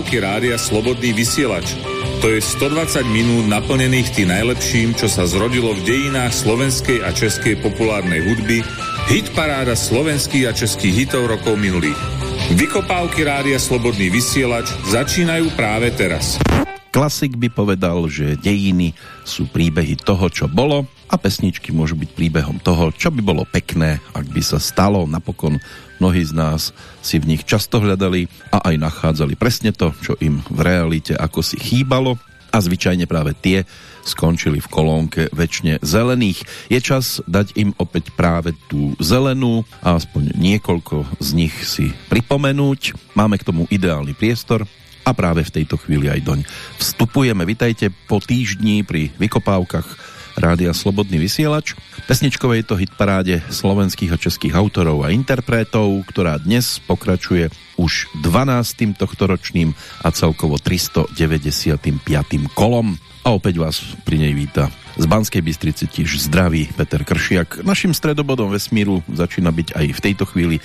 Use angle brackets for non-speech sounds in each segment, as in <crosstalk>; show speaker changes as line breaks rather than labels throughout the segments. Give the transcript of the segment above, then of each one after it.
Vykopávky rádia Slobodný vysielač. To je 120 minút naplnených tým najlepším, čo sa zrodilo v dejinách slovenskej a českej populárnej hudby, hit paráda slovenských a českých hitov rokov minulých. Vykopávky rádia Slobodný vysielač začínajú práve teraz.
Klasik by povedal, že dejiny sú príbehy toho, čo bolo a pesničky môžu byť príbehom toho, čo by bolo pekné, ak by sa stalo napokon Mnohí z nás si v nich často hľadali a aj nachádzali presne to, čo im v realite ako si chýbalo a zvyčajne práve tie skončili v kolónke väčšine zelených. Je čas dať im opäť práve tú zelenú a aspoň niekoľko z nich si pripomenúť. Máme k tomu ideálny priestor a práve v tejto chvíli aj doň vstupujeme. Vitajte po týždni pri vykopávkach Rádia Slobodný vysielač. Pesničkovej to hitparáde slovenských a českých autorov a interpretov, ktorá dnes pokračuje už 12. tohtoročným a celkovo 395. kolom. A opäť vás pri nej víta z Banskej Bystrice tiež zdraví Peter Kršiak. Našim stredobodom vesmíru začína byť aj v tejto chvíli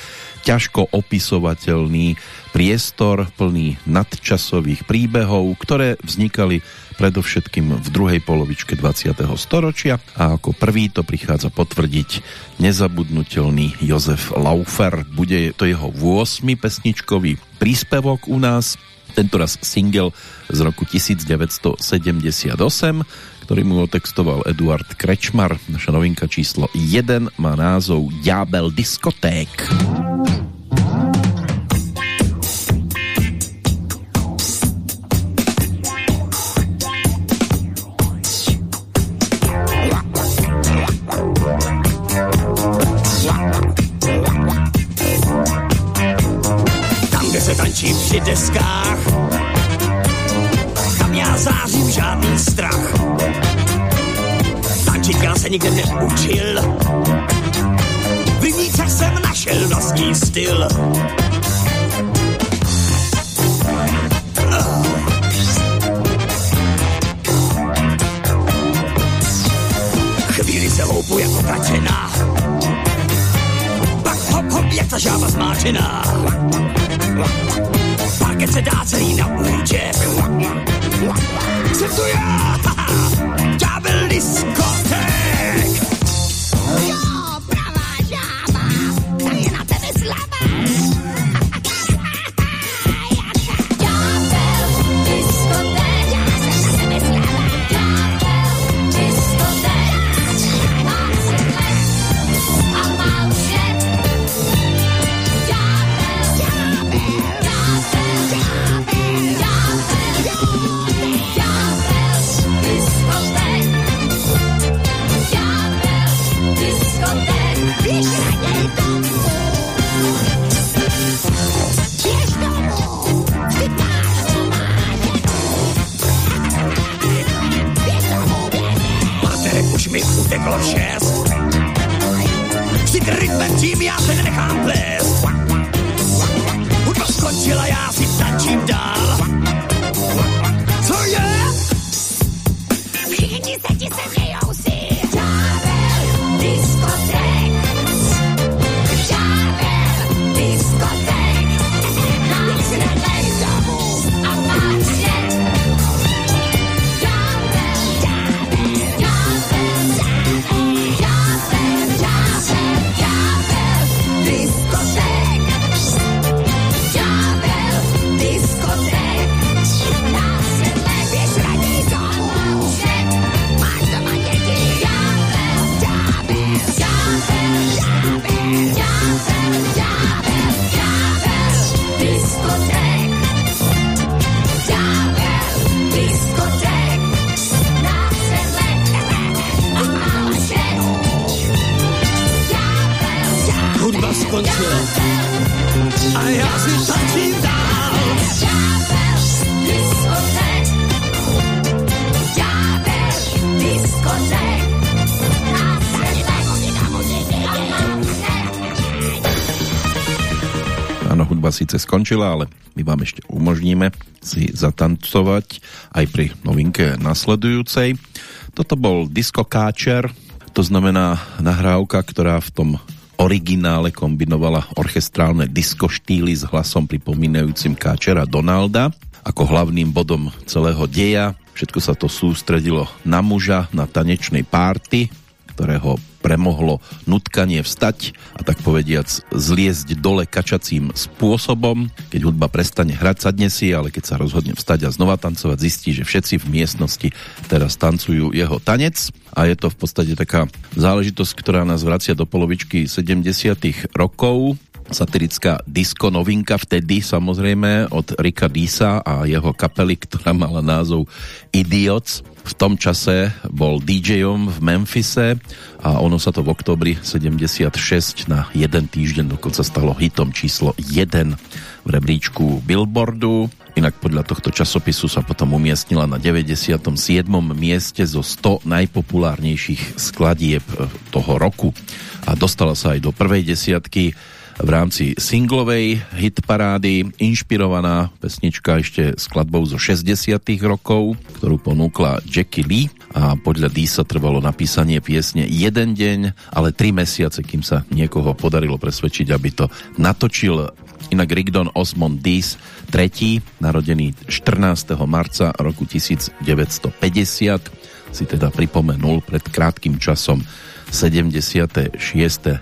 ťažko opisovateľný priestor plný nadčasových príbehov, ktoré vznikali predovšetkým v druhej polovičke 20. storočia a ako prvý to prichádza potvrdiť nezabudnutelný Jozef Laufer. Bude to jeho 8. pesničkový príspevok u nás, tentoraz single z roku 1978, ktorý mu otextoval Eduard Krečmar. Naša novinka číslo 1 má názov Ďábel diskoték.
tančí při deskách. Tam já zářím žádný strach. Tančit já se nikde neučil. V rybnícech jsem našel vlastní styl. Chvíli se houpu jako kačená, pak hop hop jak ta žába zmáčená. Parket se dá celý na účet. Jsem tu já, ďábel diskoték. Uteklo šest. Vždyť rytmem tím já se nenechám plést. Hudba skončila, já si tančím dál.
A
já si
málo svět.
Áno, hudba síce skončila, ale my vám ešte umožníme si zatancovať aj pri novinke nasledujúcej. Toto bol Disco Catcher, to znamená nahrávka, ktorá v tom originále kombinovala orchestrálne disco štýly s hlasom pripomínajúcim káčera Donalda ako hlavným bodom celého deja. Všetko sa to sústredilo na muža, na tanečnej párty, ktorého premohlo nutkanie vstať a tak povediac zliezť dole kačacím spôsobom. Keď hudba prestane hrať, sadne si, ale keď sa rozhodne vstať a znova tancovať, zistí, že všetci v miestnosti teraz tancujú jeho tanec a je to v podstate taká záležitosť, ktorá nás vracia do polovičky 70 rokov satirická disco novinka vtedy samozrejme od Rika Disa a jeho kapely, ktorá mala názov Idiots. V tom čase bol DJom v Memphise a ono sa to v oktobri 76 na jeden týždeň dokonca stalo hitom číslo 1 v rebríčku Billboardu. Inak podľa tohto časopisu sa potom umiestnila na 97. mieste zo 100 najpopulárnejších skladieb toho roku a dostala sa aj do prvej desiatky v rámci singlovej hitparády, inšpirovaná pesnička ešte skladbou zo 60 rokov, ktorú ponúkla Jackie Lee a podľa Dee sa trvalo napísanie piesne jeden deň, ale tri mesiace, kým sa niekoho podarilo presvedčiť, aby to natočil Inak Rigdon Osmond Dees III, narodený 14. marca roku 1950, si teda pripomenul pred krátkým časom 76.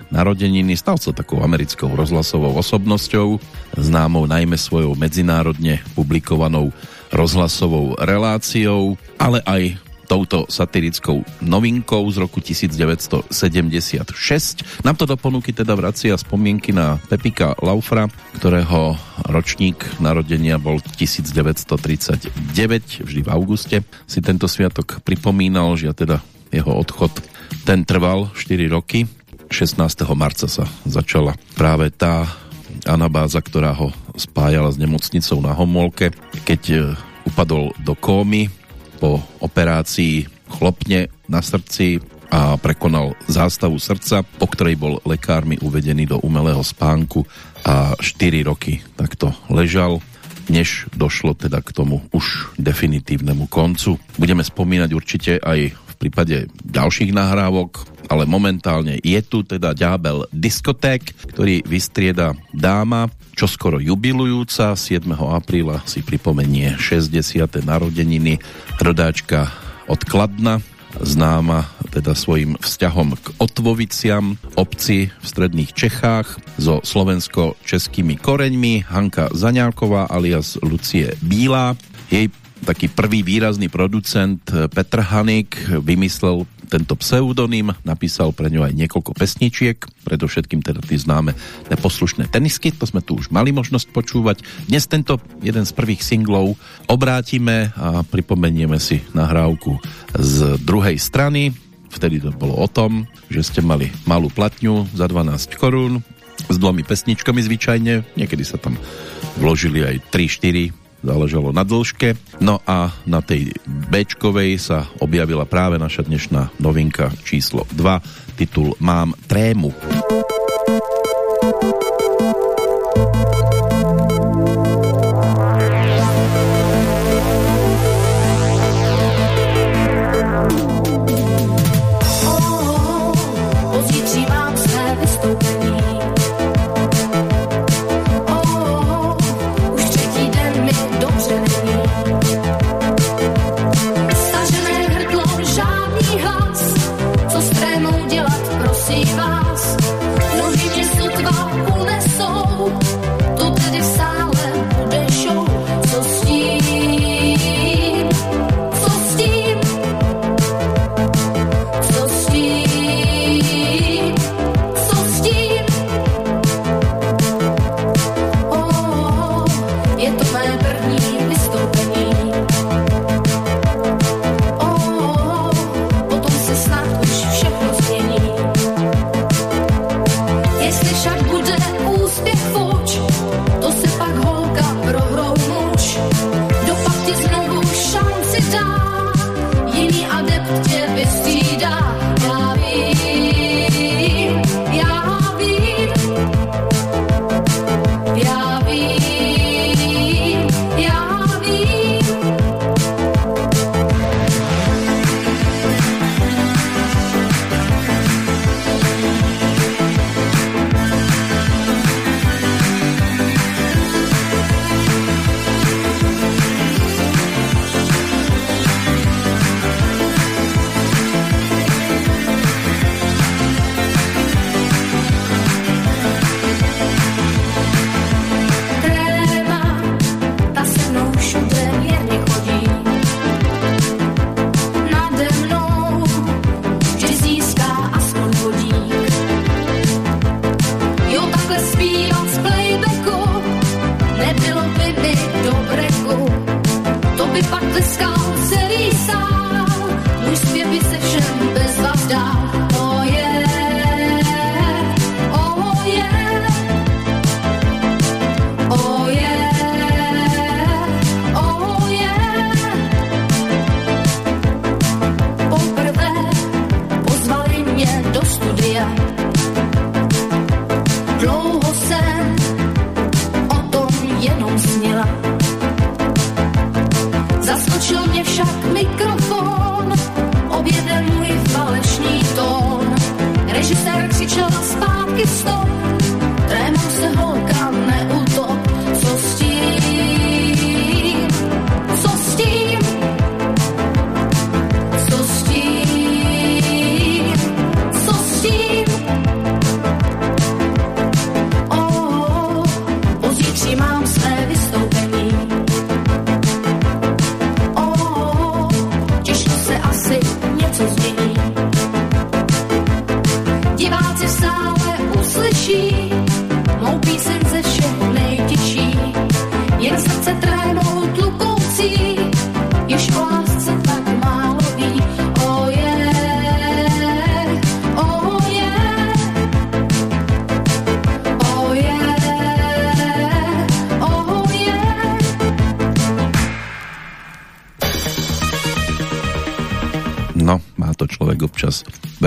narodeniny. Stal sa takou americkou rozhlasovou osobnosťou, známou najmä svojou medzinárodne publikovanou rozhlasovou reláciou, ale aj touto satirickou novinkou z roku 1976. Nám to do ponuky teda vracia spomienky na Pepika Laufra, ktorého ročník narodenia bol 1939, vždy v auguste. Si tento sviatok pripomínal, že teda jeho odchod ten trval 4 roky. 16. marca sa začala práve tá anabáza, ktorá ho spájala s nemocnicou na Homolke, keď e, upadol do kómy po operácii chlopne na srdci a prekonal zástavu srdca, po ktorej bol lekármi uvedený do umelého spánku a 4 roky takto ležal než došlo teda k tomu už definitívnemu koncu. Budeme spomínať určite aj prípade ďalších nahrávok, ale momentálne je tu teda ďábel diskoték, ktorý vystrieda dáma, čo skoro jubilujúca 7. apríla si pripomenie 60. narodeniny rodáčka od Kladna, známa teda svojim vzťahom k Otvoviciam, obci v stredných Čechách so slovensko-českými koreňmi Hanka Zaňáková alias Lucie Bílá. Jej taký prvý výrazný producent eh, Petr Hanik vymyslel tento pseudonym, napísal pre ňu aj niekoľko pesničiek, predovšetkým teda tí známe neposlušné tenisky, to sme tu už mali možnosť počúvať. Dnes tento jeden z prvých singlov obrátime a pripomenieme si nahrávku z druhej strany. Vtedy to bolo o tom, že ste mali malú platňu za 12 korún s dvomi pesničkami zvyčajne, niekedy sa tam vložili aj 3-4 záležalo na dĺžke. No a na tej b sa objavila práve naša dnešná novinka číslo 2, titul Mám trému.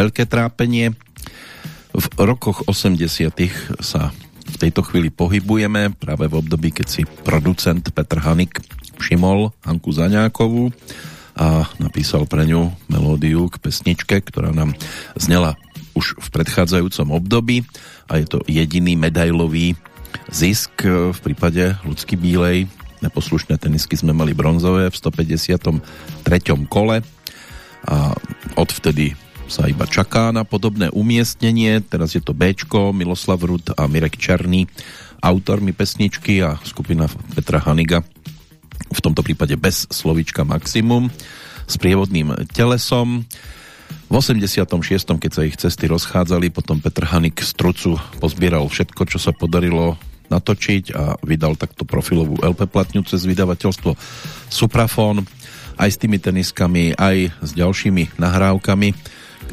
Veľké trápenie. V rokoch 80 sa v tejto chvíli pohybujeme, práve v období, keď si producent Petr Hanik všimol Hanku Zaňákovú a napísal pre ňu melódiu k pesničke, ktorá nám znela už v predchádzajúcom období a je to jediný medailový zisk v prípade Ľudsky Bílej. Neposlušné tenisky sme mali bronzové v 153. kole a odvtedy sa iba čaká na podobné umiestnenie. Teraz je to Bčko, Miloslav Rud a Mirek Černý, autormi pesničky a skupina Petra Haniga, v tomto prípade bez slovička Maximum, s prievodným telesom. V 86. keď sa ich cesty rozchádzali, potom Petr Hanik z Trucu pozbieral všetko, čo sa podarilo natočiť a vydal takto profilovú LP platňu cez vydavateľstvo Suprafon aj s tými teniskami, aj s ďalšími nahrávkami,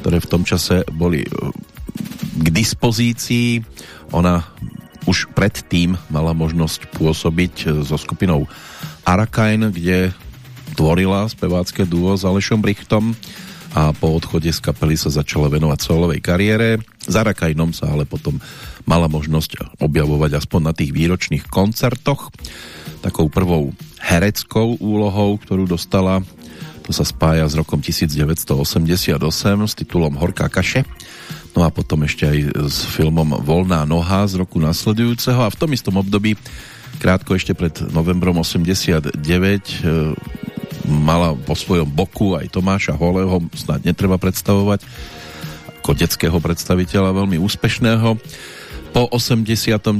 ktoré v tom čase boli e, k dispozícii. Ona už predtým mala možnosť pôsobiť e, so skupinou Arakain, kde tvorila spevácké duo s Alešom Brichtom a po odchode z kapely sa začala venovať solovej kariére. S Arakainom sa ale potom mala možnosť objavovať aspoň na tých výročných koncertoch. Takou prvou hereckou úlohou, ktorú dostala, to sa spája s rokom 1988 s titulom Horká kaše. No a potom ešte aj s filmom Volná noha z roku nasledujúceho a v tom istom období krátko ešte pred novembrom 89 e, mala po svojom boku aj Tomáša Holého, snad netreba predstavovať ako detského predstaviteľa veľmi úspešného. Po 89.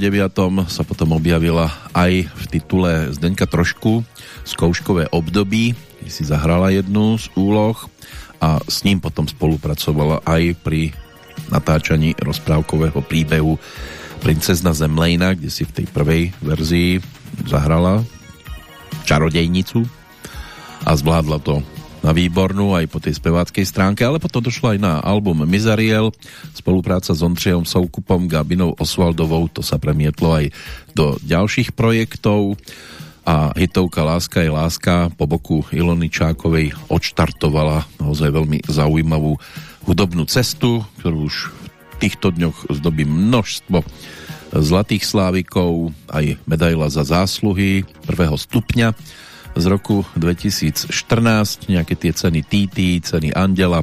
sa potom objavila aj v titule Zdeňka Trošku skouškové období, si zahrala jednu z úloh a s ním potom spolupracovala aj pri natáčaní rozprávkového príbehu Princezna Zemlejna, kde si v tej prvej verzii zahrala čarodejnicu a zvládla to na výbornú aj po tej speváckej stránke, ale potom došlo aj na album Mizariel, spolupráca s Ondřejom Soukupom, Gabinou Osvaldovou, to sa premietlo aj do ďalších projektov a hitovka Láska je láska. Po boku Ilony Čákovej odštartovala naozaj veľmi zaujímavú hudobnú cestu, ktorú už v týchto dňoch zdobí množstvo zlatých slávikov, aj medaila za zásluhy prvého stupňa z roku 2014, nejaké tie ceny Titi, ceny Andela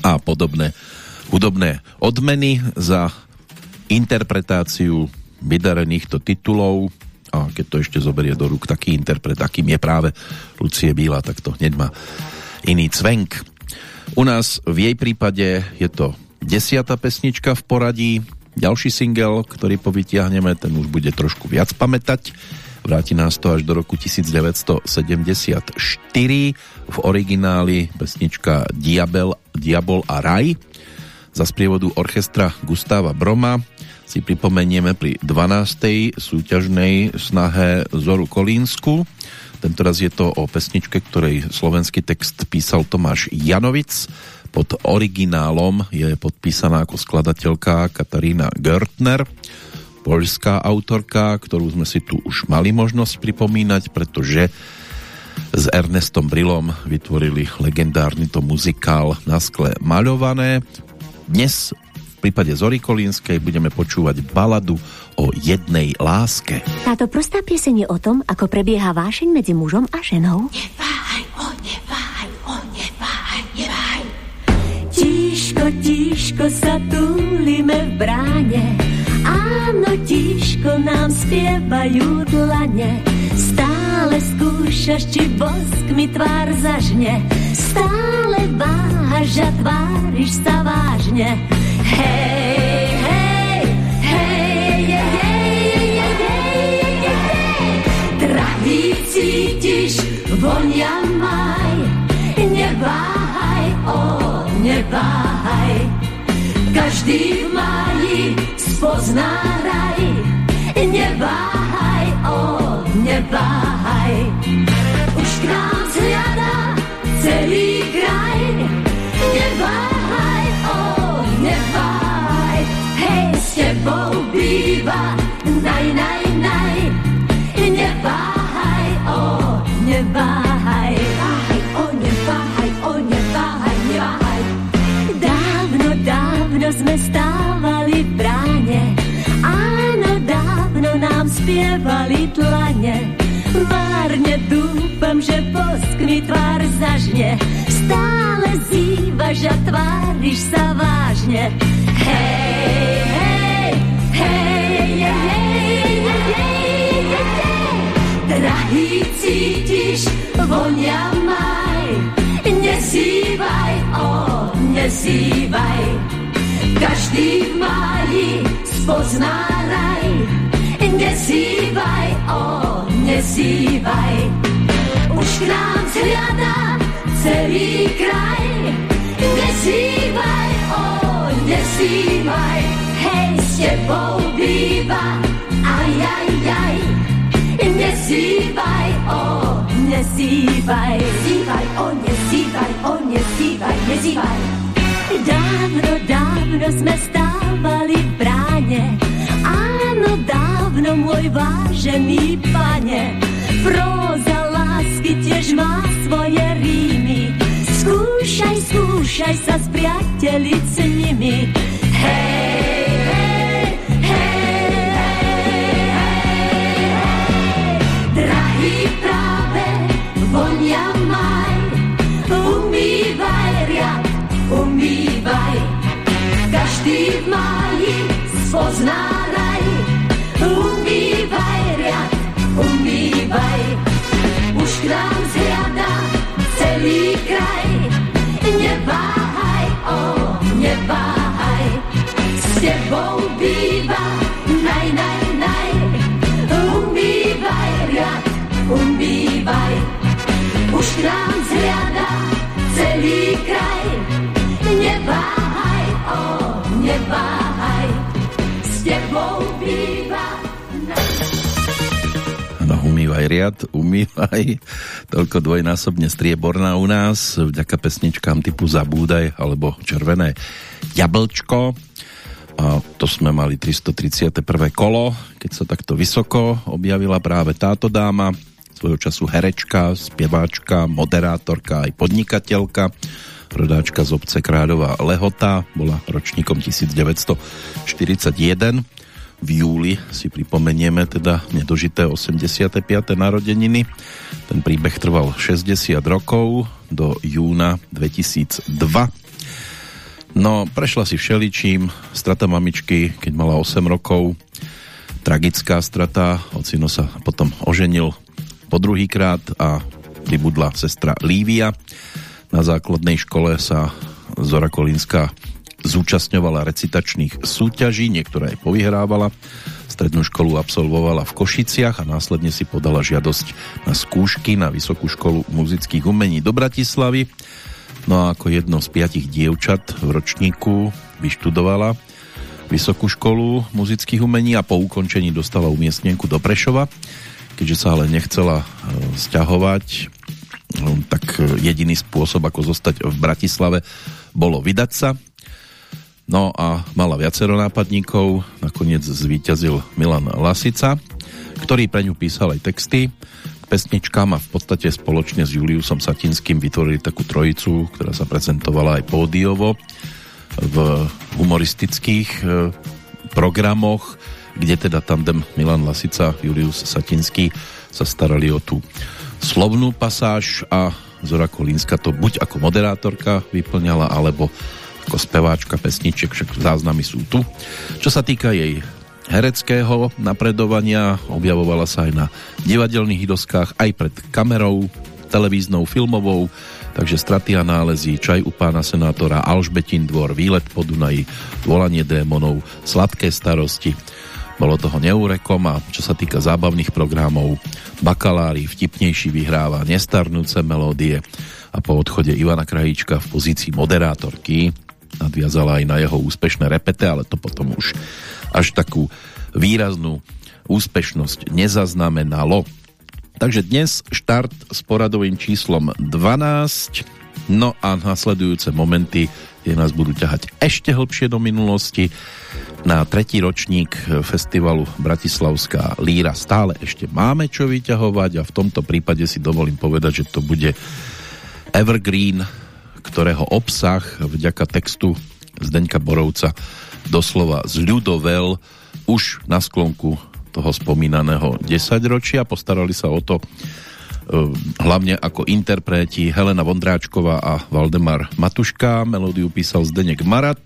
a podobné hudobné odmeny za interpretáciu vydarených to titulov a keď to ešte zoberie do rúk taký interpret, akým je práve Lucie Bíla, tak to hneď má iný cvenk. U nás v jej prípade je to desiata pesnička v poradí, ďalší single, ktorý povytiahneme, ten už bude trošku viac pamätať Vráti nás to až do roku 1974. V origináli pesnička Diabel, Diabol a Raj za sprievodu orchestra Gustáva Broma si pripomenieme pri 12. súťažnej snahe Zoru Kolínsku. Tentoraz je to o pesničke, ktorej slovenský text písal Tomáš Janovic. Pod originálom je podpísaná ako skladateľka Katarína Görtner poľská autorka, ktorú sme si tu už mali možnosť pripomínať, pretože s Ernestom Brilom vytvorili legendárny to muzikál na skle maľované. Dnes prípade Zory Kolínskej budeme počúvať baladu o jednej láske.
Táto prostá pieseň je o tom, ako prebieha vášeň medzi mužom a ženou.
Neváhaj, o neváhaj, o neváhaj, neváhaj.
Tíško, tíško sa túlime v bráne. Áno, tíško nám spievajú dlane. Stále skúšaš, či bosk mi tvár zažne. Stále váhaš a tváriš sa vážne. Vonia maj. O, neváhaj. Každý v máji spozná raj. Neváhaj, o, neváhaj. Už k nám zhľadá celý kraj. Neváhaj, s tebou býva naj, naj, naj. Neváhaj, o, neváhaj. Váhaj, o, neváhaj, o, neváhaj, neváhaj. Dávno, dávno sme stávali v bráne. Áno, dávno nám spievali tlane. Márne dúfam, že bosk mi tvár zažne. Stále zývaš a tváriš sa vážne. Hej, hej, Drahý cítiš, vonia maj. Nezývaj, o, nezývaj. Každý v máji spozná raj. Nezývaj, o, nezývaj. Už k nám zhľadá celý kraj. Nezývaj, o, nezývaj. Hej, s tebou býva, aj, aj, aj. Nezývaj, o, nezývaj. Zývaj, o, nezývaj, o, nezývaj, nezývaj. Dávno, dávno sme stávali v bráne. Áno, dávno, môj vážený pane. Próza lásky tiež má svoje rímy. Skúšaj, skúšaj sa spriateliť s nimi. Hej, nám zhľadá celý kraj. Neváhaj, o, neváhaj. S tebou
No, umývaj riad, umývaj. Toľko dvojnásobne strieborná u nás, vďaka pesničkám typu Zabúdaj alebo Červené jablčko. A to sme mali 331. kolo, keď sa takto vysoko objavila práve táto dáma, svojho času herečka, spieváčka, moderátorka aj podnikateľka, rodáčka z obce Kráľová Lehota, bola ročníkom 1941 v júli si pripomenieme teda nedožité 85. narodeniny. Ten príbeh trval 60 rokov do júna 2002. No, prešla si všeličím, strata mamičky, keď mala 8 rokov, tragická strata, ocino sa potom oženil po druhýkrát a pribudla sestra Lívia. Na základnej škole sa Zora Kolínska zúčastňovala recitačných súťaží, niektoré aj povyhrávala. Strednú školu absolvovala v Košiciach a následne si podala žiadosť na skúšky na Vysokú školu muzických umení do Bratislavy. No a ako jedno z piatich dievčat v ročníku vyštudovala Vysokú školu muzických umení a po ukončení dostala umiestnenku do Prešova. Keďže sa ale nechcela sťahovať, tak jediný spôsob, ako zostať v Bratislave, bolo vydať sa. No a mala viacero nápadníkov, nakoniec zvíťazil Milan Lasica, ktorý pre ňu písal aj texty. K pesničkám a v podstate spoločne s Juliusom Satinským vytvorili takú trojicu, ktorá sa prezentovala aj pódiovo v humoristických e, programoch, kde teda tandem Milan Lasica, Julius Satinský sa starali o tú slovnú pasáž a Zora Kolínska to buď ako moderátorka vyplňala, alebo ako speváčka pesniček, však záznamy sú tu. Čo sa týka jej hereckého napredovania, objavovala sa aj na divadelných doskách, aj pred kamerou, televíznou, filmovou, takže straty a nálezy, čaj u pána senátora, Alžbetin dvor, výlet po Dunaji, volanie démonov, sladké starosti. Bolo toho neúrekom a čo sa týka zábavných programov, bakalári, vtipnejší vyhráva, nestarnúce melódie a po odchode Ivana Krajíčka v pozícii moderátorky nadviazala aj na jeho úspešné repete, ale to potom už až takú výraznú úspešnosť nezaznamenalo. Takže dnes štart s poradovým číslom 12, no a nasledujúce momenty tie nás budú ťahať ešte hlbšie do minulosti. Na tretí ročník festivalu Bratislavská líra stále ešte máme čo vyťahovať a v tomto prípade si dovolím povedať, že to bude Evergreen, ktorého obsah vďaka textu Zdeňka Borovca doslova zľudovel už na sklonku toho spomínaného desaťročia. Postarali sa o to hlavne ako interpreti Helena Vondráčková a Valdemar Matuška. Melódiu písal Zdenek Marat.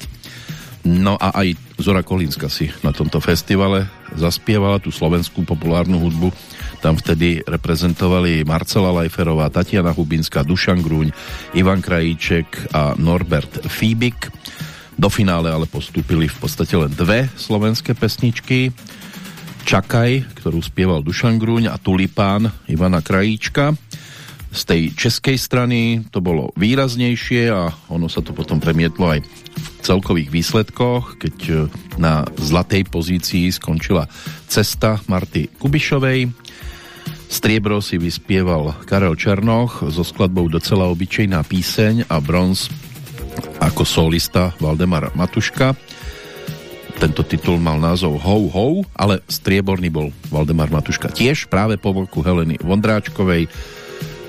No a aj Zora Kolínska si na tomto festivale zaspievala tú slovenskú populárnu hudbu. Tam vtedy reprezentovali Marcela Lajferová, Tatiana Hubinská, Dušan Grúň, Ivan Krajíček a Norbert Fíbik. Do finále ale postúpili v podstate len dve slovenské pesničky. Čakaj, ktorú spieval Dušan Grúň a Tulipán Ivana Krajíčka. Z tej českej strany to bolo výraznejšie a ono sa to potom premietlo aj v celkových výsledkoch, keď e, na zlatej pozícii skončila cesta Marty Kubišovej. Striebro si vyspieval Karel Černoch so skladbou Docela obyčejná píseň a bronz ako solista Valdemar Matuška. Tento titul mal názov Ho Ho, ale strieborný bol Valdemar Matuška tiež práve po boku Heleny Vondráčkovej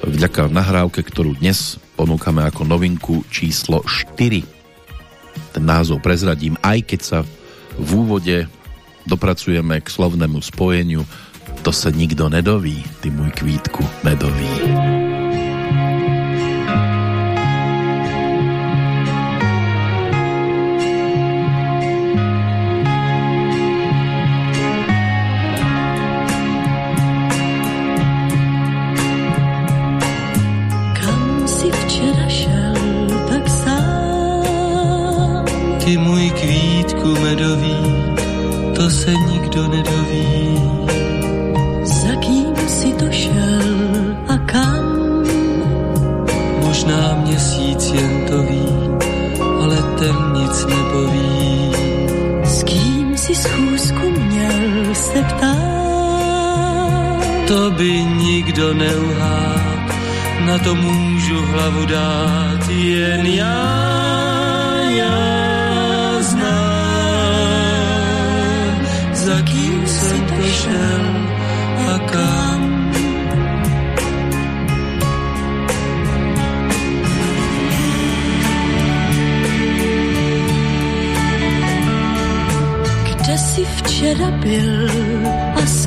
vďaka nahrávke, ktorú dnes ponúkame ako novinku číslo 4. Ten názov prezradím, aj keď sa v úvode dopracujeme k slovnému spojeniu to sa nikto nedoví, ty môj kvítku medový.
nikdo neuhá, na to můžu hlavu dát
jen já, já jsem
to šel a. Kde si včera byl a s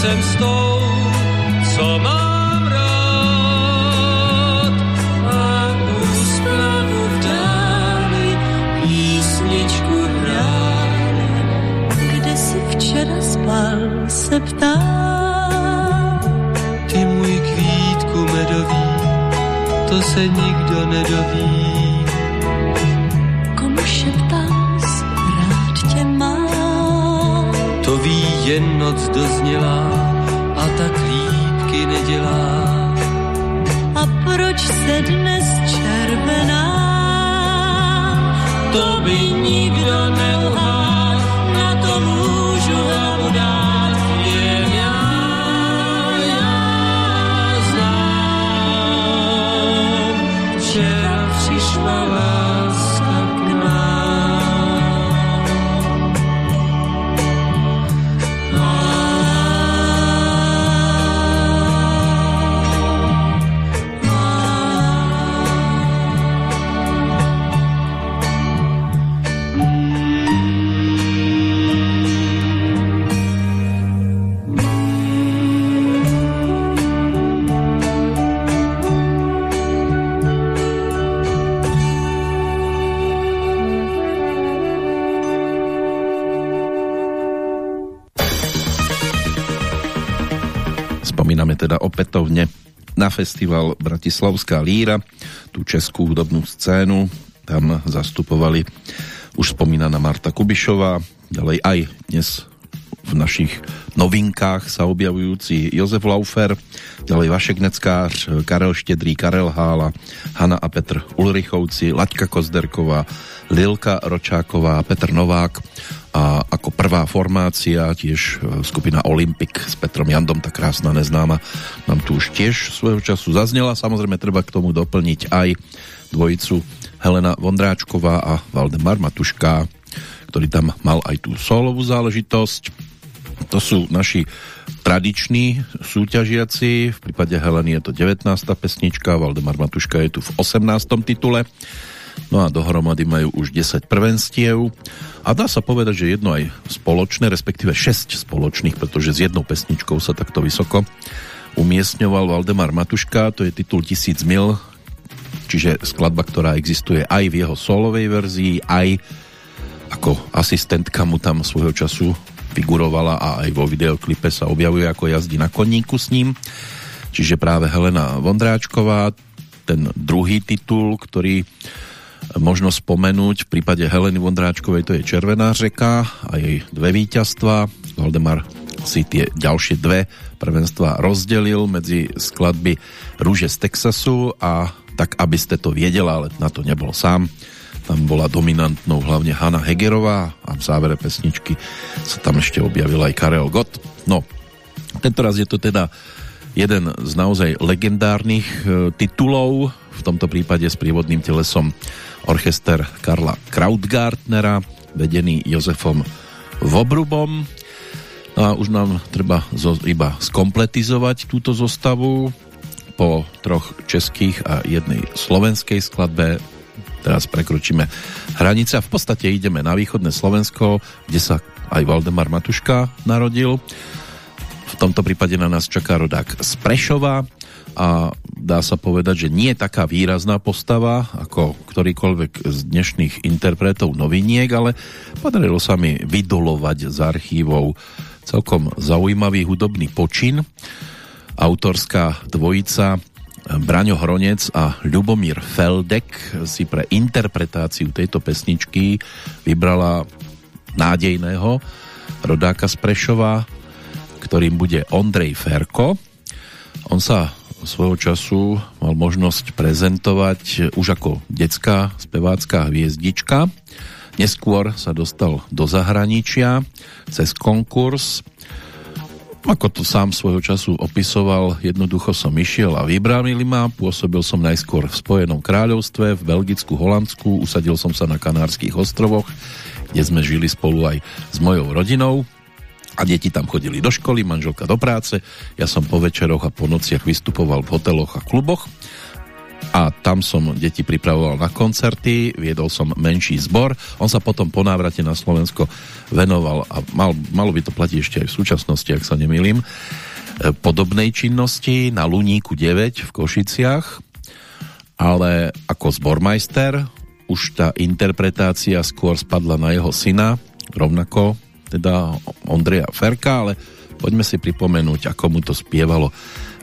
jsem s tou, co
mám
rád. A úsměvu v
dáli písničku hráli. Kde si včera spal, se ptám.
Ty můj kvítku medový,
to se nikdo nedoví jen noc doznělá a tak lípky nedělá.
A proč se dnes červená?
To by nikdo neuhádl, na to můžu hlavu dát.
Opätovne na festival Bratislavská líra, tú českú hudobnú scénu. Tam zastupovali už spomínaná Marta Kubišová, ďalej aj dnes v našich novinkách sa objavujúci Jozef Laufer, ďalej Vašek Neckář, Karel Štedrý, Karel Hála, Hanna a Petr Ulrichovci, Laďka Kozderková, Lilka Ročáková, Petr Novák a ako prvá formácia tiež e, skupina Olympic s Petrom Jandom, tá krásna neznáma, nám tu už tiež svojho času zaznela. Samozrejme treba k tomu doplniť aj dvojicu Helena Vondráčková a Valdemar Matuška, ktorý tam mal aj tú solovú záležitosť. To sú naši tradiční súťažiaci, v prípade Heleny je to 19. pesnička, Valdemar Matuška je tu v 18. titule. No a dohromady majú už 10 prvenstiev a dá sa povedať, že jedno aj spoločné, respektíve 6 spoločných, pretože s jednou pesničkou sa takto vysoko umiestňoval Valdemar Matuška, to je titul Tisíc mil, čiže skladba, ktorá existuje aj v jeho solovej verzii, aj ako asistentka mu tam svojho času figurovala a aj vo videoklipe sa objavuje ako jazdí na koníku s ním. Čiže práve Helena Vondráčková, ten druhý titul, ktorý možno spomenúť. V prípade Heleny Vondráčkovej to je Červená řeka a jej dve víťazstva. Valdemar si tie ďalšie dve prvenstva rozdelil medzi skladby Rúže z Texasu a tak, aby ste to vedela, ale na to nebol sám. Tam bola dominantnou hlavne Hanna Hegerová a v závere pesničky sa tam ešte objavil aj Karel Gott. No, tento raz je to teda jeden z naozaj legendárnych e, titulov, v tomto prípade s prívodným telesom orchester Karla Krautgartnera, vedený Jozefom Vobrubom. No a už nám treba zo, iba skompletizovať túto zostavu po troch českých a jednej slovenskej skladbe. Teraz prekročíme hranice a v podstate ideme na východné Slovensko, kde sa aj Valdemar Matuška narodil. V tomto prípade na nás čaká rodák z Prešova, a dá sa povedať, že nie je taká výrazná postava ako ktorýkoľvek z dnešných interpretov noviniek, ale podarilo sa mi vydolovať z archívov celkom zaujímavý hudobný počin. Autorská dvojica Braňo Hronec a Ľubomír Feldek si pre interpretáciu tejto pesničky vybrala nádejného rodáka z Prešova, ktorým bude Ondrej Ferko. On sa svojho času mal možnosť prezentovať už ako detská spevácká hviezdička. Neskôr sa dostal do zahraničia cez konkurs. Ako to sám svojho času opisoval, jednoducho som išiel a vybránili ma. Pôsobil som najskôr v Spojenom kráľovstve, v Belgicku, Holandsku, usadil som sa na Kanárskych ostrovoch, kde sme žili spolu aj s mojou rodinou a deti tam chodili do školy, manželka do práce, ja som po večeroch a po nociach vystupoval v hoteloch a kluboch a tam som deti pripravoval na koncerty, viedol som menší zbor, on sa potom po návrate na Slovensko venoval a mal, malo by to platiť ešte aj v súčasnosti, ak sa nemýlim, e, podobnej činnosti na Luníku 9 v Košiciach, ale ako zbormajster už tá interpretácia skôr spadla na jeho syna, rovnako teda Ondreja Ferka, ale
Poďme si pripomenúť, ako mu to spievalo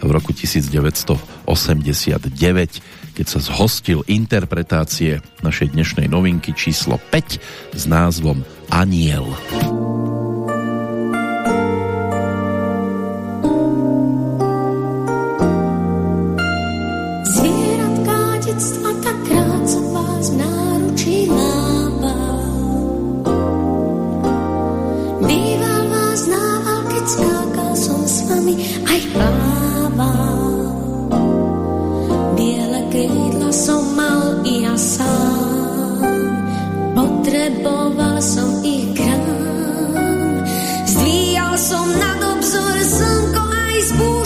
v roku 1989, keď sa zhostil interpretácie našej dnešnej novinky číslo 5 s názvom Aniel. krídla som mal i ja sám, potreboval som ich krám. Zdvíjal som nad obzor slnko aj zbúr,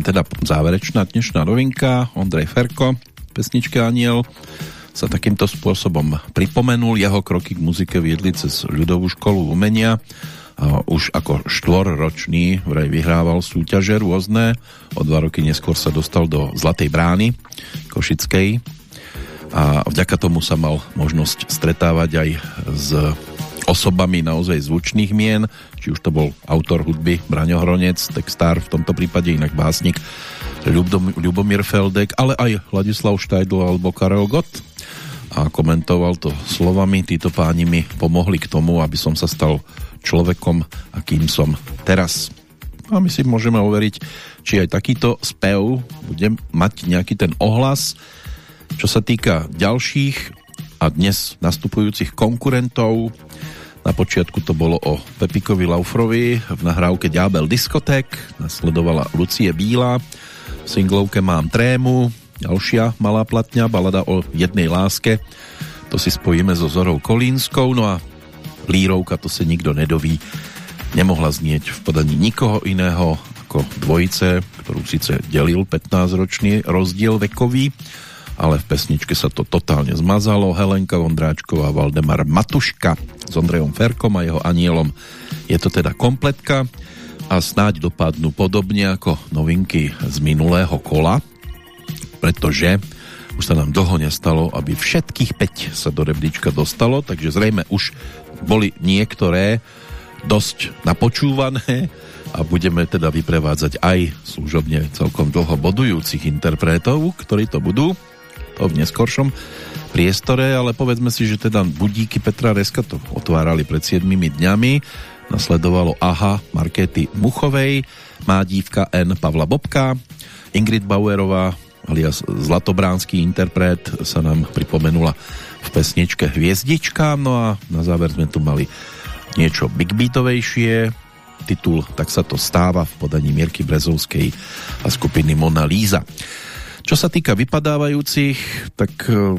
Aniel. záverečná dnešná novinka. Ondrej Ferko, pesničke Aniel, sa takýmto spôsobom pripomenul. Jeho kroky k muzike viedli cez ľudovú školu umenia. A už ako štvorročný vraj vyhrával súťaže rôzne. O dva roky neskôr sa dostal do Zlatej brány Košickej a vďaka tomu sa mal možnosť stretávať aj s osobami naozaj zvučných mien, či už to bol autor hudby Braňo Hronec, textár v tomto prípade inak básnik Ľubomír Feldek, ale aj Ladislav Štajdl alebo Karel Gott a komentoval to slovami, títo páni mi pomohli k tomu, aby som sa stal človekom, akým som teraz. A my si môžeme overiť, či aj takýto spev bude mať nejaký ten ohlas. Čo sa týka ďalších a dnes nastupujúcich konkurentov, na počiatku to bolo o Pepikovi Laufrovi. V nahrávke Ďábel diskotek, nasledovala Lucie Bíla, singlovke Mám trému, ďalšia malá platňa, balada o jednej láske, to si spojíme so Zorou Kolínskou, no a Lírovka, to si nikto nedoví, nemohla znieť v podaní nikoho iného ako dvojice, ktorú síce delil 15-ročný rozdiel vekový, ale v pesničke sa to totálne zmazalo. Helenka Vondráčková, Valdemar Matuška s Ondrejom Ferkom a jeho anielom. Je to teda kompletka a snáď dopadnú podobne ako novinky z minulého kola.
pretože už sa nám dlho nestalo, aby všetkých 5 sa do rebríčka dostalo, takže zrejme už boli niektoré dosť napočúvané a budeme teda vyprevádzať aj služobne celkom dlho bodujúcich interpretov, ktorí to budú v neskoršom priestore, ale povedzme si, že teda budíky Petra Reska to otvárali pred 7 dňami, nasledovalo AHA Markety Muchovej, má dívka N Pavla Bobka, Ingrid Bauerová alias Zlatobránsky interpret sa nám pripomenula v pesničke Hviezdička, no a na záver sme tu mali niečo big beatovejšie, titul Tak sa to stáva v podaní Mierky Brezovskej a skupiny Mona Líza. Čo sa týka vypadávajúcich, tak e,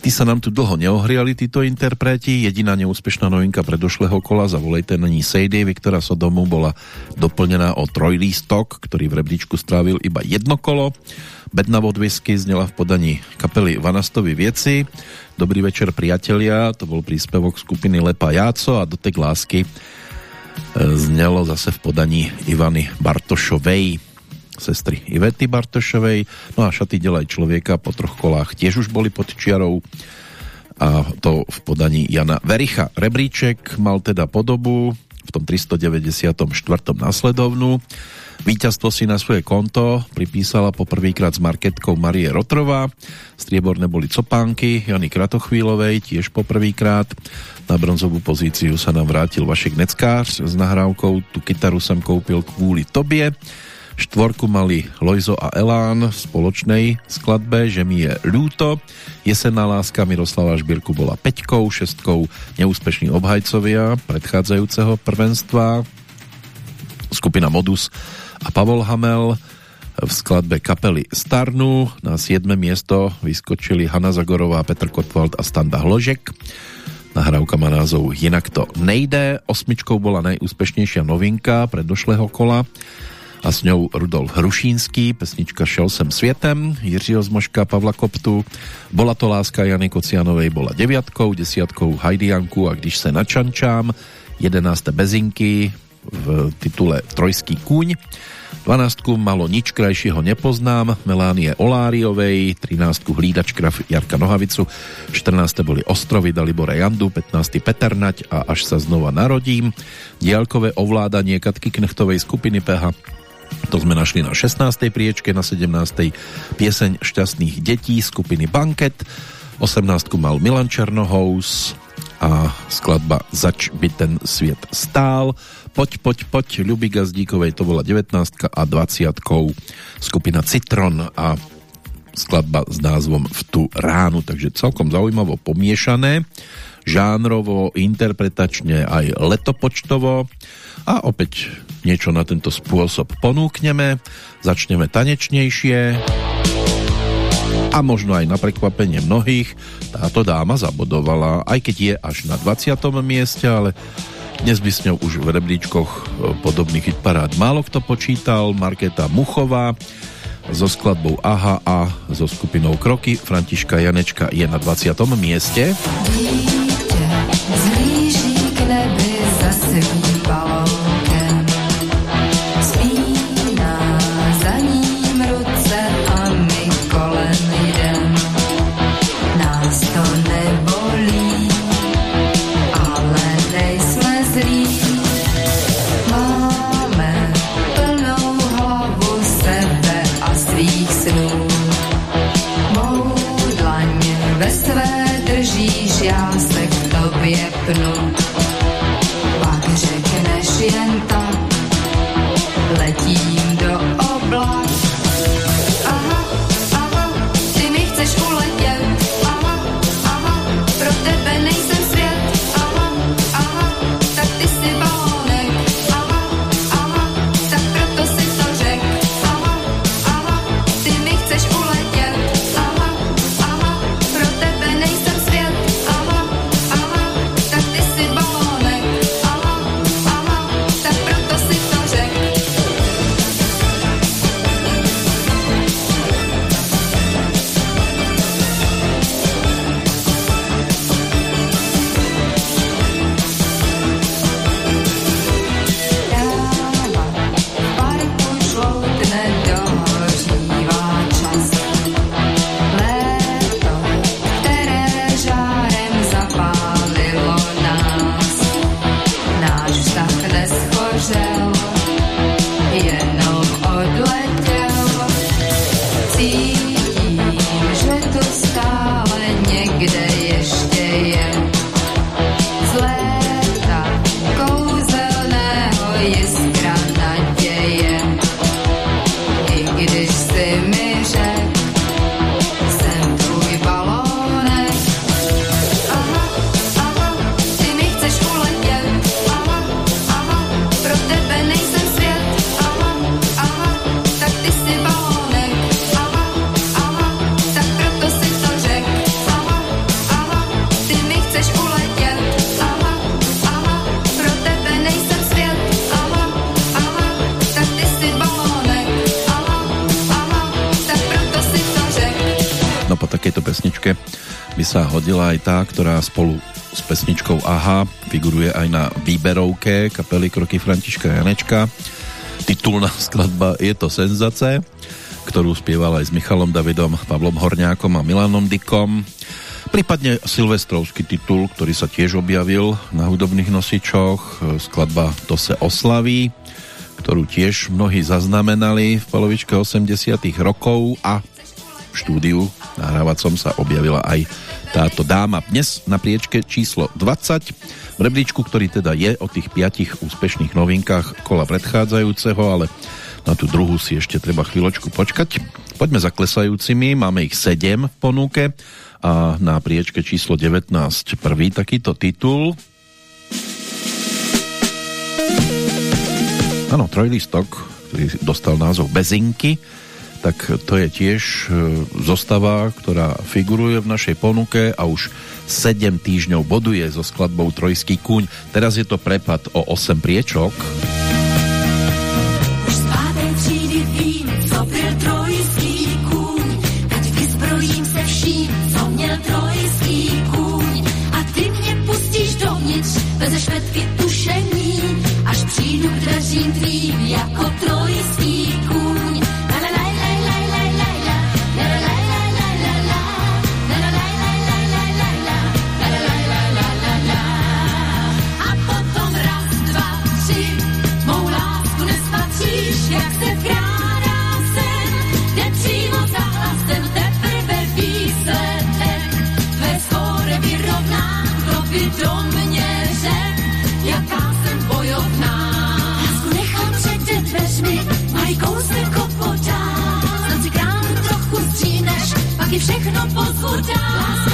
tí sa nám tu dlho neohriali, títo interpreti. Jediná neúspešná novinka predošlého kola za volejte není Sejdy. Viktora Sodomu bola doplnená o trojlístok, ktorý v rebríčku strávil iba jedno kolo. Bedna vodvisky znela v podaní kapely Vanastovi Vieci. Dobrý večer priatelia, to bol príspevok skupiny Lepa Jáco a Dotek lásky e, znelo zase v podaní Ivany Bartošovej sestry Ivety Bartošovej. No a šaty delaj človeka po troch kolách tiež už boli pod čiarou a to v podaní Jana Vericha. Rebríček mal teda podobu v tom 394. následovnú. Víťazstvo si na svoje konto pripísala poprvýkrát s marketkou Marie Rotrová. Strieborné boli copánky Jany Kratochvílovej, tiež poprvýkrát. Na bronzovú pozíciu sa nám vrátil Vašek Neckář s nahrávkou Tu kytaru som koupil kvôli tobie. Štvorku mali Lojzo a Elán v spoločnej skladbe Že mi je ľúto. Jesenná láska Miroslava Žbírku bola peťkou, šestkou neúspešní obhajcovia predchádzajúceho prvenstva. Skupina Modus a Pavol Hamel v skladbe kapely Starnu. Na 7. miesto vyskočili Hanna Zagorová, Petr Kotwald a Standa Hložek. Nahrávka má názov Jinak to nejde. Osmičkou bola najúspešnejšia novinka predošlého kola a s ňou Rudolf Hrušínský, pesnička Šel sem světem, Jiřího Zmoška, Pavla Koptu, Bola to láska Jany Kocianovej, bola deviatkou, desiatkou Hajdianku a Když se načančám, jedenácté Bezinky v titule Trojský kúň, 12 malo nič krajšieho nepoznám Melánie Oláriovej, 13 Hlídačka Jarka Nohavicu, 14 boli Ostrovy Dalibora Jandu, 15 Peternať a až sa znova narodím, diálkové ovládanie Katky Knechtovej skupiny PH to sme našli na 16. priečke, na 17. pieseň šťastných detí skupiny Banket. 18. mal Milan Černohous a skladba Zač by ten sviet stál. Poď, poď, poď, Ľuby Gazdíkovej, to bola 19 a 20 skupina Citron a skladba s názvom V tú ránu, takže celkom zaujímavo pomiešané, žánrovo, interpretačne aj letopočtovo a opäť niečo na tento spôsob ponúkneme. Začneme tanečnejšie a možno aj na prekvapenie mnohých táto dáma zabodovala, aj keď je až na 20. mieste, ale dnes by s ňou už v rebríčkoch e, podobných hitparád málo kto počítal. Marketa Muchová so skladbou Aha a so skupinou Kroky. Františka Janečka je na 20. mieste. Dítě spolu s pesničkou Aha figuruje aj na výberovke kapely Kroky Františka Janečka. Titulná skladba Je to senzace, ktorú spieval aj s Michalom Davidom, Pavlom Horňákom a Milanom Dikom. Prípadne silvestrovský titul, ktorý sa tiež objavil na hudobných nosičoch, skladba To se oslaví, ktorú tiež mnohí zaznamenali v polovičke 80 rokov a v štúdiu nahrávacom sa objavila aj táto dáma. Dnes na priečke číslo 20 v rebríčku, ktorý teda je o tých piatich úspešných novinkách kola predchádzajúceho, ale na tú druhú si ešte treba chvíľočku počkať. Poďme za klesajúcimi, máme ich 7 v ponúke a na priečke číslo 19 prvý takýto titul Áno, trojlistok, ktorý dostal názov Bezinky, tak to je tiež e, zostava, ktorá figuruje v našej ponuke a už 7 týždňov boduje so skladbou Trojský kúň. Teraz je to prepad o 8 priečok.
Už z páté se vším, co trojský kůň. A ty mě pustíš dovnitř, bez švetky tušení, až přijdu k dveřím tvým jako trojský všechno pozvu dál.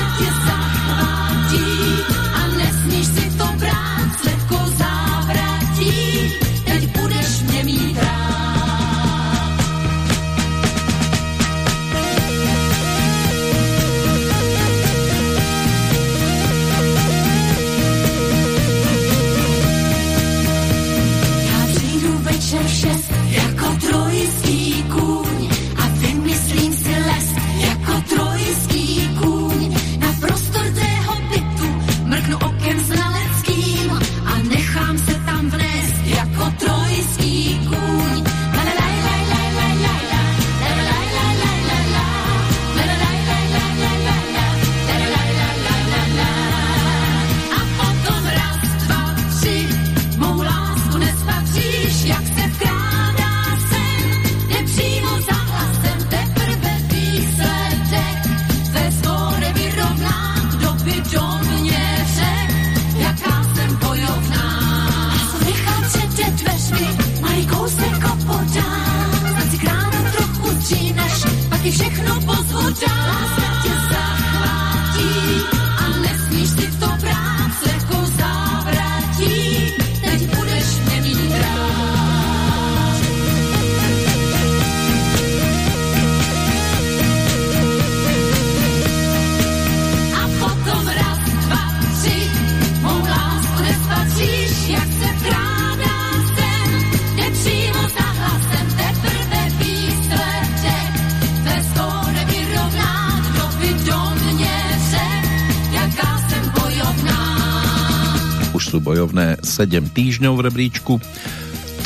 Bojovné 7 týždňov v rebríčku.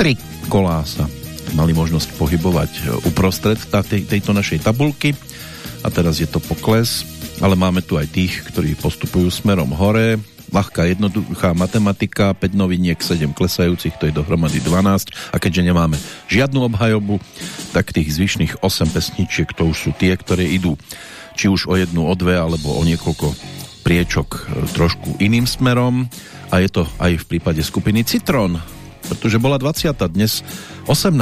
Tri kolá sa mali možnosť pohybovať uprostred tejto našej tabulky a teraz je to pokles, ale máme tu aj tých, ktorí postupujú smerom hore. Ľahká jednoduchá matematika, 5 noviniek, 7 klesajúcich, to je dohromady 12 a keďže nemáme žiadnu obhajobu, tak tých zvyšných 8 pesničiek to už sú tie, ktoré idú či už o jednu, o dve alebo o niekoľko priečok e, trošku iným smerom a je to aj v prípade skupiny Citron, pretože bola 20. dnes 18.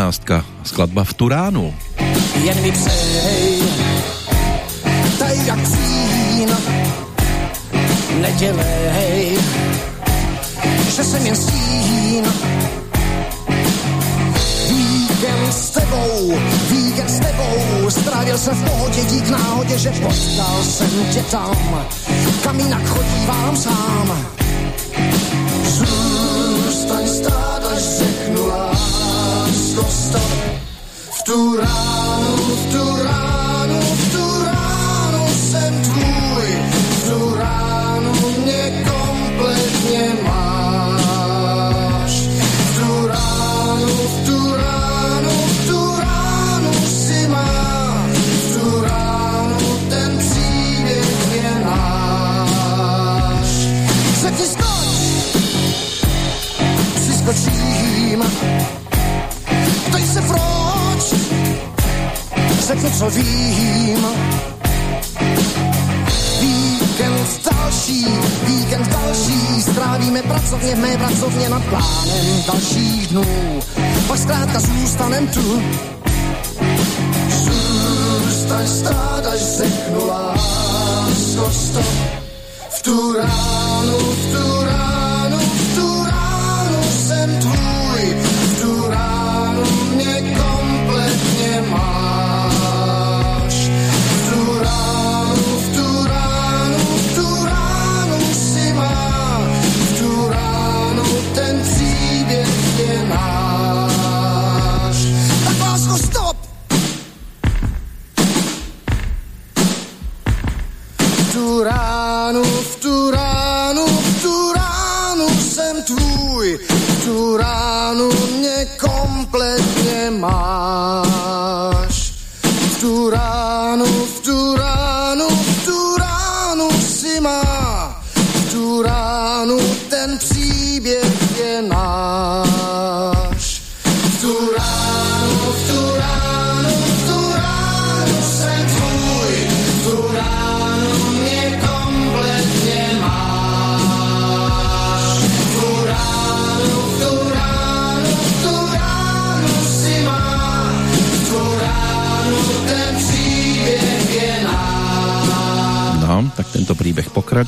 skladba v Turánu.
Jen mi přej, daj jak cín, nedělej, že jsem jen stín. Strávil jsem v pohodě dík náhodě, že potkal jsem tě tam, kam jinak chodívám sám. Zůstaň stát, až řeknu lásko stop. V tu ránu, v tu ránu se proč, řeknu, co vím. Víkend další, víkend další, strávíme pracovně v mé pracovně nad plánem dalších dnů. Pak zkrátka zůstanem tu. Zůstaň, strádaš, řeknu lásko, stop. V tu ránu, v tu ránu.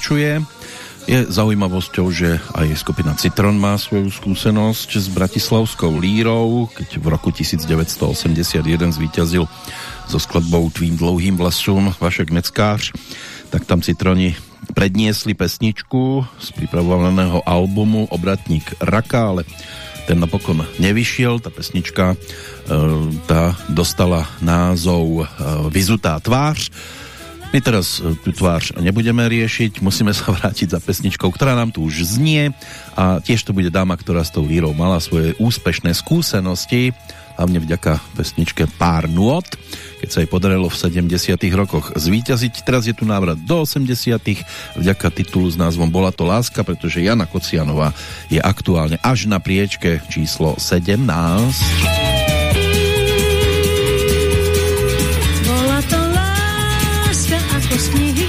Pokračuje. Je zaujímavosťou, že aj skupina Citron má svoju skúsenosť s bratislavskou lírou, keď v roku 1981 zvíťazil so skladbou Tvým dlouhým vlasům Vašek Neckář, tak tam Citroni predniesli pesničku z pripravovaného albumu Obratník Raka, ale ten napokon nevyšiel, tá pesnička e, tá dostala názov e, Vyzutá tvář my teraz e, tú tvář nebudeme riešiť, musíme sa <laughs> vrátiť za pesničkou, ktorá nám tu už znie a tiež to bude dáma, ktorá s tou lírou mala svoje úspešné skúsenosti, hlavne vďaka pesničke Pár nôd, keď sa jej podarilo v 70 rokoch zvíťaziť. Teraz je tu návrat do 80 vďaka titulu s názvom Bola to láska, pretože Jana Kocianová je aktuálne až na priečke číslo 17.
láska ako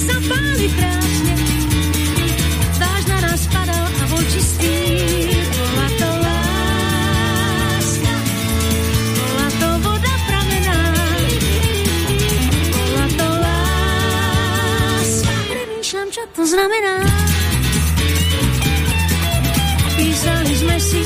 sa báli krásne. Dáž na nás padal a bol čistý. Bola to láska. Bola to voda pramená. Bola to láska. Premýšľam, čo to znamená. Písali sme si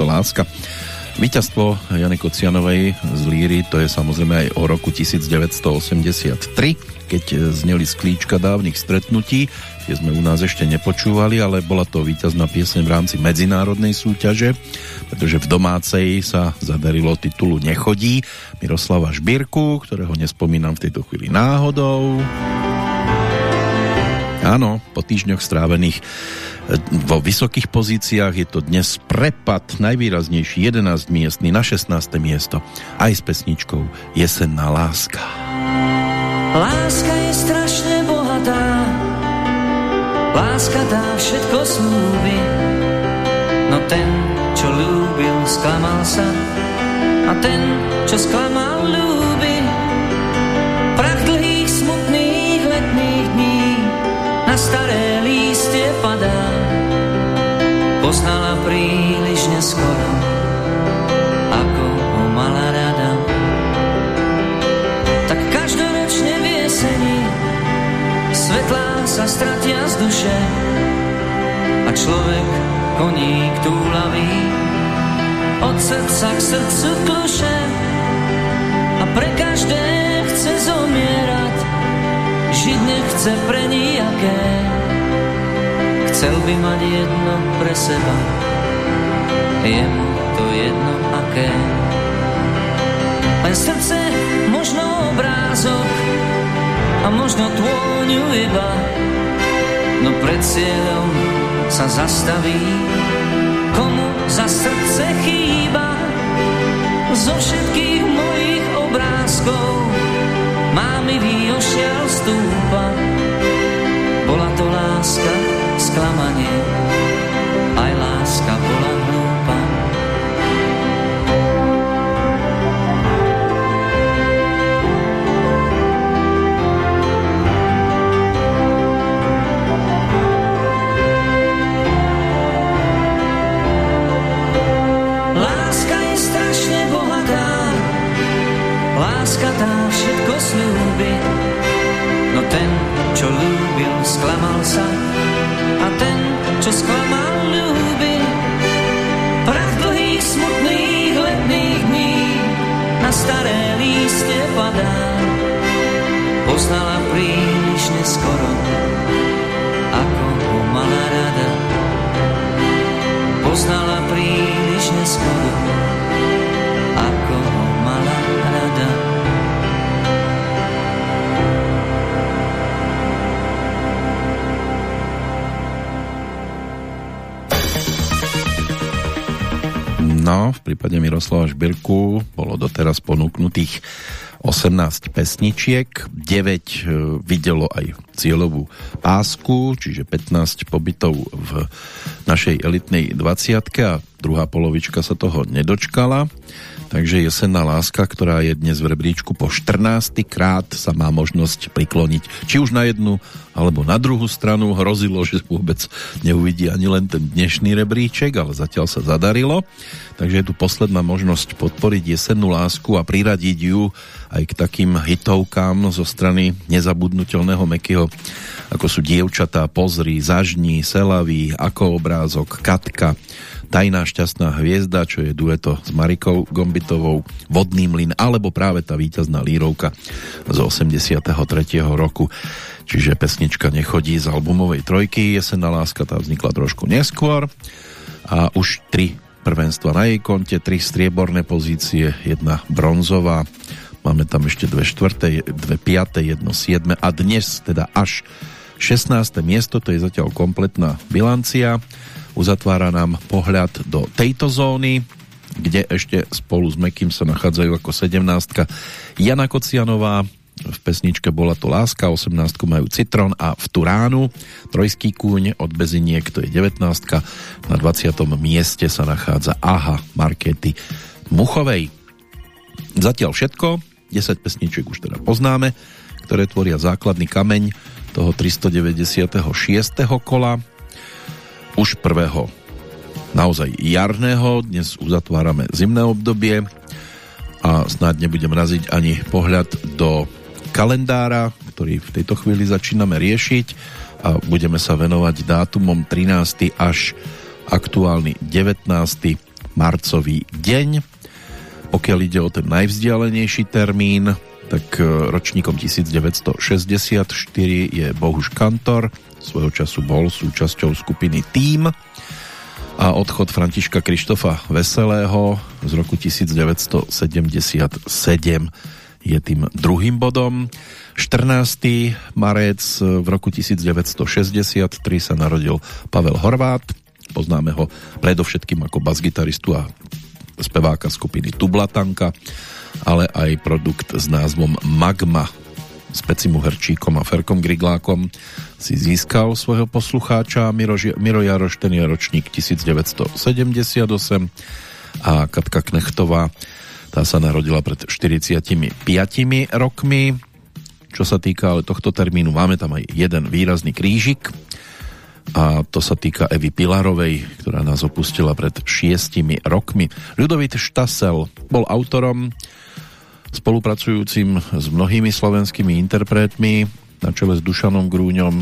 to láska.
Víťazstvo Jany Kocianovej z Líry to je samozrejme aj o roku 1983, keď zneli sklíčka dávnych stretnutí, tie sme u nás ešte nepočúvali, ale bola to víťazná piesň v rámci medzinárodnej súťaže, pretože v domácej sa zadarilo titulu Nechodí Miroslava Žbírku, ktorého nespomínam v tejto chvíli náhodou. Áno, po týždňoch strávených vo vysokých pozíciách je to dnes prepad najvýraznejší 11 miestny na 16. miesto aj s pesničkou Jesenná láska.
Láska je strašne bohatá Láska dá všetko slúby No ten, čo ľúbil, sklamal sa A ten, čo sklamal, ľúbi poznala príliš neskoro, ako ho mala rada. Tak každoročne v jeseni svetlá sa stratia z duše a človek koník túlavý od srdca k srdcu kluše a pre každé chce zomierať, žiť nechce pre nijaké Chcel by mať jedno pre seba, je mu to jedno aké. Len srdce, možno obrázok a možno tôňu iba, no pred cieľom sa zastaví, komu za srdce chýba. Zo všetkých mojich obrázkov má mi ošial stúpa. Bola to láska, sklamanie, aj láska bola hlúpa. Láska je strašne bohatá, láska dá všetko slúbi, no ten, čo ľúbil, sklamal sa čo sklamal, ľúbi. Prach dlhých, smutných letných dní na staré lístie padá. Poznala príliš neskoro, ako ho mala rada. Poznala príliš neskoro,
No, v prípade Miroslava Žbirku bolo doteraz ponúknutých 18 pesničiek, 9 e, videlo aj cieľovú pásku, čiže 15 pobytov v našej elitnej 20 a druhá polovička sa toho nedočkala. Takže jesenná láska, ktorá je dnes v rebríčku po 14. krát sa má možnosť prikloniť či už na jednu alebo na druhú stranu. Hrozilo, že vôbec neuvidí ani len ten dnešný rebríček, ale zatiaľ sa zadarilo. Takže je tu posledná možnosť podporiť jesennú lásku a priradiť ju aj k takým hitovkám zo strany nezabudnutelného Mekyho, ako sú Dievčatá, Pozri, Zažní, Selavý, Ako obrázok, Katka, Tajná šťastná hviezda, čo je dueto s Marikou Gombitovou, Vodný mlyn, alebo práve tá víťazná lírovka z 83. roku. Čiže pesnička nechodí z albumovej trojky, Jesenná láska tá vznikla trošku neskôr a už tri prvenstva na jej konte, tri strieborné pozície, jedna bronzová, máme tam ešte dve štvrté, dve piaté, jedno siedme a dnes teda až 16. miesto, to je zatiaľ kompletná bilancia uzatvára nám pohľad do tejto zóny, kde ešte spolu s Mekým sa nachádzajú ako 17 Jana Kocianová, v pesničke bola to Láska, 18 majú Citron a v Turánu, Trojský kúň od Beziniek, to je 19 na 20. mieste sa nachádza Aha Markety Muchovej. Zatiaľ všetko, 10 pesničiek už teda poznáme, ktoré tvoria základný kameň toho 396. kola už prvého naozaj jarného, dnes uzatvárame zimné obdobie a snáď nebudem raziť ani pohľad do kalendára, ktorý v tejto chvíli začíname riešiť a budeme sa venovať dátumom 13. až aktuálny 19. marcový deň Pokiaľ ide o ten najvzdialenejší termín, tak e, ročníkom 1964 je Bohuš Kantor, svojho času bol súčasťou skupiny Tým a odchod Františka Krištofa Veselého z roku 1977 je tým druhým bodom. 14. marec v roku 1963 sa narodil Pavel Horvát. Poznáme ho predovšetkým ako basgitaristu a speváka skupiny Tublatanka ale aj produkt s názvom Magma s Pecimu Herčíkom a Ferkom Griglákom si získal svojho poslucháča Miro, Miro Jaroš, ten je ročník 1978 a Katka Knechtová tá sa narodila pred 45 rokmi čo sa týka ale tohto termínu máme tam aj jeden výrazný krížik a to sa týka Evy Pilarovej, ktorá nás opustila pred šiestimi rokmi. Ľudovit Štasel bol autorom spolupracujúcim s mnohými slovenskými interpretmi na čele s Dušanom Grúňom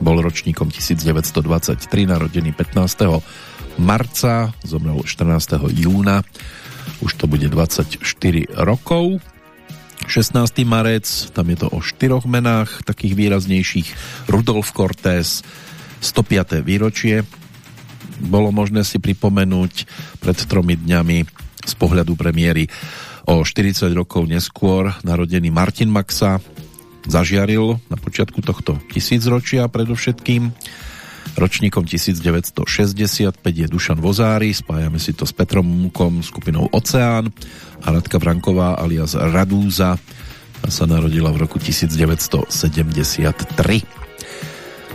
bol ročníkom 1923 narodený 15. marca zomrel 14. júna už to bude 24 rokov 16. marec, tam je to o štyroch menách takých výraznejších Rudolf Cortés 105. výročie bolo možné si pripomenúť pred tromi dňami z pohľadu premiéry O 40 rokov neskôr narodený Martin Maxa zažiaril na počiatku tohto tisícročia predovšetkým. Ročníkom 1965 je Dušan Vozári, spájame si to s Petrom Múkom, skupinou Oceán a Radka Branková alias Radúza sa narodila v roku 1973.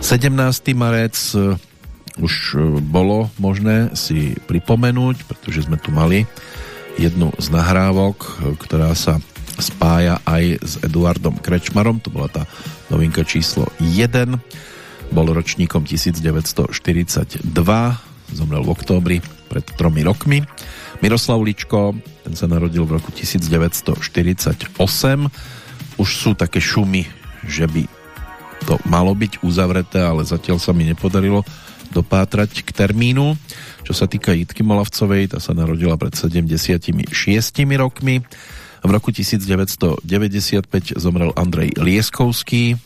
17. marec eh, už eh, bolo možné si pripomenúť, pretože sme tu mali jednu z nahrávok, ktorá sa spája aj s Eduardom Krečmarom, to bola tá novinka číslo 1, bol ročníkom 1942, zomrel v októbri pred tromi rokmi. Miroslav Ličko, ten sa narodil v roku 1948, už sú také šumy, že by to malo byť uzavreté, ale zatiaľ sa mi nepodarilo dopátrať k termínu. Čo sa týka Jitky Molavcovej, tá sa narodila pred 76 rokmi. V roku 1995 zomrel Andrej Lieskovský,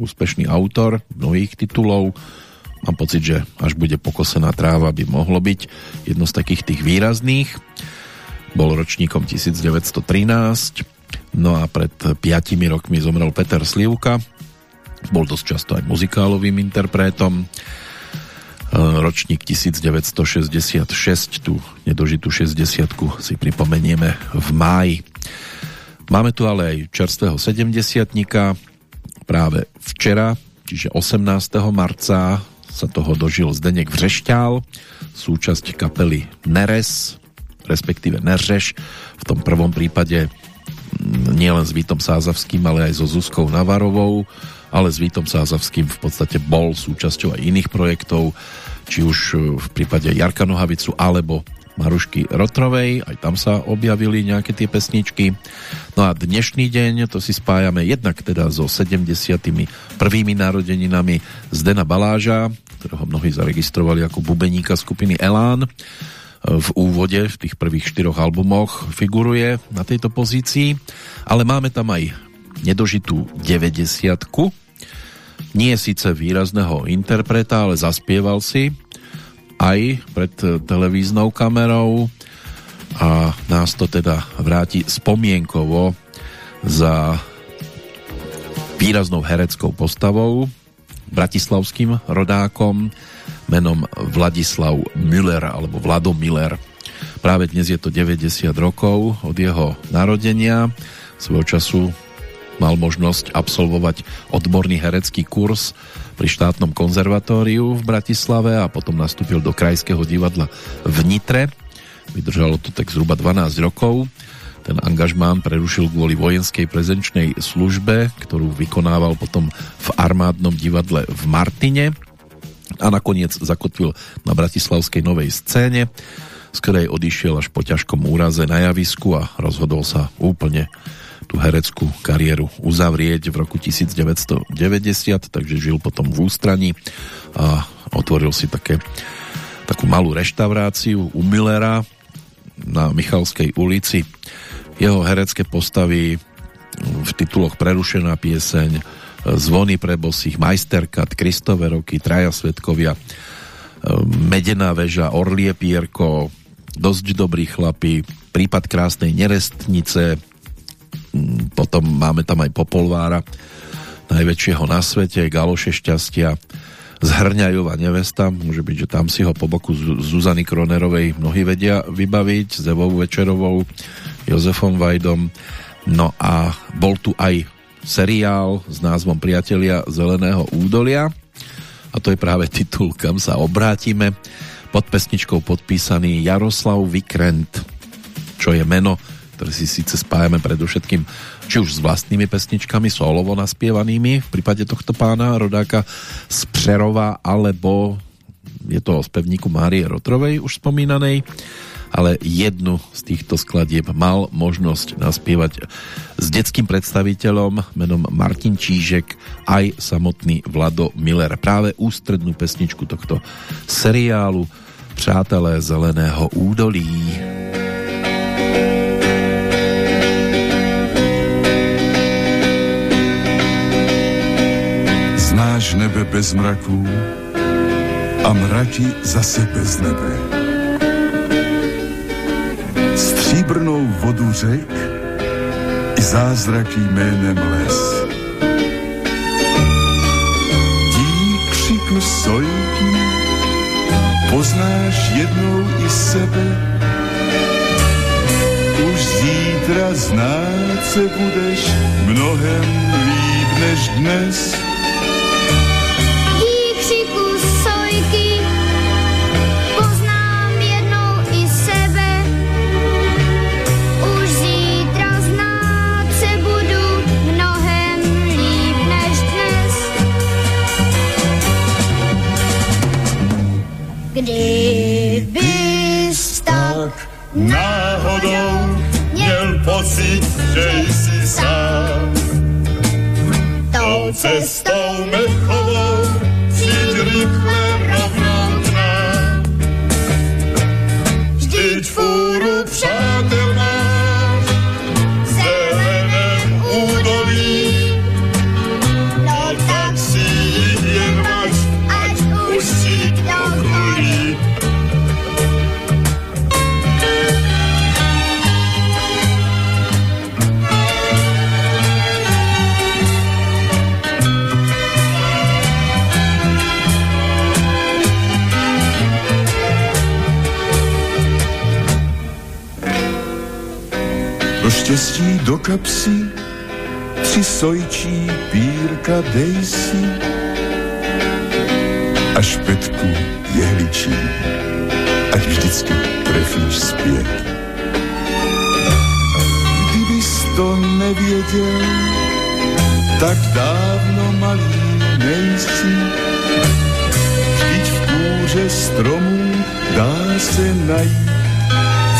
úspešný autor mnohých titulov. Mám pocit, že až bude pokosená tráva, by mohlo byť jedno z takých tých výrazných. Bol ročníkom 1913, no a pred 5 rokmi zomrel Peter Slivka, bol dosť často aj muzikálovým interpretom ročník 1966, tú nedožitú 60 si pripomenieme v máji. Máme tu ale aj čerstvého 70 práve včera, čiže 18. marca sa toho dožil Zdenek Vřešťál, súčasť kapely Neres, respektíve Neržeš, v tom prvom prípade nielen s Vítom Sázavským, ale aj so Zuzkou Navarovou, ale s Vítom Sázavským v podstate bol súčasťou aj iných projektov, či už e, v prípade Jarka Nohavicu alebo Marušky Rotrovej, aj tam sa objavili nejaké tie pesničky. No a dnešný deň to si spájame jednak teda so 70. prvými narodeninami Zdena Baláža, ktorého mnohí zaregistrovali ako bubeníka skupiny Elán. V úvode v tých prvých štyroch albumoch figuruje na tejto pozícii, ale máme tam aj nedožitú 90 nie síce výrazného interpreta, ale zaspieval si aj pred televíznou kamerou a nás to teda vráti spomienkovo za výraznou hereckou postavou, bratislavským rodákom menom Vladislav Müller alebo Vlado Miller. Práve dnes je to 90 rokov od jeho narodenia. Svojho času mal možnosť absolvovať odborný herecký kurz pri štátnom konzervatóriu v Bratislave a potom nastúpil do Krajského divadla v Nitre. Vydržalo to tak zhruba 12 rokov. Ten angažmán prerušil kvôli vojenskej prezenčnej službe, ktorú vykonával potom v armádnom divadle v Martine a nakoniec zakotvil na bratislavskej novej scéne, z ktorej odišiel až po ťažkom úraze na javisku a rozhodol sa úplne tú hereckú kariéru uzavrieť v roku 1990, takže žil potom v ústraní a otvoril si také, takú malú reštauráciu u Millera na Michalskej ulici. Jeho herecké postavy v tituloch Prerušená pieseň, Zvony pre bosých, Majsterkat, Kristové roky, Traja svetkovia, Medená väža, Orlie Pierko, Dosť dobrý chlapi, Prípad krásnej nerestnice, potom máme tam aj Popolvára, najväčšieho na svete, Galoše šťastia, Zhrňajová nevesta, môže byť, že tam si ho po boku Zuzany Kronerovej mnohí vedia vybaviť, s Večerovou, Jozefom Vajdom. No a bol tu aj seriál s názvom Priatelia Zeleného údolia a to je práve titul, kam sa obrátime. Pod pesničkou podpísaný Jaroslav Vikrent, čo je meno, ktoré si síce spájame predovšetkým či už s vlastnými pesničkami, solovo naspievanými v prípade tohto pána rodáka z Přerova, alebo je to o spevníku Márie Rotrovej už spomínanej, ale jednu z týchto skladieb mal možnosť naspievať s detským predstaviteľom menom Martin Čížek aj samotný Vlado Miller. Práve ústrednú pesničku tohto seriálu Přátelé zeleného údolí.
Znáš nebe bez mraků a mraky zase bez nebe. Stříbrnou vodu řek i zázraky jménem les. Dík křiku sojky poznáš jednou i sebe. Už zítra znát se budeš mnohem líp než dnes.
Kdybys tak náhodou měl pocit, že jsi sám, tou cestou mechovou přijď rychle
kapsy tři sojčí pírka dej si a špetku jehličí, ať vždycky trefíš zpět. Kdybys to nevěděl, tak dávno malý nejsi. Vždyť v kůře stromů dá se najít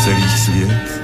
celý svět.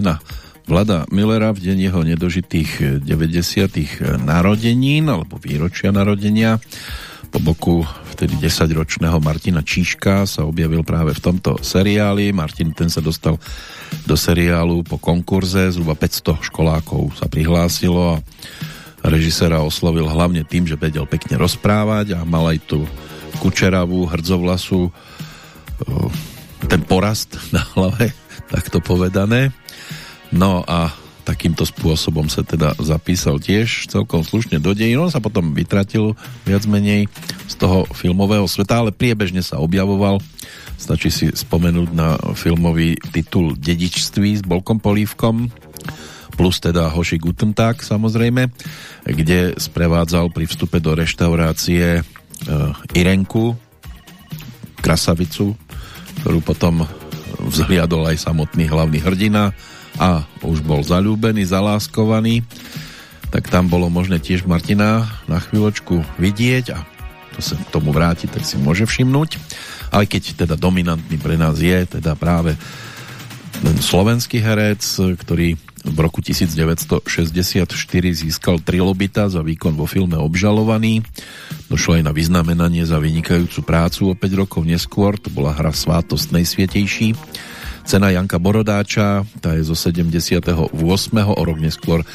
Na Vlada Millera v deň jeho nedožitých 90. narodenín alebo výročia narodenia. po boku vtedy 10-ročného Martina Číška sa objavil práve v tomto seriáli. Martin ten sa dostal do seriálu po konkurze, zhruba 500 školákov sa prihlásilo a režisera oslovil hlavne tým, že vedel pekne rozprávať a mal aj tú kučeravú, hrdzovlasu ten porast na hlave, <laughs> tak to povedané. No a takýmto spôsobom sa teda zapísal tiež celkom slušne do dejín. On sa potom vytratil viac menej z toho filmového sveta, ale priebežne sa objavoval. Stačí si spomenúť na filmový titul Dedičství s Bolkom Polívkom plus teda Hoši Gutentag samozrejme, kde sprevádzal pri vstupe do reštaurácie e, Irenku, krasavicu, ktorú potom vzhliadol aj samotný hlavný hrdina a už bol zalúbený, zaláskovaný, tak tam bolo možné tiež Martina na chvíľočku vidieť a to sa k tomu vráti, tak si môže všimnúť. Ale keď teda dominantný pre nás je teda práve ten slovenský herec, ktorý v roku 1964 získal trilobita za výkon vo filme Obžalovaný. Došlo aj na vyznamenanie za vynikajúcu prácu o 5 rokov neskôr, to bola hra Svátost najsvietejší Cena Janka Borodáča, tá je zo 78. O rok neskôr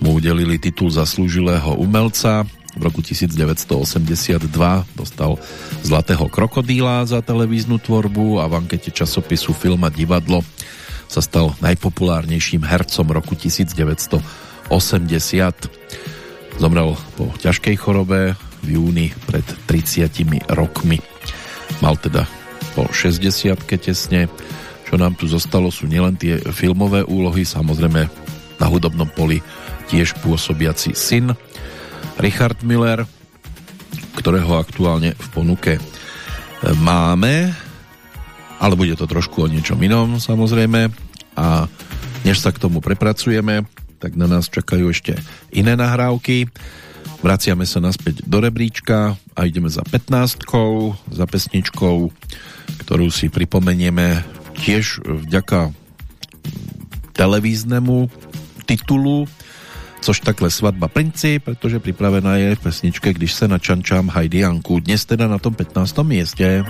mu udelili titul zaslúžilého umelca. V roku 1982 dostal Zlatého krokodíla za televíznu tvorbu a v ankete časopisu Film a divadlo sa stal najpopulárnejším hercom roku 1980. Zomrel po ťažkej chorobe v júni pred 30 rokmi. Mal teda po 60 tesne čo nám tu zostalo sú nielen tie filmové úlohy, samozrejme na hudobnom poli tiež pôsobiaci syn Richard Miller, ktorého aktuálne v ponuke máme, ale bude to trošku o niečom inom samozrejme a než sa k tomu prepracujeme, tak na nás čakajú ešte iné nahrávky. Vraciame sa naspäť do rebríčka a ideme za 15 za pesničkou, ktorú si pripomenieme tiež vďaka televíznemu titulu což takhle svatba princi, pretože pripravená je v pesničke Když se načančám Heidi Janku. Dnes teda na tom 15. mieste.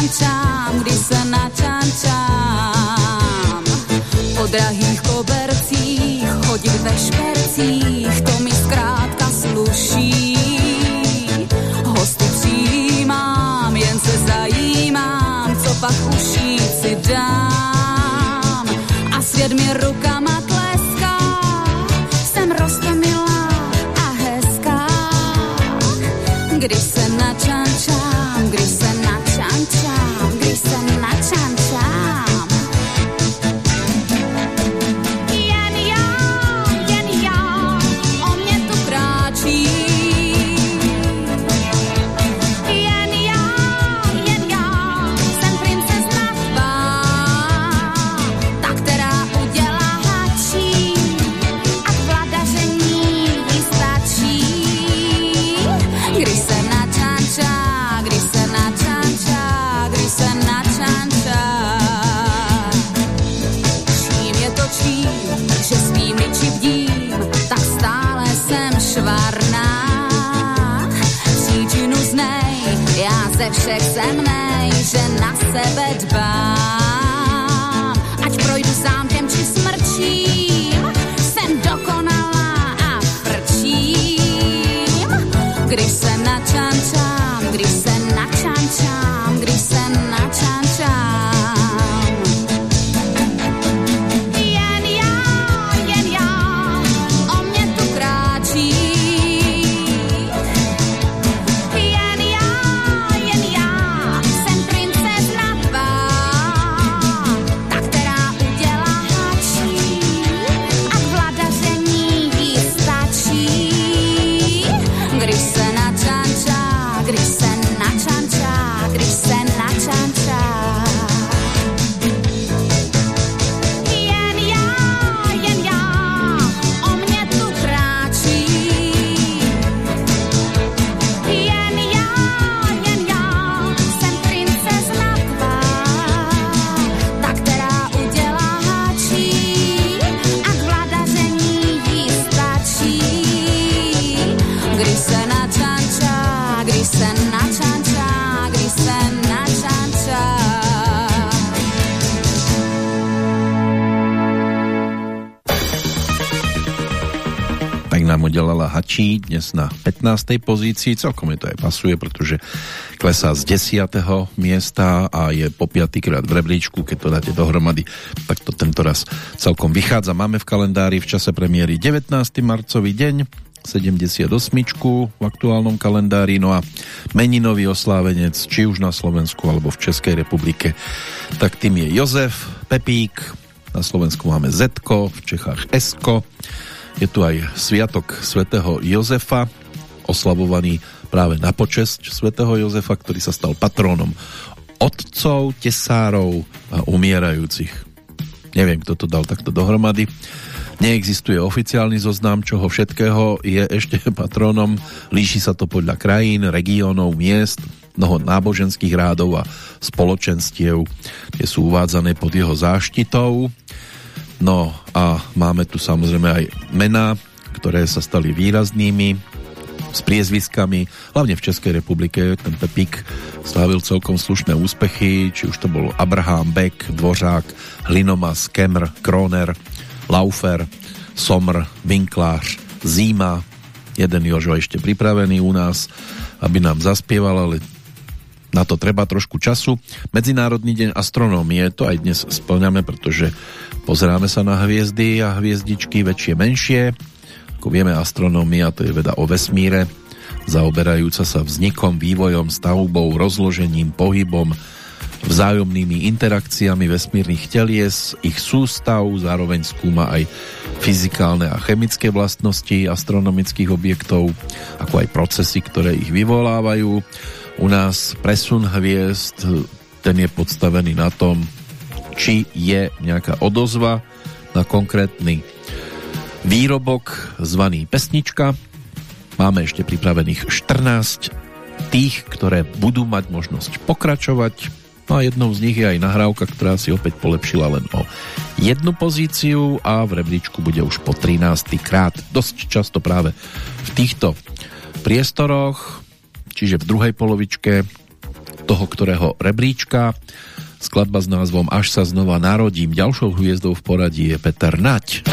Načančám, když se načančám po drahých kobercích chodit ve špercích, to mi zkrátka sluší. Hosty přijímám, jen se zajímám, co pak ušít si dám. A svět mi rukama tleská, jsem roztomilá a hezká. Když se načančám, když že na
dnes na 15. pozícii. Celkom je to aj pasuje, pretože klesá z 10. miesta a je po 5. krát v rebríčku. Keď to dáte dohromady, tak to tento raz celkom vychádza. Máme v kalendári v čase premiéry 19. marcový deň, 78 v aktuálnom kalendári, no a meninový oslávenec, či už na Slovensku alebo v Českej republike, tak tým je Jozef Pepík, na Slovensku máme Zetko, v Čechách Esko, je tu aj Sviatok svätého Jozefa, oslavovaný práve na počesť svätého Jozefa, ktorý sa stal patrónom otcov, tesárov a umierajúcich. Neviem, kto to dal takto dohromady. Neexistuje oficiálny zoznam, čoho všetkého je ešte <laughs> patrónom. Líši sa to podľa krajín, regiónov, miest, mnoho náboženských rádov a spoločenstiev, tie sú uvádzané pod jeho záštitou. No a máme tu samozrejme aj mená, ktoré sa stali výraznými s priezviskami, hlavne v Českej republike ten Pepík slávil celkom slušné úspechy, či už to bol Abraham, Beck, Dvořák, Hlinomas, Kemr, Kroner, Laufer, Somr, Vinklář, Zíma, jeden Jožo ešte pripravený u nás, aby nám zaspieval, ale na to treba trošku času. Medzinárodný deň astronómie, to aj dnes splňame, pretože pozeráme sa na hviezdy a hviezdičky väčšie, menšie. Ako vieme, astronómia to je veda o vesmíre, zaoberajúca sa vznikom, vývojom, stavbou, rozložením, pohybom, vzájomnými interakciami vesmírnych telies, ich sústav, zároveň skúma aj fyzikálne a chemické vlastnosti astronomických objektov, ako aj procesy, ktoré ich vyvolávajú u nás presun hviezd, ten je podstavený na tom, či je nejaká odozva na konkrétny výrobok zvaný pesnička. Máme ešte pripravených 14 tých, ktoré budú mať možnosť pokračovať. No a jednou z nich je aj nahrávka, ktorá si opäť polepšila len o jednu pozíciu a v rebríčku bude už po 13. krát. Dosť často práve v týchto priestoroch čiže v druhej polovičke toho ktorého rebríčka. Skladba s názvom Až sa znova narodím. Ďalšou hviezdou v poradí je Peter Nať.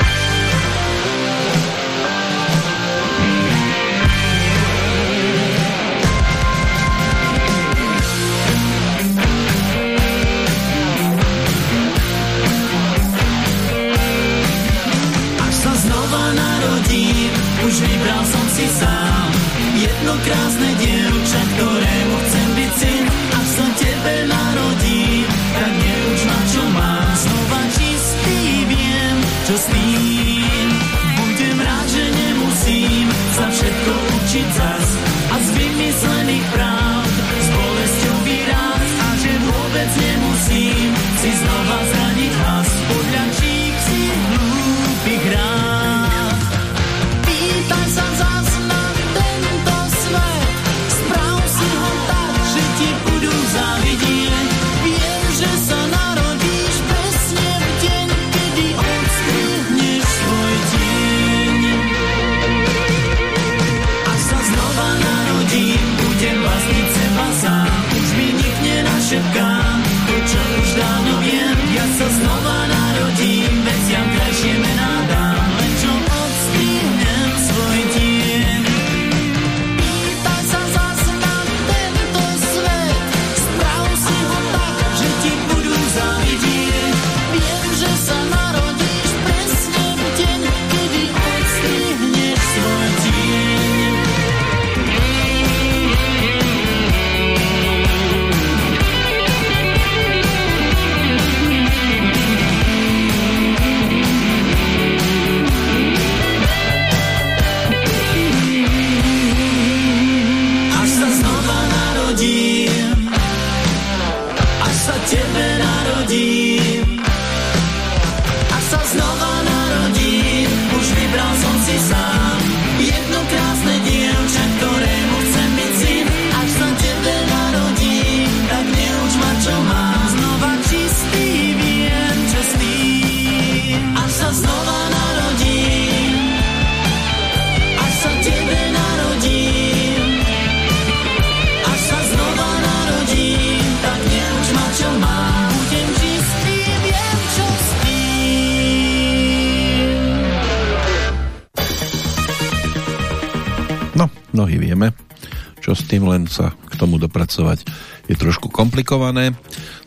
Dopracovať je trošku komplikované.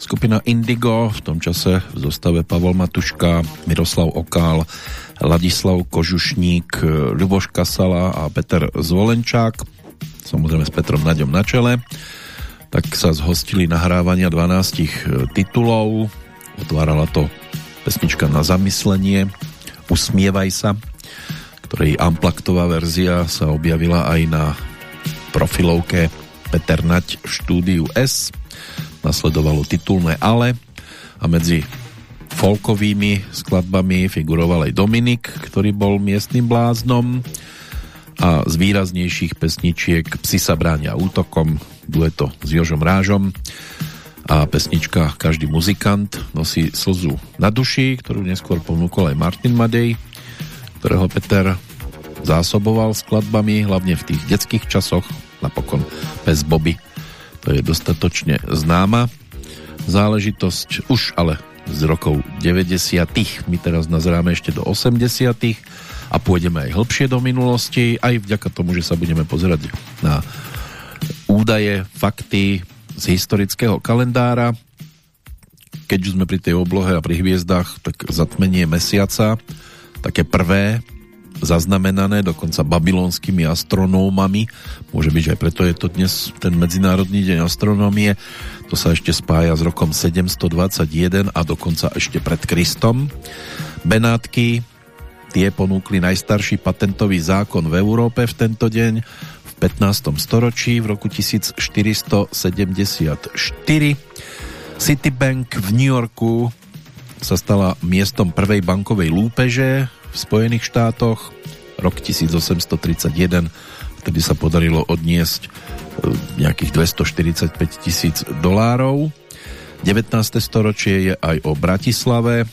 Skupina Indigo, v tom čase v zostave Pavol Matuška, Miroslav Okál, Ladislav Kožušník, Ľuboš Kasala a Peter Zvolenčák, samozrejme s Petrom Naďom na čele, tak sa zhostili nahrávania 12 titulov. Otvárala to pesnička na zamyslenie Usmievaj sa, ktorej amplaktová verzia sa objavila aj na profilovke Peter Nať v štúdiu S. Nasledovalo titulné Ale a medzi folkovými skladbami figuroval aj Dominik, ktorý bol miestnym bláznom a z výraznejších pesničiek Psi sa bránia útokom, dueto s Jožom Rážom a pesnička Každý muzikant nosí slzu na duši, ktorú neskôr ponúkol aj Martin Madej, ktorého Peter zásoboval skladbami, hlavne v tých detských časoch, napokon Pes Bobby. To je dostatočne známa záležitosť, už ale z rokov 90. My teraz nazeráme ešte do 80. a pôjdeme aj hlbšie do minulosti, aj vďaka tomu, že sa budeme pozerať na údaje, fakty z historického kalendára. Keď už sme pri tej oblohe a pri hviezdach, tak zatmenie mesiaca, také prvé, zaznamenané dokonca babylonskými astronómami. Môže byť, že aj preto je to dnes ten Medzinárodný deň astronómie. To sa ešte spája s rokom 721 a dokonca ešte pred Kristom. Benátky tie ponúkli najstarší patentový zákon v Európe v tento deň v 15. storočí v roku 1474. Citibank v New Yorku sa stala miestom prvej bankovej lúpeže v Spojených štátoch rok 1831 vtedy sa podarilo odniesť e, nejakých 245 tisíc dolárov 19. storočie je aj o Bratislave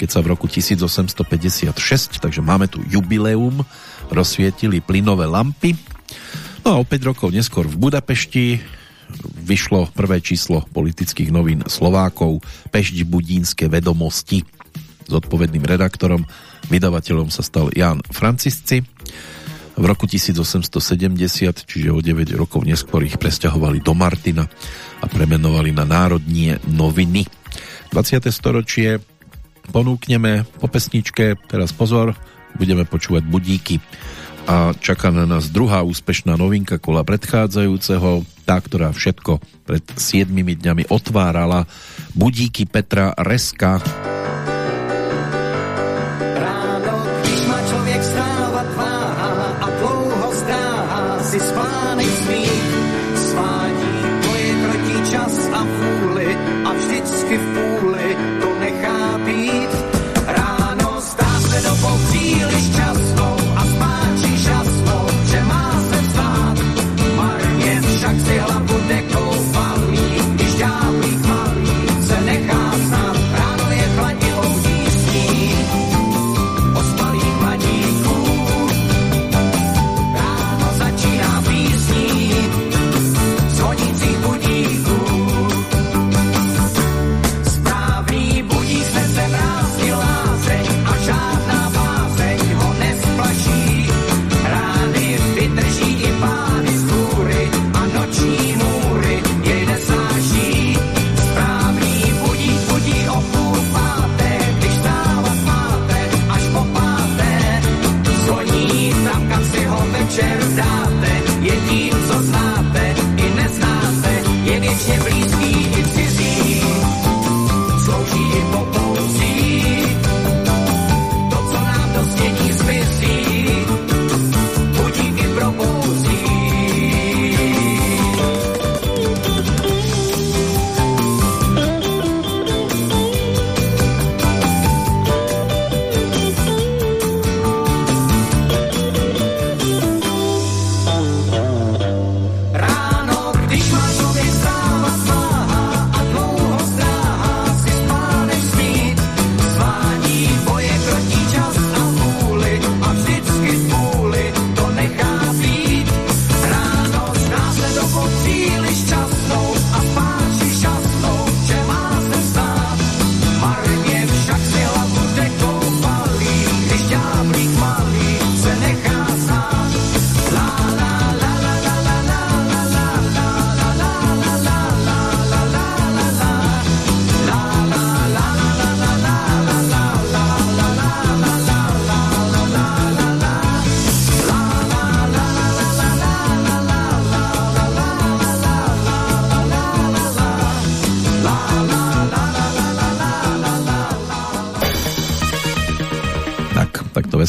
keď sa v roku 1856 takže máme tu jubileum rozsvietili plynové lampy no a o 5 rokov neskôr v Budapešti vyšlo prvé číslo politických novín Slovákov Pešť Budínske vedomosti s odpovedným redaktorom Vydavateľom sa stal Jan Francisci. V roku 1870, čiže o 9 rokov neskôr ich presťahovali do Martina a premenovali na Národnie noviny. 20. storočie ponúkneme po pesničke, teraz pozor, budeme počúvať budíky a čaká na nás druhá úspešná novinka kola predchádzajúceho, tá, ktorá všetko pred 7 dňami otvárala budíky Petra Reska.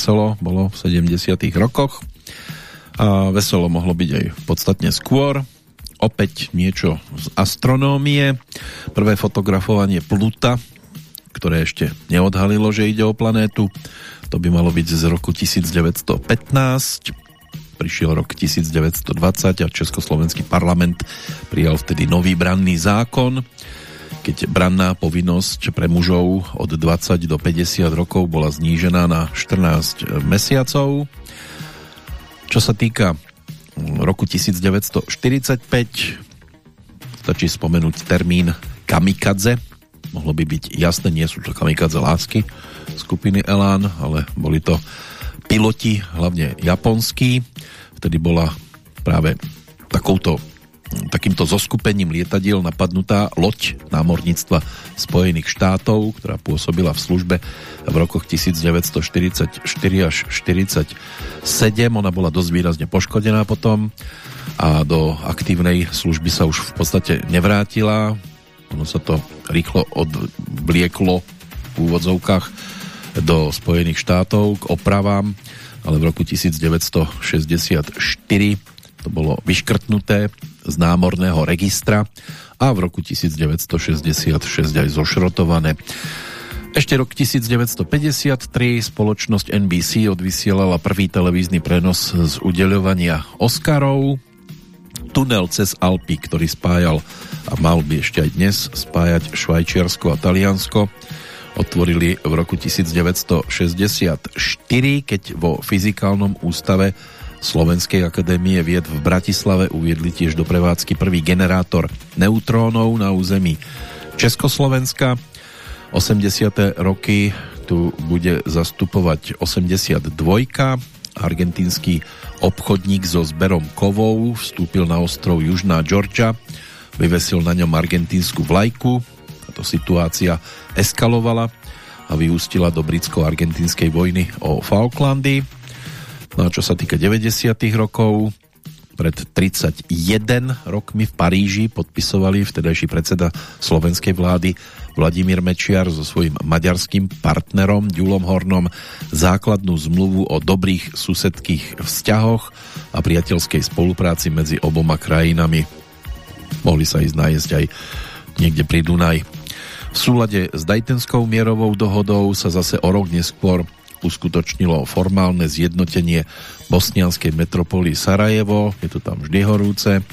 Veselo bolo v 70 rokoch a veselo mohlo byť aj podstatne skôr. Opäť niečo z astronómie. Prvé fotografovanie Pluta, ktoré ešte neodhalilo, že ide o planétu. To by malo byť z roku 1915. Prišiel rok 1920 a Československý parlament prijal vtedy nový branný zákon, keď branná povinnosť pre mužov od 20 do 50 rokov bola znížená na 14 mesiacov. Čo sa týka roku 1945, stačí spomenúť termín kamikadze. Mohlo by byť jasné, nie sú to kamikadze lásky skupiny Elán, ale boli to piloti, hlavne japonskí. Vtedy bola práve takouto takýmto zoskupením lietadiel napadnutá loď námorníctva Spojených štátov, ktorá pôsobila v službe v rokoch 1944 až 1947. Ona bola dosť výrazne poškodená potom a do aktívnej služby sa už v podstate nevrátila. Ono sa to rýchlo odblieklo v úvodzovkách do Spojených štátov k opravám, ale v roku 1964 to bolo vyškrtnuté z námorného registra a v roku 1966 aj zošrotované. Ešte rok 1953 spoločnosť NBC odvysielala prvý televízny prenos z udeľovania Oscarov. Tunel cez Alpy, ktorý spájal a mal by ešte aj dnes spájať Švajčiarsko a Taliansko, otvorili v roku 1964, keď vo fyzikálnom ústave Slovenskej akadémie vied v Bratislave uviedli tiež do prevádzky prvý generátor neutrónov na území Československa. 80. roky tu bude zastupovať 82. Argentínsky obchodník so zberom kovov vstúpil na ostrov Južná Georgia, vyvesil na ňom argentínsku vlajku. Táto situácia eskalovala a vyústila do britsko-argentínskej vojny o Falklandy. No a čo sa týka 90. rokov, pred 31 rokmi v Paríži podpisovali vtedajší predseda slovenskej vlády Vladimír Mečiar so svojím maďarským partnerom Ďulom Hornom základnú zmluvu o dobrých susedských vzťahoch a priateľskej spolupráci medzi oboma krajinami. Mohli sa ísť nájsť aj niekde pri Dunaj. V súlade s Dajtenskou mierovou dohodou sa zase o rok neskôr uskutočnilo formálne zjednotenie bosnianskej metropoly Sarajevo. Je to tam vždy horúce,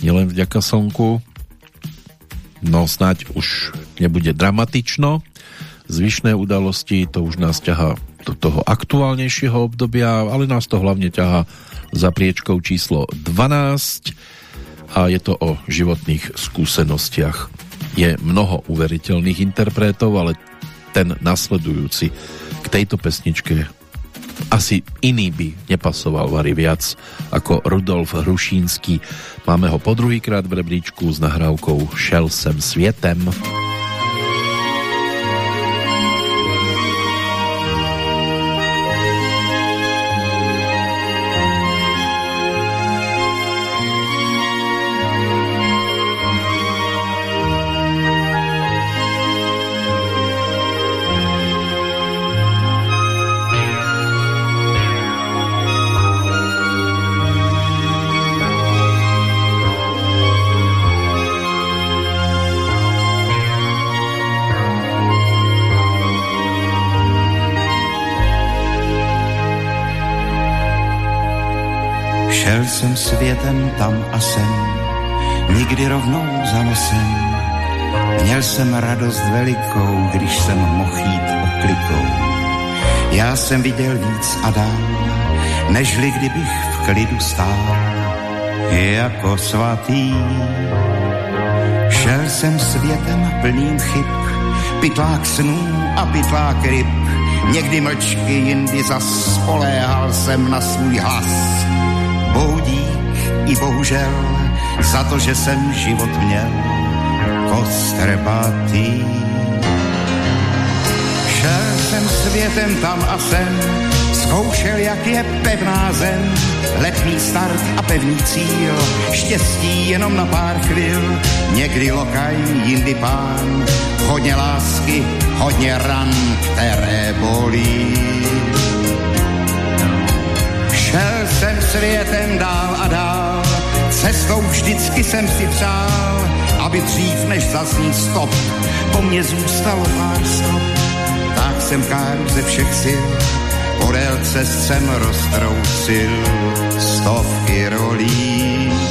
nielen vďaka slnku. No snáď už nebude dramatično. Zvyšné udalosti to už nás ťaha do toho aktuálnejšieho obdobia, ale nás to hlavne ťaha za priečkou číslo 12 a je to o životných skúsenostiach. Je mnoho uveriteľných interpretov, ale ten nasledujúci k tejto pesničke asi iný by nepasoval Vary viac ako Rudolf Hrušínsky. Máme ho po druhýkrát v rebríčku s nahrávkou Šel sem svietem.
Jsem světem tam a sem, nikdy rovnou za nosem. Měl jsem radost velikou, když jsem mohl jít oklikou. Já jsem viděl víc a dál, nežli kdybych v klidu stál, jako svatý. Šel jsem světem plným chyb, pytlák snů a pytlák ryb, někdy mlčky, jindy zas spoléhal jsem na svůj hlas boudík i bohužel za to, že jsem život měl kostrbatý. Šel jsem světem tam a sem, zkoušel, jak je pevná zem, letný start a pevný cíl, štěstí jenom na pár chvil, někdy lokaj, jindy pán, hodně lásky, hodně ran, které bolí světem dál a dál, cestou vždycky jsem si přál, aby dřív než zazní stop, po mně zůstalo pár stop. Tak jsem káru ze všech sil, podél cest jsem roztrousil stovky rolí.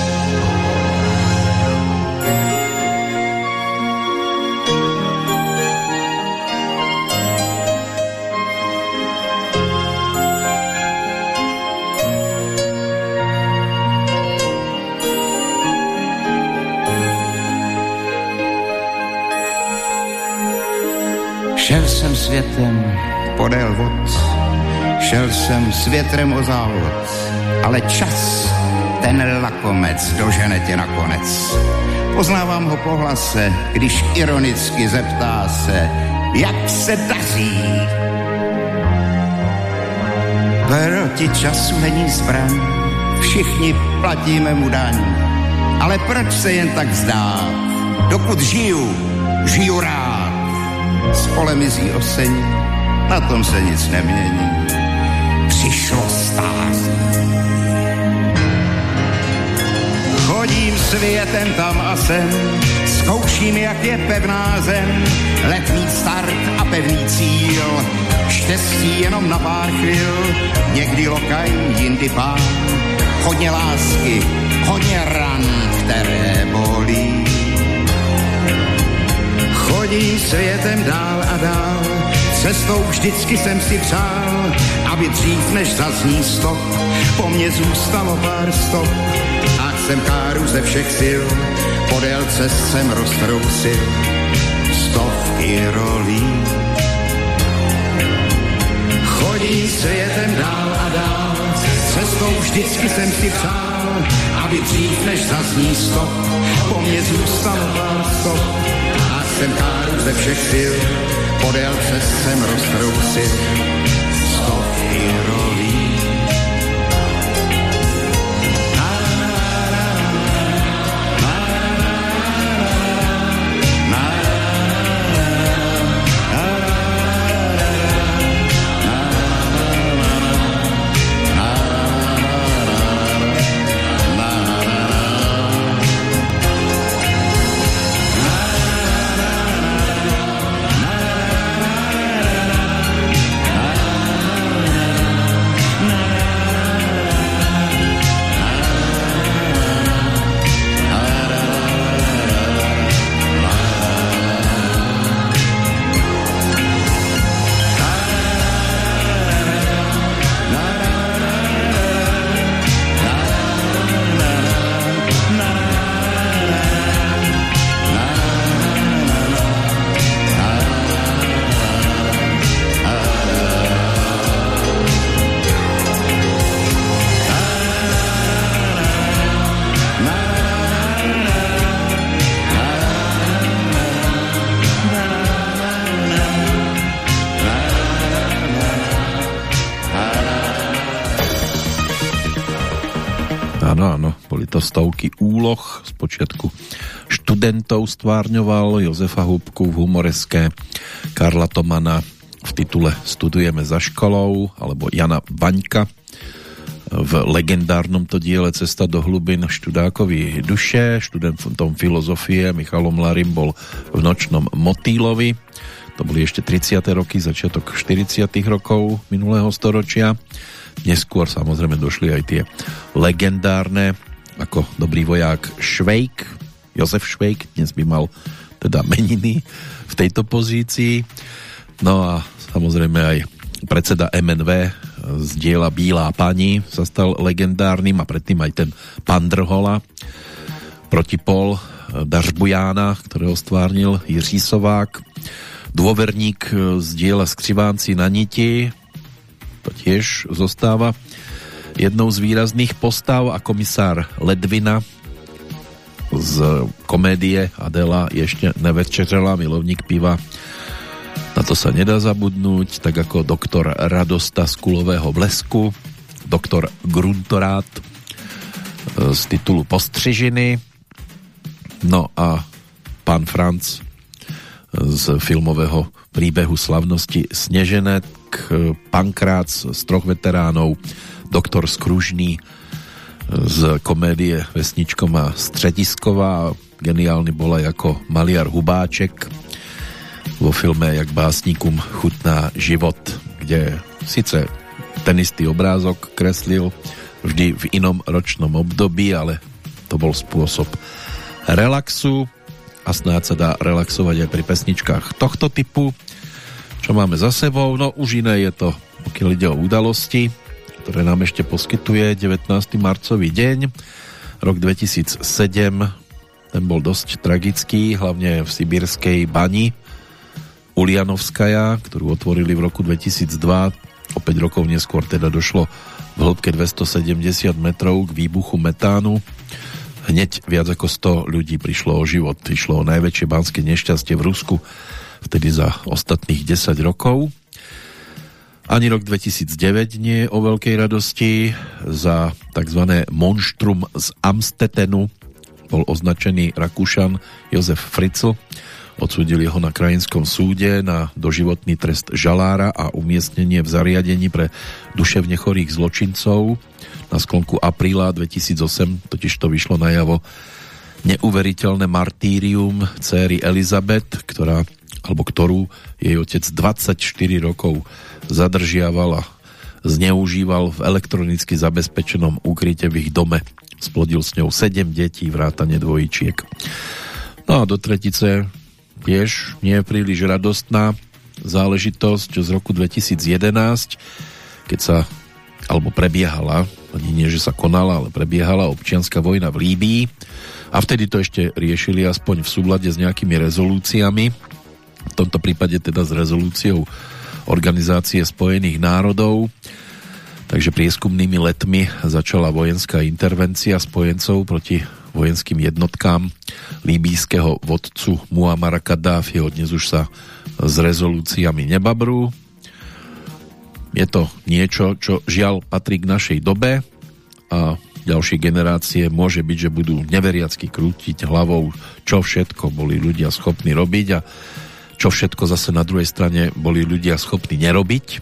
Světem podél vod, šel jsem s větrem o závod, ale čas, ten lakomec, dožene tě nakonec. Poznávám ho po hlase, když ironicky zeptá se, jak se daří. Proti času není zbraň, všichni platíme mu daň. Ale proč se jen tak zdát? Dokud žiju, žiju rád. S polemizí osení, na tom se nic nemění. Přišlo stáří. Chodím světem tam a sem, zkouším, jak je pevná zem, letný start a pevný cíl, štěstí jenom na pár chvil, někdy lokaj, jindy pán, hodně lásky, hodně ran, které bolí. Chodím světem dál a dál, cestou vždycky jsem si přál, aby dřív než zazní stop, po mně zůstalo pár stop. A jsem káru ze všech sil, podél cest jsem roztrousil stovky rolí. Chodím světem dál a dál, cestou vždycky jsem si přál, aby dřív než zazní stop, po mně zůstalo pár stop. Jsem káru ze všech sil, podél cest jsem stovky rolí.
Áno, Spočiatku študentov stvárňoval Jozefa Húbku v humoreské Karla Tomana v titule Studujeme za školou alebo Jana Baňka v legendárnom to diele Cesta do hlubin študákovi duše, študentom filozofie Michalom Larim bol v nočnom Motýlovi to boli ešte 30. roky, začiatok 40. rokov minulého storočia Neskôr samozrejme došli aj tie legendárne, ako dobrý voják Švejk, Jozef Švejk, dnes by mal teda meniny v tejto pozícii. No a samozrejme aj predseda MNV z diela Bílá pani sa stal legendárnym a predtým aj ten Pandrhola protipol Dažbujána, ktorého stvárnil Jiří Sovák. Dôverník z diela Skřivánci na niti. To tiež zostáva jednou z výrazných postav a komisár Ledvina z komédie Adela ešte nevečeřela, milovník piva. Na to sa nedá zabudnúť, tak ako doktor Radosta z Kulového blesku, doktor Gruntorát e, z titulu Postřižiny, no a pán Franc z filmového príbehu slavnosti Sneženek, Pankrác z troch veteránov, doktor Skružný z komédie Vesničko má středisková. Geniálny bol aj ako maliar Hubáček vo filme Jak básnikum chutná život, kde sice ten istý obrázok kreslil vždy v inom ročnom období, ale to bol spôsob relaxu a snáď sa dá relaxovať aj pri pesničkách tohto typu. Čo máme za sebou? No už iné je to, pokiaľ ide o udalosti, ktoré nám ešte poskytuje 19. marcový deň. Rok 2007, ten bol dosť tragický, hlavne v sibírskej bani Ulianovskaja, ktorú otvorili v roku 2002. O 5 rokov neskôr teda došlo v hĺbke 270 metrov k výbuchu metánu Hneď viac ako 100 ľudí prišlo o život. Išlo o najväčšie banské nešťastie v Rusku, vtedy za ostatných 10 rokov. Ani rok 2009 nie je o veľkej radosti. Za tzv. monštrum z Amstetenu bol označený Rakúšan Jozef Fritzl. Odsúdili ho na krajinskom súde na doživotný trest žalára a umiestnenie v zariadení pre duševne chorých zločincov na sklonku apríla 2008 totiž to vyšlo najavo neuveriteľné martírium céry Elizabeth, ktorá, alebo ktorú jej otec 24 rokov zadržiaval a zneužíval v elektronicky zabezpečenom úkryte v ich dome. Splodil s ňou 7 detí, vrátane dvojičiek. No a do tretice tiež nie je príliš radostná záležitosť z roku 2011, keď sa alebo prebiehala ani nie, že sa konala, ale prebiehala občianská vojna v Líbii a vtedy to ešte riešili aspoň v súlade s nejakými rezolúciami, v tomto prípade teda s rezolúciou Organizácie spojených národov. Takže prieskumnými letmi začala vojenská intervencia spojencov proti vojenským jednotkám líbískeho vodcu Muamara Kadáfiho. Dnes už sa s rezolúciami nebabrú, je to niečo, čo žiaľ patrí k našej dobe a ďalšie generácie môže byť, že budú neveriacky krútiť hlavou, čo všetko boli ľudia schopní robiť a čo všetko zase na druhej strane boli ľudia schopní nerobiť.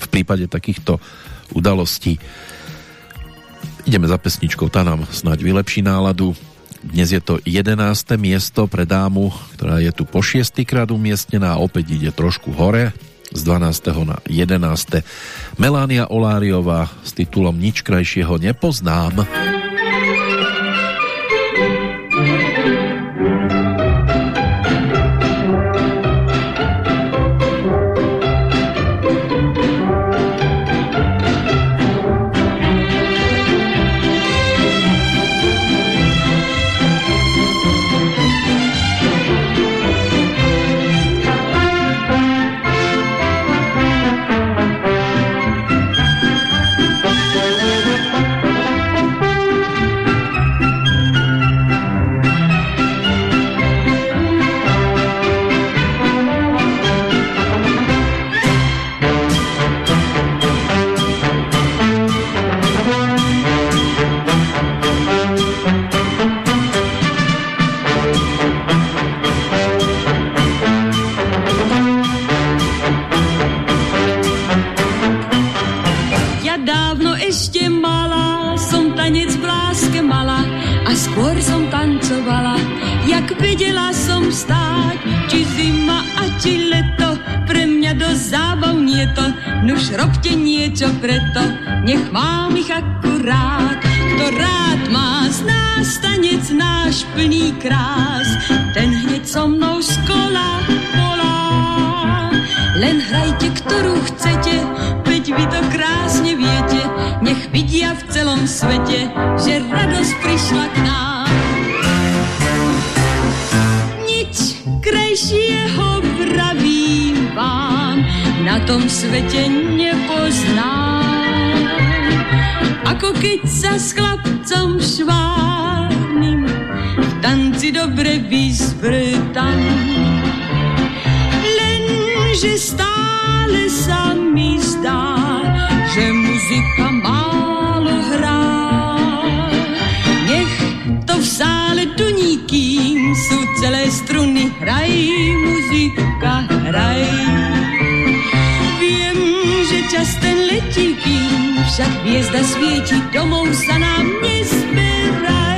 V prípade takýchto udalostí ideme za pesničkou, tá nám snáď vylepší náladu. Dnes je to 11. miesto pre dámu, ktorá je tu po šiestýkrát umiestnená a opäť ide trošku hore, z 12. na 11. Melánia Oláriová s titulom Nič krajšieho nepoznám.
páči leto, pre mňa do zábav nie to, no nuž robte niečo preto, nech mám ich akurát. Kto rád má z nás tanec náš plný krás, ten hneď so mnou z kola volá. Len hrajte, ktorú chcete, veď vy to krásne viete, nech vidia v celom svete, že radosť prišla k nám. Krejš jeho pravím vám, na tom svete nepoznám. Ako keď sa s chlapcom švárnym v tanci dobre vysvrtam. Lenže stále sa mi zdá, že muzika málo hrá. Nech to v sále tu nikým sú celé struny, hraj muzika, hraj. Viem, že čas ten letí, kým však hviezda svieti, domov sa nám nezberá.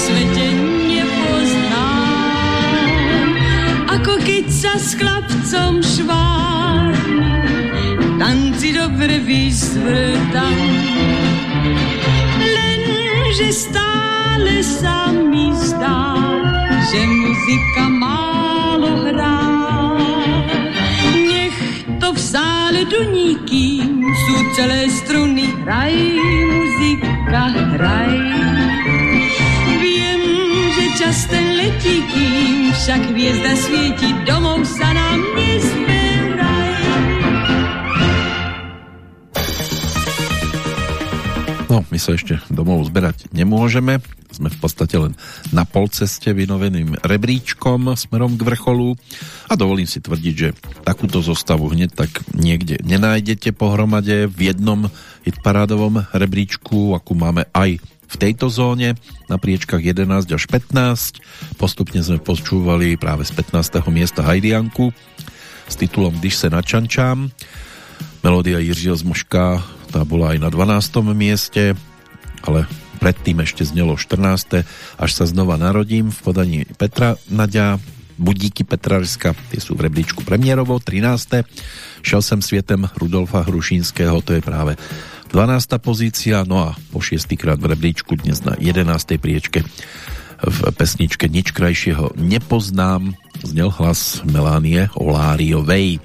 Svete nepoznám. Ako keď sa s chlapcom švár, tanci dobre vyzvrtam. Lenže stále sa mi zdá, že muzika málo hrá. Nech to v sále doníkým sú celé struny, hraj, muzika, hraj. Čas ten letí, kým však hviezda svieti, domov sa nám nezberaj.
No, my sa ešte domov zberať nemôžeme. Sme v podstate len na polceste vynoveným rebríčkom smerom k vrcholu a dovolím si tvrdiť, že takúto zostavu hneď tak niekde nenájdete pohromade v jednom hitparádovom rebríčku, akú máme aj v tejto zóne na priečkách 11 až 15. Postupne sme počúvali práve z 15. miesta Hajdianku s titulom Když se načančám. Melódia Jiřího Zmoška tá bola aj na 12. mieste, ale predtým ešte znelo 14. až sa znova narodím v podaní Petra Nadia, Budíky Petrarska, tie sú v rebríčku premiérovo, 13. Šel sem svietem Rudolfa Hrušínského, to je práve 12. pozícia, no a po 6. krát v rebríčku dnes na 11. priečke v pesničke Nič krajšieho nepoznám znel hlas Melánie Oláriovej.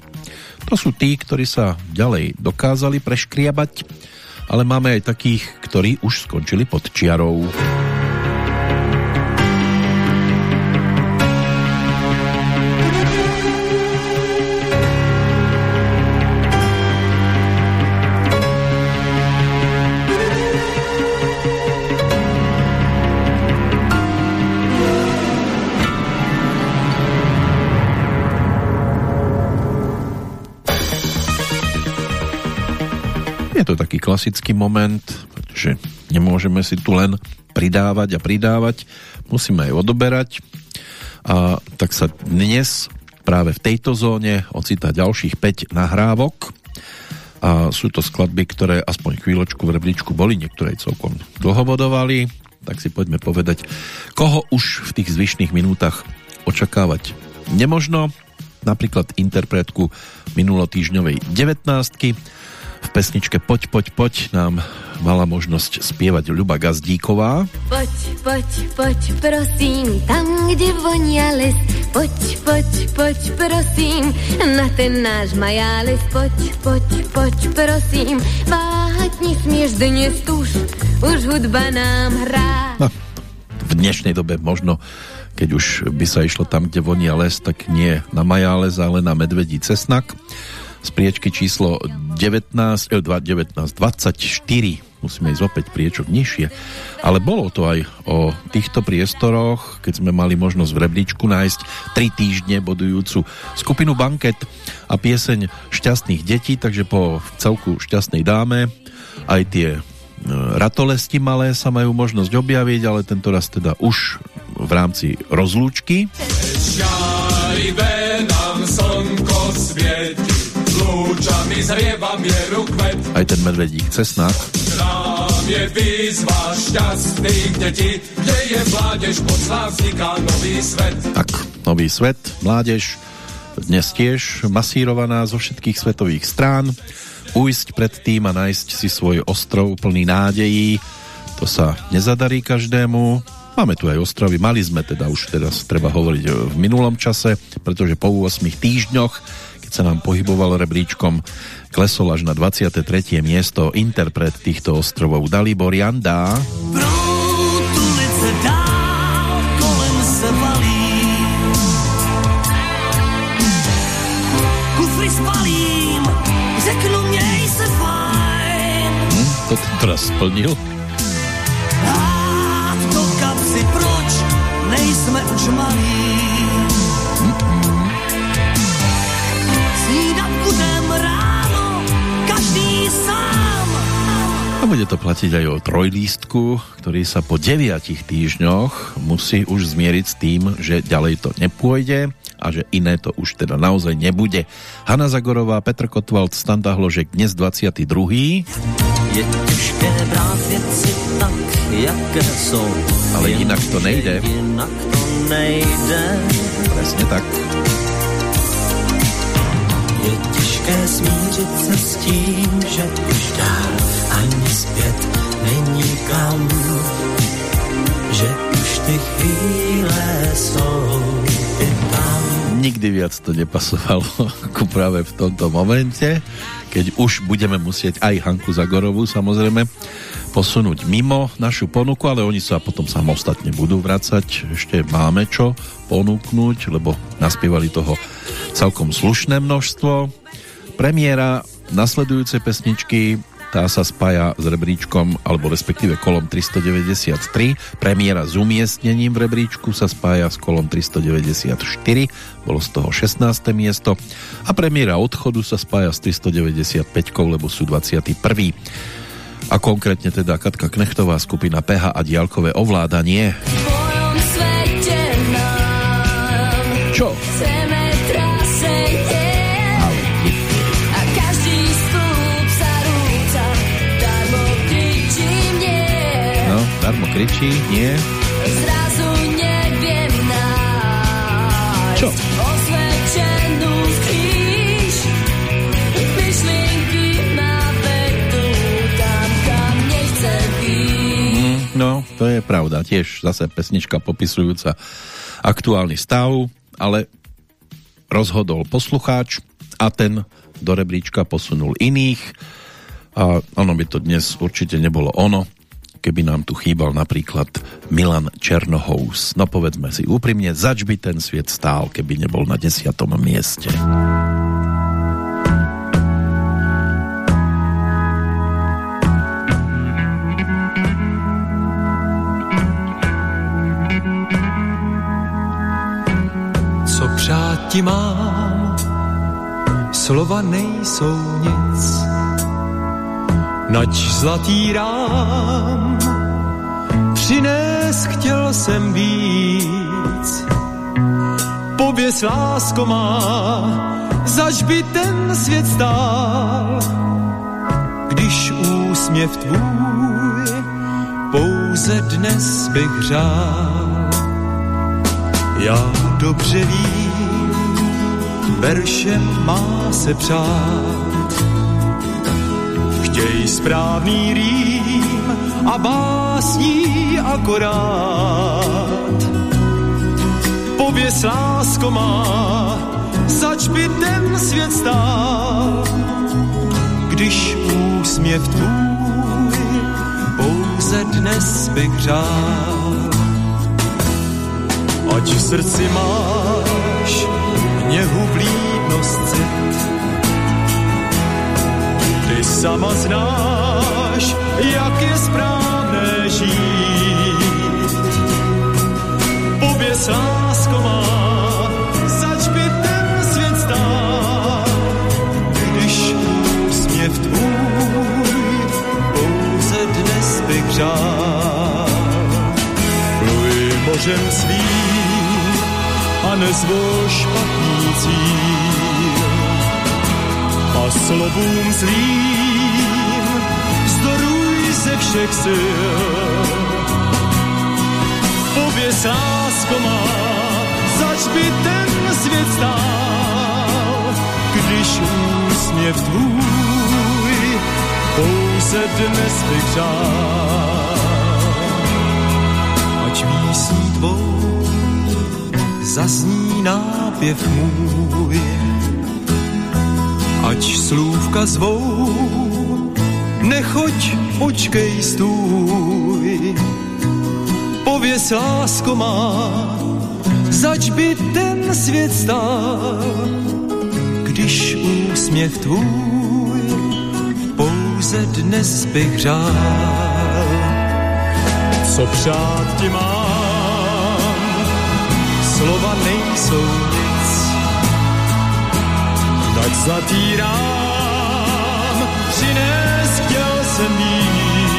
To sú tí, ktorí sa ďalej dokázali preškriabať, ale máme aj takých, ktorí už skončili pod čiarou. Taký klasický moment, pretože nemôžeme si tu len pridávať a pridávať, musíme aj odoberať. A tak sa dnes práve v tejto zóne ocitá ďalších 5 nahrávok. A sú to skladby, ktoré aspoň chvíľočku v rebríčku boli, niektoré celkom dlhobodovali, tak si poďme povedať, koho už v tých zvyšných minútach očakávať nemožno, napríklad interpretku minulotýžňovej 19 v pesničke Poď, poď, poď nám mala možnosť spievať Ľuba Gazdíková.
Poď, poď, poď, prosím, tam, kde vonia les. Poď, poď, poď, prosím, na ten náš majáles. Poď, poď, poď, prosím, váhať nesmieš dnes tuž, už hudba nám hrá.
No, v dnešnej dobe možno keď už by sa išlo tam, kde vonia les, tak nie na Majáles, ale na Medvedí cesnak z priečky číslo 19, eh, 19 24 musíme ísť opäť priečok nižšie. Ale bolo to aj o týchto priestoroch keď sme mali možnosť v rebríčku nájsť 3 týždne bodujúcu skupinu Banket a pieseň Šťastných detí. Takže po celku Šťastnej dáme aj tie eh, ratolesti malé sa majú možnosť objaviť, ale tento raz teda už v rámci rozlúčky.
Žiarivé
Aj ten medvedík cesnák.
Nám je výzva šťastných detí, kde je mládež mocná, vzniká nový svet.
Tak, nový svet, mládež, dnes tiež masírovaná zo všetkých svetových strán. Ujsť pred tým a nájsť si svoj ostrov plný nádejí, to sa nezadarí každému. Máme tu aj ostrovy, mali sme teda už teraz treba hovoriť v minulom čase, pretože po 8 týždňoch, sa nám pohyboval rebríčkom, klesol až na 23. miesto interpret týchto ostrovov Dalibor Janda.
Proud ulice dál kolem se valí. Kufry spalím, řeknu měj se fajn.
Hm, to teraz splnil.
Kapsy, proč nejsme už malí.
Bude to platiť aj o trojlístku, ktorý sa po deviatich týždňoch musí už zmieriť s tým, že ďalej to nepôjde a že iné to už teda naozaj nebude. Hanna Zagorová, Petr Kotwald, Standa Hložek, dnes 22.
Je těžké brát věci tak, jaké jsou.
Ale jinak to nejde.
Jinak to nejde.
Presne tak.
Těžké smířit se s tím, že už dál ani zpět není kam. Že už ty chvíle jsou i tam.
Nikdy viac to nepasovalo <laughs> ako práve v tomto momente, keď už budeme musieť aj Hanku Zagorovú samozrejme posunúť mimo našu ponuku, ale oni sa potom samostatne budú vracať. Ešte máme čo ponúknuť, lebo naspievali toho celkom slušné množstvo. Premiéra nasledujúcej pesničky tá sa spája s rebríčkom, alebo respektíve kolom 393. Premiéra s umiestnením v rebríčku sa spája s kolom 394, bolo z toho 16. miesto. A premiéra odchodu sa spája s 395, lebo sú 21. A konkrétne teda Katka Knechtová, skupina PH a diálkové ovládanie. Kričí, nie?
Zrazu neviem nájsť
Čo?
Osvedčenú kríž Myšlienky ma vedú Tam, kam nechcem ísť
Mm, no, to je pravda. Tiež zase pesnička popisujúca aktuálny stav, ale rozhodol poslucháč a ten do rebríčka posunul iných a ono by to dnes určite nebolo ono, keby nám tu chýbal napríklad Milan Černohous. No povedzme si úprimne, zač by ten sviet stál, keby nebol na desiatom mieste.
Co přát ti mám, slova nejsou nic, nač zlatý rám, přines chtěl jsem víc. Pověs lásko má, zaž by ten svět stál, když úsměv tvůj pouze dnes bych řál. Já dobře vím, veršem má se přát. Chtěj správný rým a básní akorát. Pověs lásko má, zač by ten svět stál, když úsměv tvůj pouze dnes bych řál. Ať v srdci máš hněhu vlídnost cit. Ty sama znáš, jak je správné žít. Pověs lásko má, zač by ten svět stál, když úsměv tvůj pouze dnes bych řál. Pluj mořem svým a nezvol špatný cíl. A slovům zlým vzdoruj ze všech sil. Pověs lásko má, zač by ten svět stál, když úsměv tvůj pouze dnes bych řál. Ať písní tvou zazní nápěv můj, ať slůvka zvou, nechoď, počkej, stůj. Pověs lásko má, zač by ten svět stál, když úsměv tvůj pouze dnes bych řál. Co přát ti mám, slova nejsou tak zlatý rám přines chtěl jsem mít.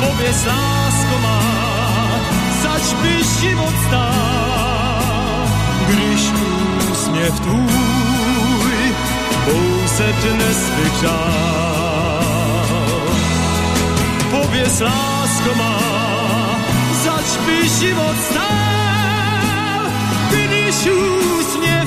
pověz lásko má, zač by život stál, když úsměv tvůj pouze dnes vyhřál. Pověz lásko má, zač by život stál, když úsměv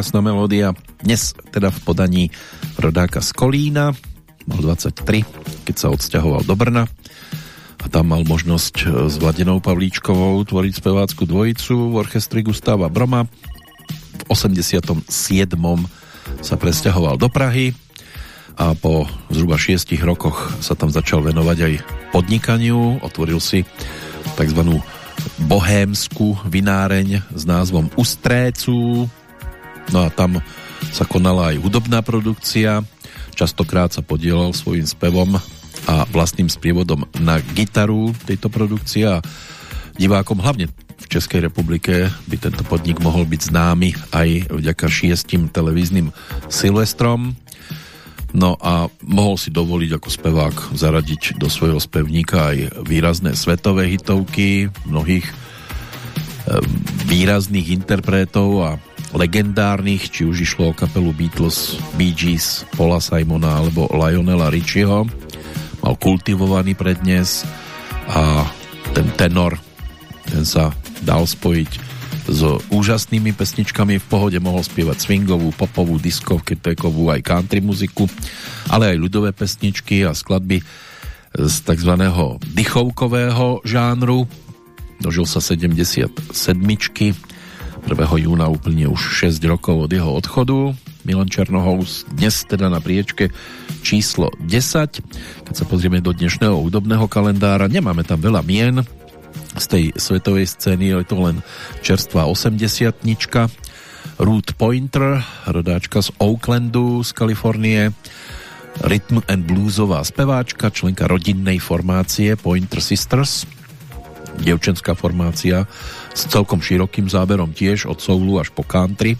úžasná melódia. Dnes teda v podaní rodáka z Kolína. Mal 23, keď sa odsťahoval do Brna a tam mal možnosť e, s Vladinou Pavlíčkovou tvoriť spevácku dvojicu v orchestri Gustava Broma. V 87. sa presťahoval do Prahy a po zhruba 6 rokoch sa tam začal venovať aj podnikaniu. Otvoril si tzv. bohémsku vináreň s názvom Ustrécu, No a tam sa konala aj hudobná produkcia, častokrát sa podielal svojim spevom a vlastným sprievodom na gitaru tejto produkcie a divákom hlavne v Českej republike by tento podnik mohol byť známy aj vďaka šiestim televíznym Silvestrom. No a mohol si dovoliť ako spevák zaradiť do svojho spevníka aj výrazné svetové hitovky mnohých e, výrazných interpretov a legendárnych, či už išlo o kapelu Beatles, Bee Gees, Paula Simona alebo Lionela Richieho. Mal kultivovaný prednes a ten tenor, ten sa dal spojiť so úžasnými pesničkami v pohode mohol spievať swingovú, popovú, diskovku, tekovú aj country muziku, ale aj ľudové pesničky a skladby z tzv. dychovkového žánru. Dožil sa 77 1. júna úplne už 6 rokov od jeho odchodu. Milan Černohous dnes teda na priečke číslo 10. Keď sa pozrieme do dnešného údobného kalendára, nemáme tam veľa mien z tej svetovej scény, je to len čerstvá 80 Ruth Pointer, rodáčka z Oaklandu z Kalifornie, rytm and bluesová speváčka, členka rodinnej formácie Pointer Sisters, devčenská formácia s celkom širokým záberom tiež od soulu až po country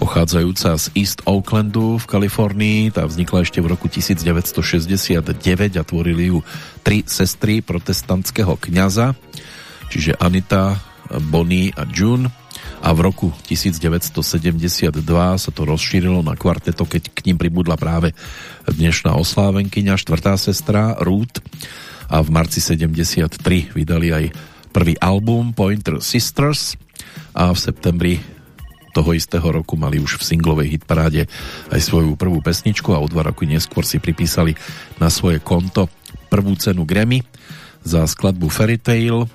pochádzajúca z East Oaklandu v Kalifornii. Tá vznikla ešte v roku 1969 a tvorili ju tri sestry protestantského kňaza, čiže Anita, Bonnie a June a v roku 1972 sa to rozšírilo na kvarteto, keď k ním pribudla práve dnešná oslávenkyňa, štvrtá sestra Ruth a v marci 73 vydali aj prvý album Pointer Sisters a v septembri toho istého roku mali už v singlovej hitparáde aj svoju prvú pesničku a o dva roky neskôr si pripísali na svoje konto prvú cenu Grammy za skladbu Fairy Tale.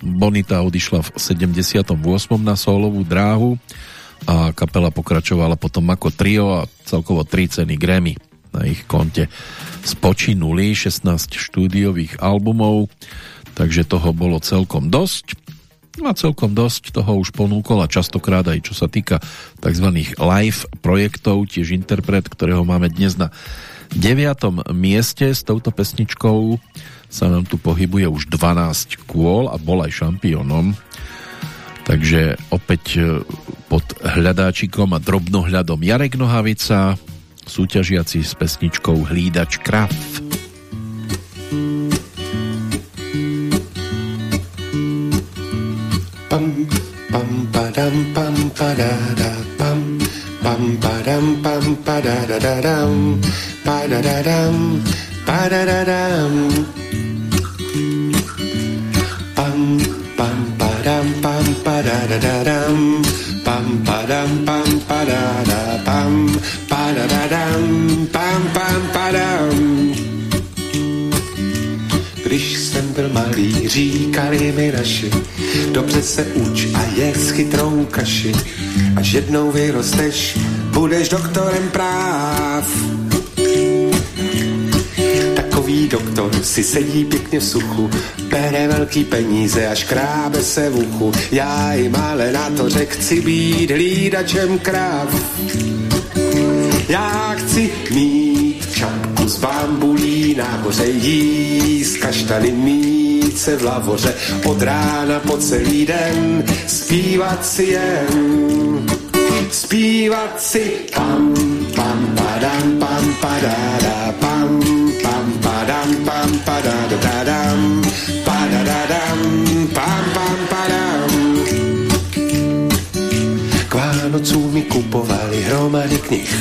Bonita odišla v 78. na solovú dráhu a kapela pokračovala potom ako trio a celkovo tri ceny Grammy na ich konte spočinuli 16 štúdiových albumov takže toho bolo celkom dosť. No a celkom dosť toho už ponúkol a častokrát aj čo sa týka tzv. live projektov, tiež interpret, ktorého máme dnes na 9. mieste s touto pesničkou sa nám tu pohybuje už 12 kôl a bol aj šampiónom. Takže opäť pod hľadáčikom a drobnohľadom Jarek Nohavica, súťažiaci s pesničkou Hlídač krav.
pam pam padam pam padada pam pam padam pam padada dam padada dam padada dam pam pam padam pam padada dam pam padam pam padada pam padada dam pam pam padam Když jsem byl malý, říkali mi naši, dobře se uč a je s chytrou kaši. Až jednou vyrosteš, budeš doktorem práv. Takový doktor si sedí pěkně v suchu, bere velký peníze a škrábe se v uchu. Já jim ale na to řek, chci být hlídačem kráv. Já chci mít čapku z bambulí, nahoře jíst kaštany mít se v lavoře od rána po celý den, zpívat si jen, zpívat si pam, pam, padam, pam, padada, pam, pam, padam, pam, padadadam, pam, pam, padam. K Vánocům mi kupovali hromady knih,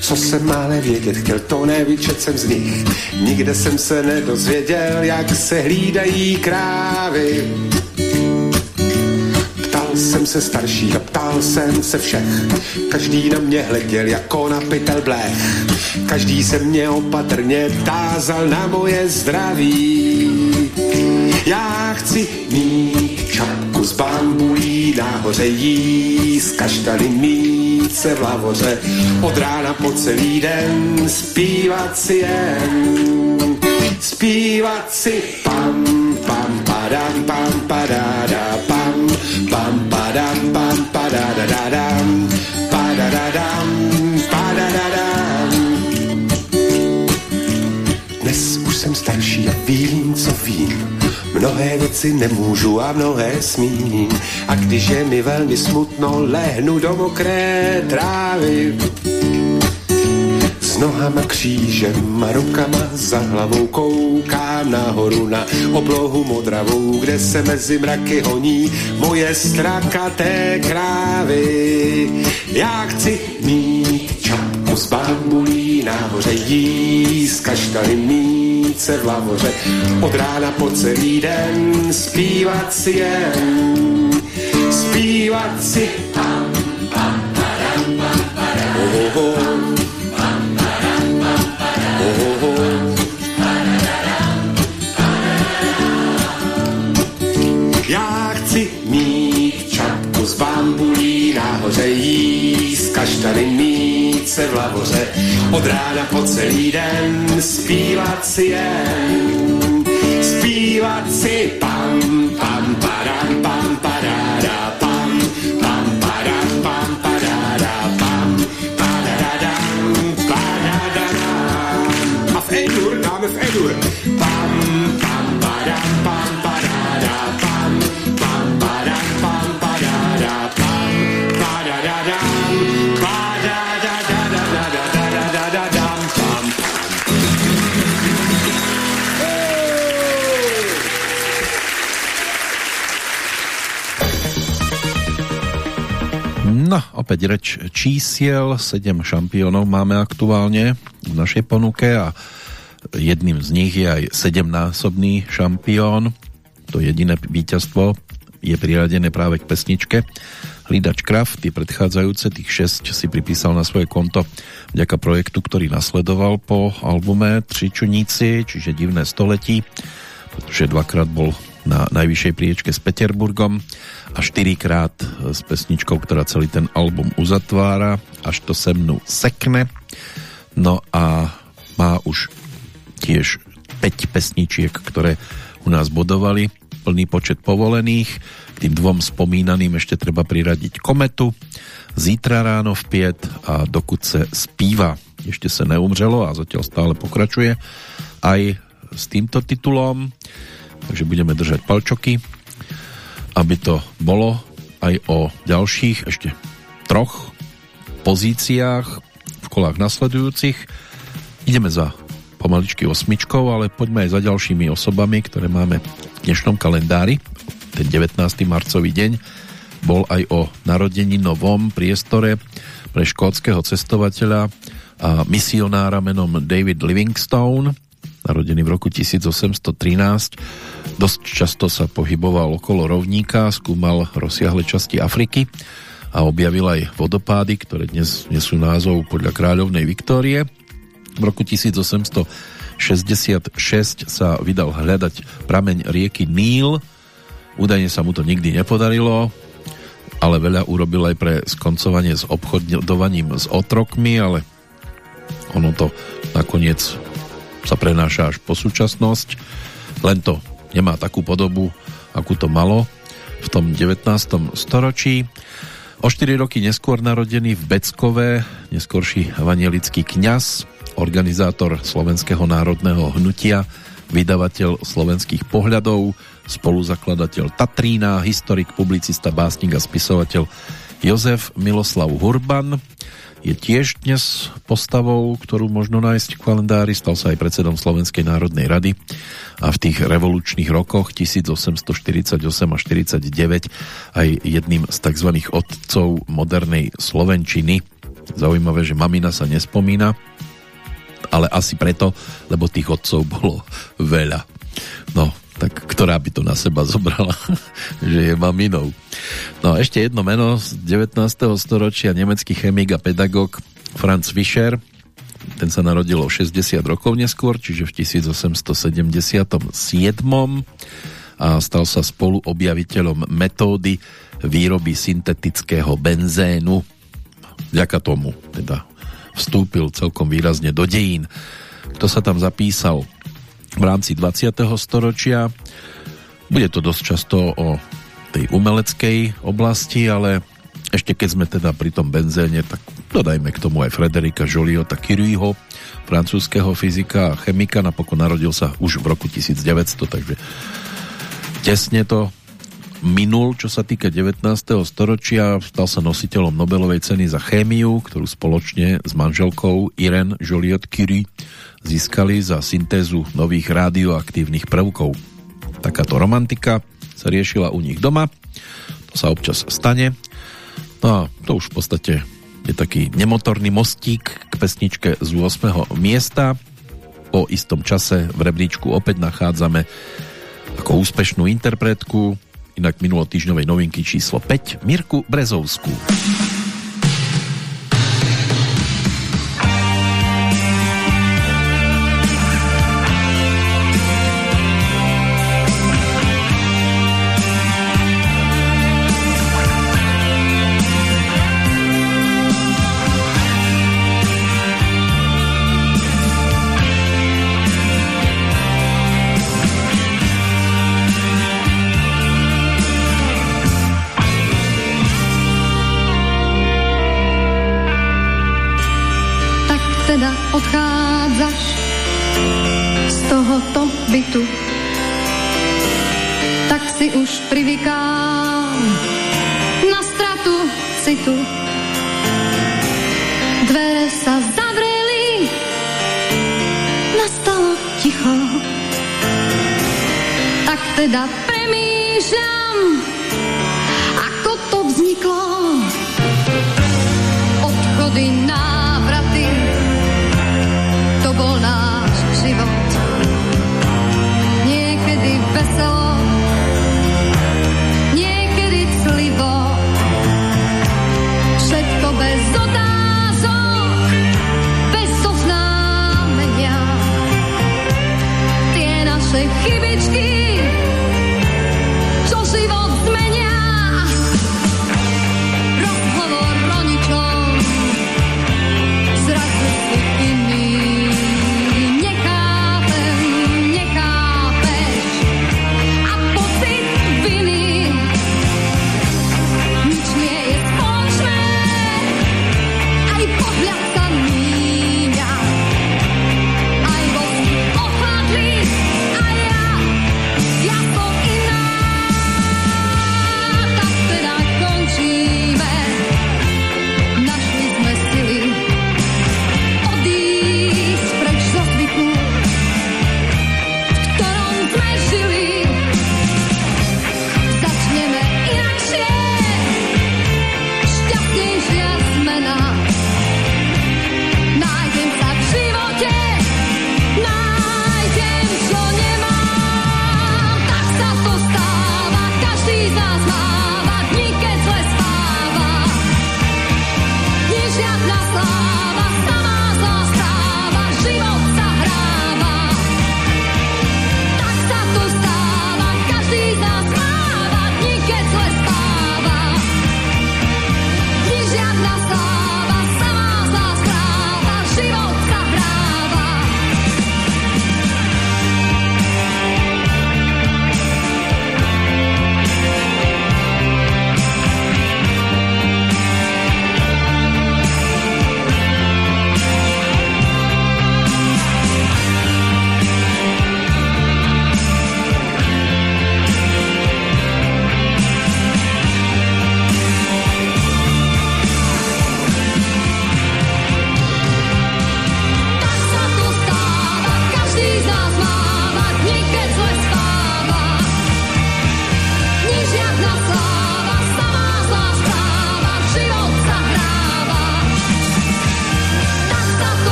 co jsem mále vědět chtěl, to nevyčet jsem z nich. Nikde jsem se nedozvěděl, jak se hlídají krávy. Ptal jsem se starších a ptal jsem se všech. Každý na mě hleděl jako na pytel blech. Každý se mě opatrně tázal na moje zdraví. Já chci mít čapku z bambulí, nahoře jíst kaštaly mít se v lavoře, od rána po celý den zpívat si jen, zpívat si pam, pam, padam, pam, padada, pam, pam, Dnes už jsem starší a vím, co. Mnohé věci nemůžu a mnohé smím. A když je mi velmi smutno, lehnu do mokré trávy. S nohama křížem a rukama za hlavou koukám nahoru na oblohu modravou, kde se mezi mraky honí moje strakaté krávy. Já chci mít čapku z bambulí, nahoře jíst kaštaly mít se v lavoře, od rána po celý den zpívat si jen, zpívat si pam, pam, padam, pam, padam, oh, oh, oh. Oh, bambulí, nahoře jíst kaštany mít se v lavoře, od rána po celý den zpívat si jen, zpívat si pam, pam, padam, pam, padáda,
opäť reč čísiel, 7 šampiónov máme aktuálne v našej ponuke a jedným z nich je aj 7-násobný šampión. To jediné víťazstvo je priradené práve k pesničke Hlídač Kraft. Tie predchádzajúce, tých 6 si pripísal na svoje konto vďaka projektu, ktorý nasledoval po albume Tři čuníci, čiže Divné století, pretože dvakrát bol na najvyššej priečke s Peterburgom a štyrikrát s pesničkou, ktorá celý ten album uzatvára, až to se mnou sekne. No a má už tiež 5 pesničiek, ktoré u nás bodovali, plný počet povolených. Tým dvom spomínaným ešte treba priradiť Kometu, Zítra ráno v piet a Dokud se spíva. Ešte sa neumřelo a zatiaľ stále pokračuje aj s týmto titulom takže budeme držať palčoky, aby to bolo aj o ďalších ešte troch pozíciách v kolách nasledujúcich. Ideme za pomaličky osmičkou, ale poďme aj za ďalšími osobami, ktoré máme v dnešnom kalendári. Ten 19. marcový deň bol aj o narodení novom priestore pre škótskeho cestovateľa a misionára menom David Livingstone, narodený v roku 1813. Dosť často sa pohyboval okolo rovníka, skúmal rozsiahle časti Afriky a objavil aj vodopády, ktoré dnes nesú názov podľa kráľovnej Viktórie. V roku 1866 sa vydal hľadať prameň rieky Níl. Údajne sa mu to nikdy nepodarilo, ale veľa urobil aj pre skoncovanie s obchodovaním s otrokmi, ale ono to nakoniec sa prenáša až po súčasnosť. Len to nemá takú podobu, akú to malo v tom 19. storočí. O 4 roky neskôr narodený v Beckove, neskôrší evangelický kňaz, organizátor Slovenského národného hnutia vydavateľ slovenských pohľadov, spoluzakladateľ Tatrína, historik, publicista, básnik a spisovateľ Jozef Miloslav Hurban je tiež dnes postavou, ktorú možno nájsť v kalendári. Stal sa aj predsedom Slovenskej národnej rady a v tých revolučných rokoch 1848 a 49 aj jedným z tzv. otcov modernej Slovenčiny. Zaujímavé, že mamina sa nespomína, ale asi preto, lebo tých otcov <laughs> bolo veľa. No, tak ktorá by to na seba <laughs> zobrala, že je maminou. No a ešte jedno meno z 19. storočia, nemecký chemik a pedagóg Franz Fischer, ten sa narodil o 60 rokov neskôr, čiže v 1877 a stal sa spoluobjaviteľom metódy výroby syntetického benzénu. Vďaka tomu teda vstúpil celkom výrazne do dejín. Kto sa tam zapísal v rámci 20. storočia. Bude to dosť často o tej umeleckej oblasti, ale ešte keď sme teda pri tom benzéne, tak dodajme k tomu aj Frederika Joliota Curieho, francúzského fyzika a chemika, napokon narodil sa už v roku 1900, takže tesne to minul, čo sa týka 19. storočia, stal sa nositeľom Nobelovej ceny za chémiu, ktorú spoločne s manželkou Irene Joliot Curie získali za syntézu nových radioaktívnych prvkov. Takáto romantika sa riešila u nich doma, to sa občas stane. No a to už v podstate je taký nemotorný mostík k pesničke z 8. miesta. Po istom čase v rebríčku opäť nachádzame ako úspešnú interpretku, inak minulotýžňovej novinky číslo 5, Mirku Brezovskú.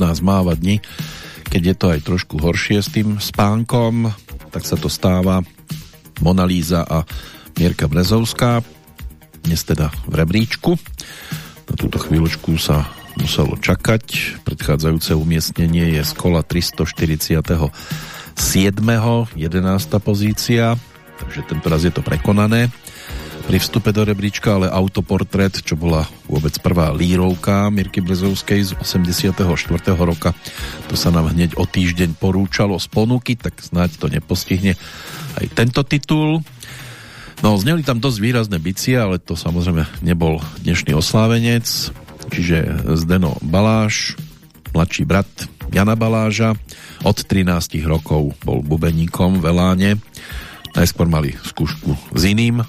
Nás máva dni, keď je to aj trošku horšie s tým spánkom, tak sa to stáva Mona Líza a Mierka Brezovská, dnes teda v rebríčku. Na túto chvíľočku sa muselo čakať. Predchádzajúce umiestnenie je z kola 347. 11. pozícia, takže tento raz je to prekonané pri vstupe do rebríčka, ale autoportrét, čo bola vôbec prvá lírovka Mirky Brezovskej z 84. roka, to sa nám hneď o týždeň porúčalo z ponuky, tak snáď to nepostihne aj tento titul. No, zneli tam dosť výrazné bicie, ale to samozrejme nebol dnešný oslávenec, čiže Zdeno Baláš, mladší brat Jana Baláža, od 13 rokov bol bubeníkom v Eláne, najskôr mali skúšku s iným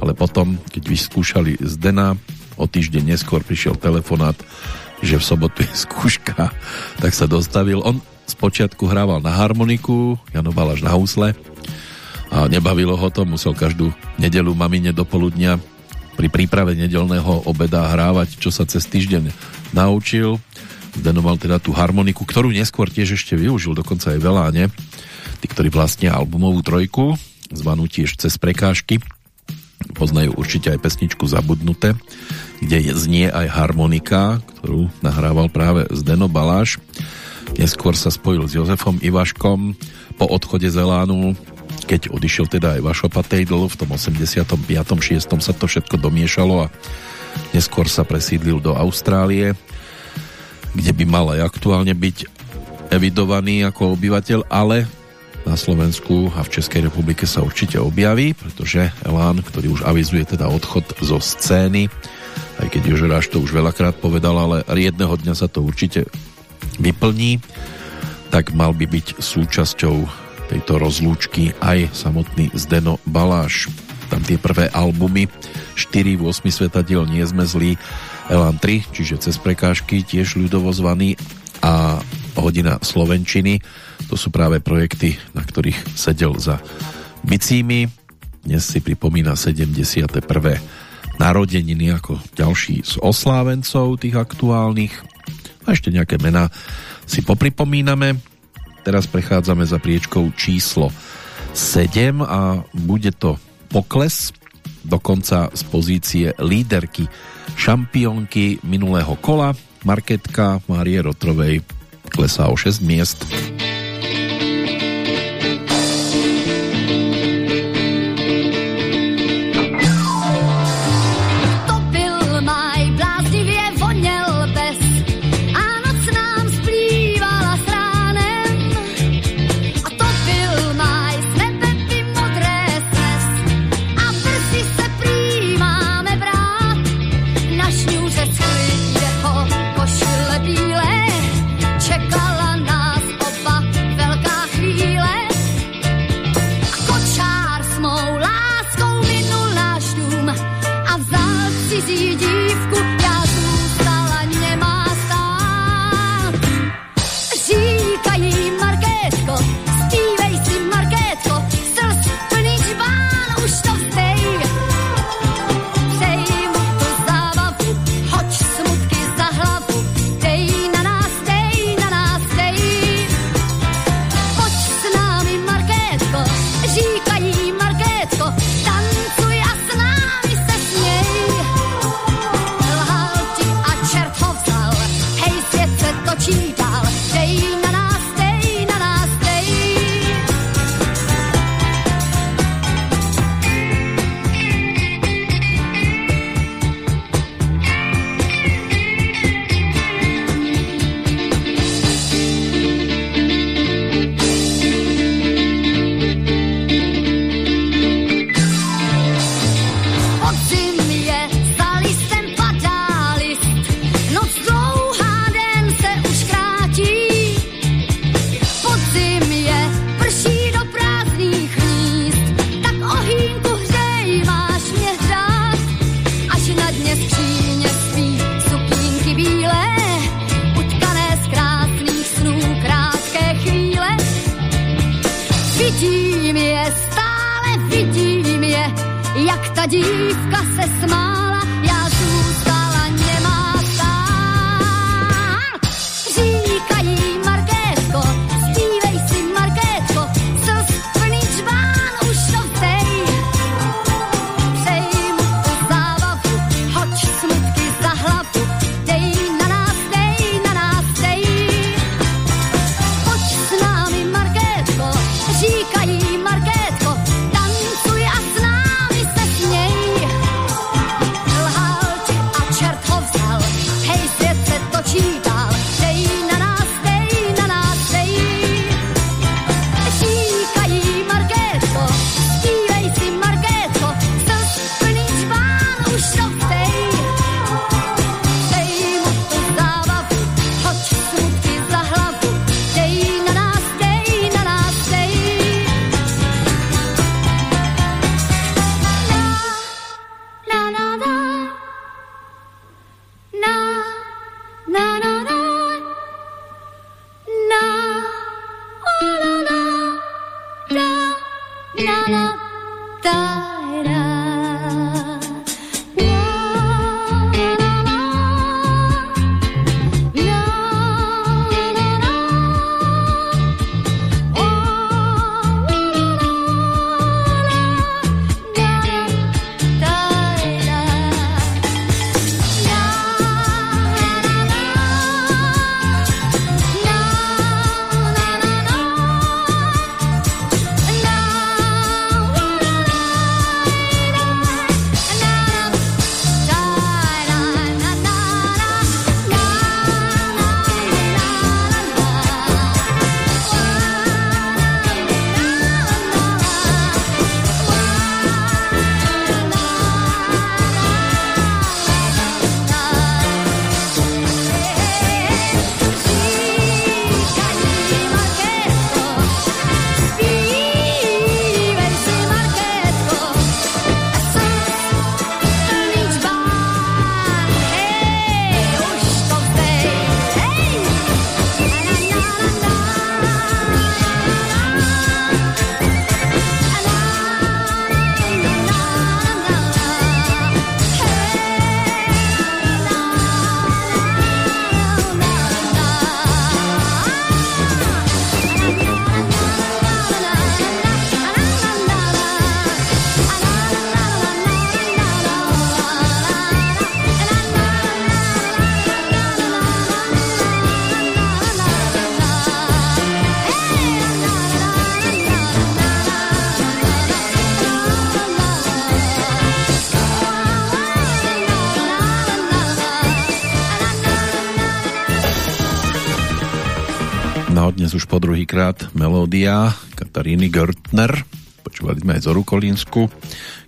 ale potom, keď vyskúšali z Dena, o týždeň neskôr prišiel telefonát, že v sobotu je skúška, tak sa dostavil. On spočiatku hrával na harmoniku, Jano Balaš na husle a nebavilo ho to, musel každú nedelu mamine do poludnia pri príprave nedelného obeda hrávať, čo sa cez týždeň naučil. Zdeno teda tú harmoniku, ktorú neskôr tiež ešte využil, dokonca aj Veláne, tí, ktorí vlastnia albumovú trojku, zvanú tiež cez prekážky poznajú určite aj pesničku Zabudnuté, kde znie aj harmonika, ktorú nahrával práve Zdeno Baláš. Neskôr sa spojil s Jozefom Ivaškom po odchode z keď odišiel teda aj Vašo Patejdl, v tom 85. 6. sa to všetko domiešalo a neskôr sa presídlil do Austrálie, kde by mal aj aktuálne byť evidovaný ako obyvateľ, ale na Slovensku a v Českej republike sa určite objaví, pretože Elán, ktorý už avizuje teda odchod zo scény, aj keď Jožeráš to už veľakrát povedal, ale jedného dňa sa to určite vyplní, tak mal by byť súčasťou tejto rozlúčky aj samotný Zdeno Baláš. Tam tie prvé albumy 4 v 8 svetadiel nie sme zlí Elán 3, čiže cez prekážky tiež ľudovo zvaný a hodina Slovenčiny to sú práve projekty, na ktorých sedel za bicími. Dnes si pripomína 71. narodeniny ako ďalší z oslávencov tých aktuálnych. A ešte nejaké mená si popripomíname. Teraz prechádzame za priečkou číslo 7 a bude to pokles dokonca z pozície líderky šampiónky minulého kola Marketka Márie Rotrovej klesá o 6 miest. Druhýkrát melódia Kataríny Görtner. Počúvali sme aj Zoru Kolínsku,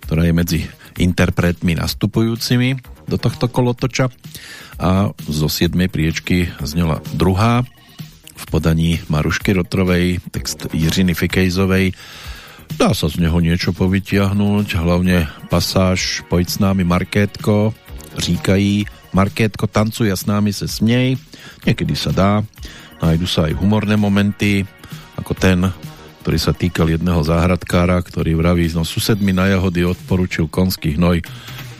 ktorá je medzi interpretmi nastupujúcimi do tohto kolotoča a zo 7. priečky znela druhá v podaní Marušky Rotrovej, text Jiřiny Fikejzovej. Dá sa z neho niečo povytiahnuť, hlavne pasáž Pojď s námi Markétko, říkají Markétko, tancuj a s námi se směj. Niekedy sa dá, nájdu sa aj humorné momenty, ako ten, ktorý sa týkal jedného záhradkára, ktorý vraví, no sused mi na jahody odporučil konský hnoj.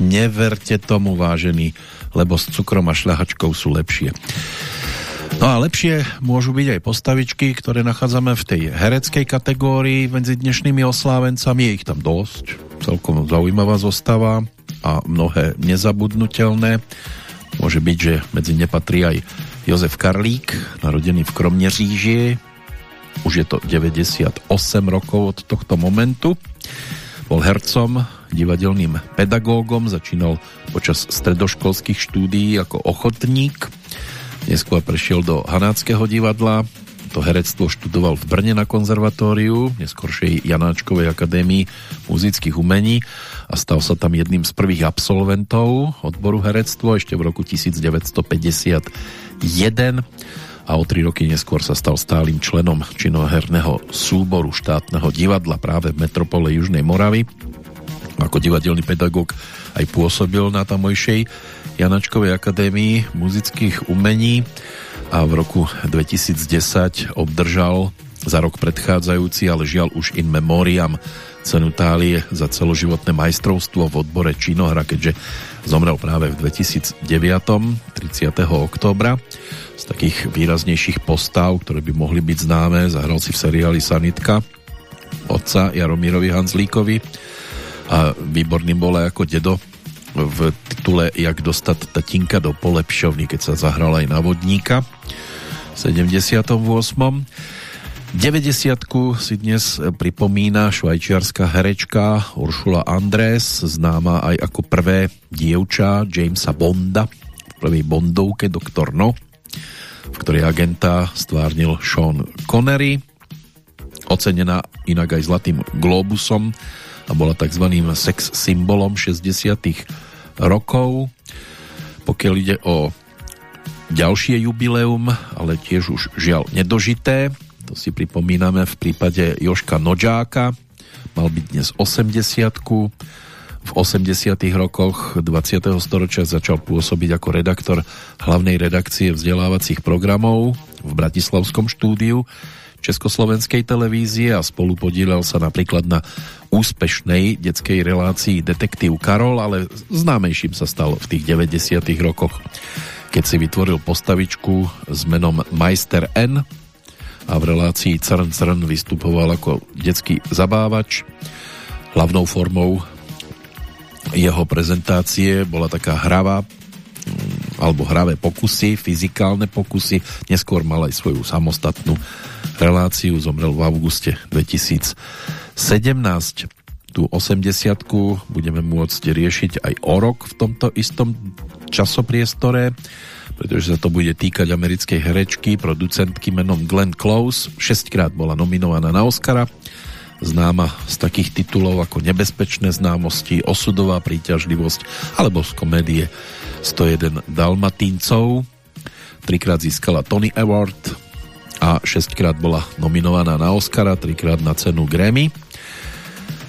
Neverte tomu, vážený, lebo s cukrom a šľahačkou sú lepšie. No a lepšie môžu byť aj postavičky, ktoré nachádzame v tej hereckej kategórii medzi dnešnými oslávencami. Je ich tam dosť, celkom zaujímavá zostava a mnohé nezabudnutelné. Môže byť, že medzi ne patrí aj Jozef Karlík, narodený v Kromneříži. Už je to 98 rokov od tohto momentu. Bol hercom, divadelným pedagógom, začínal počas stredoškolských štúdií ako ochotník. Neskôr prešiel do Hanáckého divadla, to herectvo študoval v Brne na konzervatóriu, neskôršej Janáčkovej akadémii muzických umení a stal sa tam jedným z prvých absolventov odboru herectvo ešte v roku 1951 a o tri roky neskôr sa stal stálym členom činoherného súboru štátneho divadla práve v metropole Južnej Moravy. Ako divadelný pedagóg aj pôsobil na tamojšej Janačkovej akadémii muzických umení a v roku 2010 obdržal za rok predchádzajúci, ale žiaľ už in memoriam cenu Tálie za celoživotné majstrovstvo v odbore činohra, keďže zomrel práve v 2009. 30. októbra. Z takých výraznejších postav, ktoré by mohli byť známe, zahral si v seriáli Sanitka otca Jaromírovi Hanzlíkovi a výborný bol aj ako dedo v titule Jak dostať tatinka do polepšovny, keď sa zahral aj na vodníka v 78. 90 si dnes pripomína švajčiarská herečka Uršula Andrés, známa aj ako prvé dievča Jamesa Bonda v prvej Bondovke Doktor No, v ktorej agenta stvárnil Sean Connery, ocenená inak aj Zlatým Globusom a bola tzv. sex symbolom 60 rokov. Pokiaľ ide o ďalšie jubileum, ale tiež už žiaľ nedožité, to si pripomíname v prípade Joška Nožáka, mal byť dnes 80 v 80 rokoch 20. storočia začal pôsobiť ako redaktor hlavnej redakcie vzdelávacích programov v Bratislavskom štúdiu Československej televízie a spolu podielal sa napríklad na úspešnej detskej relácii Detektív Karol, ale známejším sa stal v tých 90 rokoch, keď si vytvoril postavičku s menom Majster N a v relácii Crn Crn vystupoval ako detský zabávač. Hlavnou formou jeho prezentácie bola taká hravá alebo hravé pokusy, fyzikálne pokusy. Neskôr mal aj svoju samostatnú reláciu, zomrel v auguste 2017. Tu 80 budeme môcť riešiť aj o rok v tomto istom časopriestore, pretože sa to bude týkať americkej herečky, producentky menom Glenn Close. Šestkrát bola nominovaná na Oscara. Známa z takých titulov ako Nebezpečné známosti, Osudová príťažlivosť alebo z komédie 101 Dalmatíncov. Trikrát získala Tony Award, a 6 krát bola nominovaná na Oscara, 3 krát na cenu Grammy.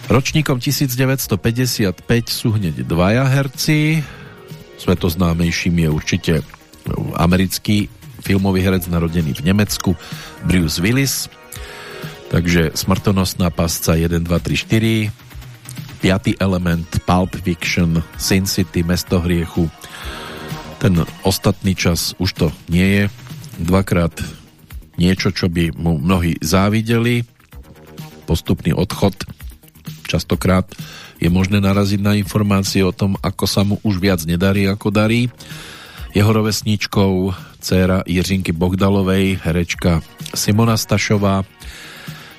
Ročníkom 1955 sú hneď dvaja herci. Svetoznámejším je určite americký filmový herec narodený v Nemecku Bruce Willis. Takže smrtonosná pasca 1, 2, 3, 4 Piatý element, Pulp Fiction, Sin City, Mesto hriechu. Ten ostatný čas už to nie je. Dvakrát niečo, čo by mu mnohí závideli. Postupný odchod častokrát je možné naraziť na informácie o tom, ako sa mu už viac nedarí, ako darí. Jeho rovesničkou dcéra Jiřinky Bogdalovej, herečka Simona Stašová,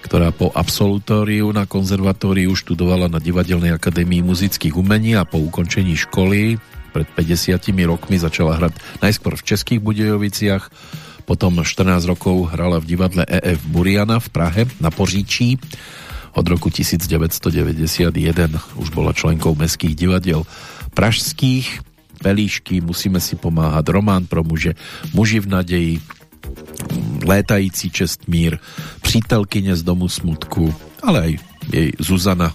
ktorá po absolutóriu na konzervatóriu študovala na Divadelnej akadémii muzických umení a po ukončení školy pred 50 rokmi začala hrať najskôr v Českých Budejoviciach, Potom 14 rokov hrala v divadle EF Buriana v Prahe na Poříčí. Od roku 1991 už bola členkou mestských divadiel pražských. Pelíšky, musíme si pomáhať, Román pro muže, Muži v nadeji, Létající čestmír, Přítelkyně z domu smutku, ale aj jej Zuzana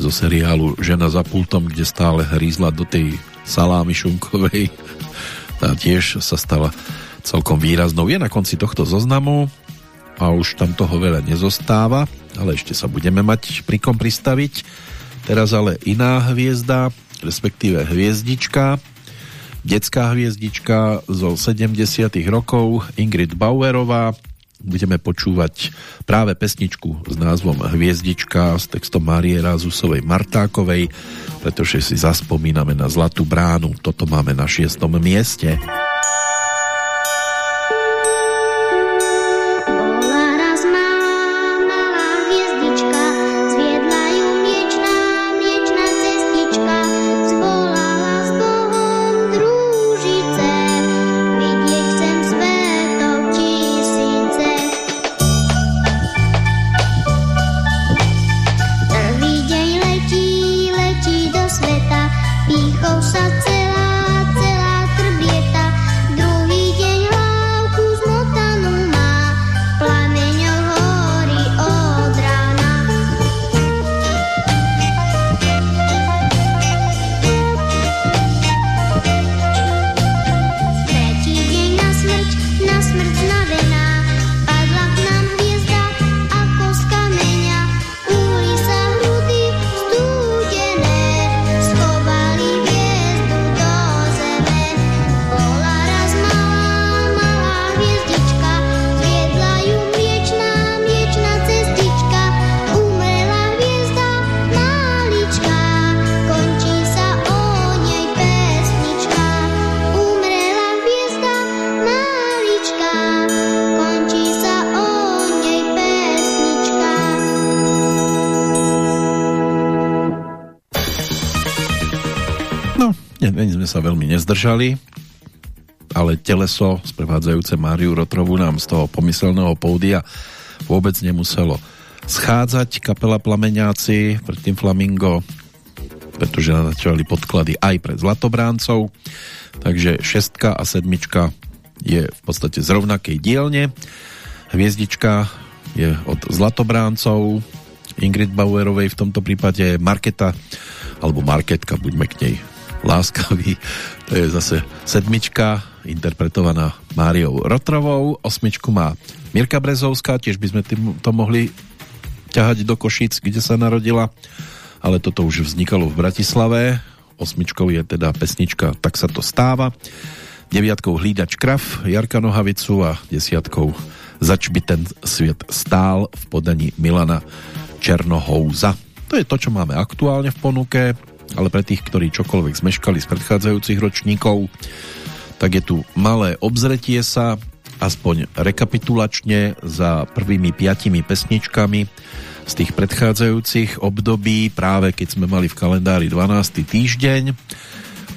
zo seriálu Žena za pultom, kde stále hrízla do tej salámy šunkovej. A tiež sa stala celkom výraznou. Je na konci tohto zoznamu a už tam toho veľa nezostáva, ale ešte sa budeme mať pri kom pristaviť. Teraz ale iná hviezda, respektíve hviezdička, detská hviezdička zo 70 rokov Ingrid Bauerová, budeme počúvať práve pesničku s názvom Hviezdička s textom Márie Rázusovej Martákovej, pretože si zaspomíname na Zlatú bránu. Toto máme na šiestom mieste. Veľmi nezdržali, ale teleso sprevádzajúce Máriu Rotrovu nám z toho pomyselného pódia vôbec nemuselo schádzať. Kapela Plameňáci, predtým Flamingo, pretože natáčali podklady aj pre Zlatobráncov, takže šestka a sedmička je v podstate z rovnakej dielne. Hviezdička je od Zlatobráncov, Ingrid Bauerovej v tomto prípade Marketa, alebo Marketka, buďme k nej láskavý. To je zase sedmička, interpretovaná Máriou Rotrovou. Osmičku má Mirka Brezovská, tiež by sme to mohli ťahať do Košic, kde sa narodila, ale toto už vznikalo v Bratislave. Osmičkou je teda pesnička Tak sa to stáva. Deviatkou Hlídač krav Jarka Nohavicu a desiatkou Zač by ten sviet stál v podaní Milana Černohouza. To je to, čo máme aktuálne v ponuke ale pre tých, ktorí čokoľvek zmeškali z predchádzajúcich ročníkov, tak je tu malé obzretie sa, aspoň rekapitulačne za prvými piatimi pesničkami z tých predchádzajúcich období, práve keď sme mali v kalendári 12. týždeň,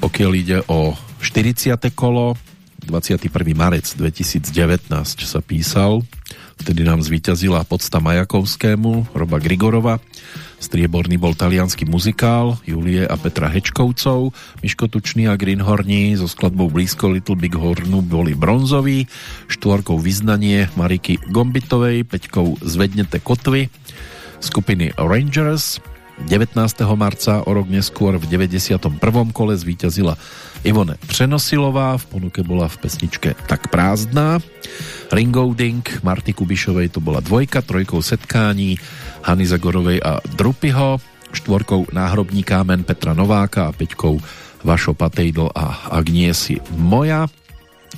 pokiaľ ide o 40. kolo, 21. marec 2019 sa písal, vtedy nám zvíťazila podsta Majakovskému, Roba Grigorova, Strieborný bol talianský muzikál Julie a Petra Hečkovcov, Miško Tučný a Greenhorní so skladbou blízko Little Big Hornu boli bronzoví, štvorkou Vyznanie Mariky Gombitovej, peťkou Zvednete kotvy skupiny Rangers, 19. marca o rok neskôr v 91. kole zvíťazila Ivone Přenosilová, v ponuke bola v pesničke Tak prázdná. Ringolding Marty Kubišovej to bola dvojka, trojkou Setkání Hany Zagorovej a Drupyho, štvorkou Náhrobní kámen Petra Nováka a peťkou Vašo Patejdl a Agniesi Moja.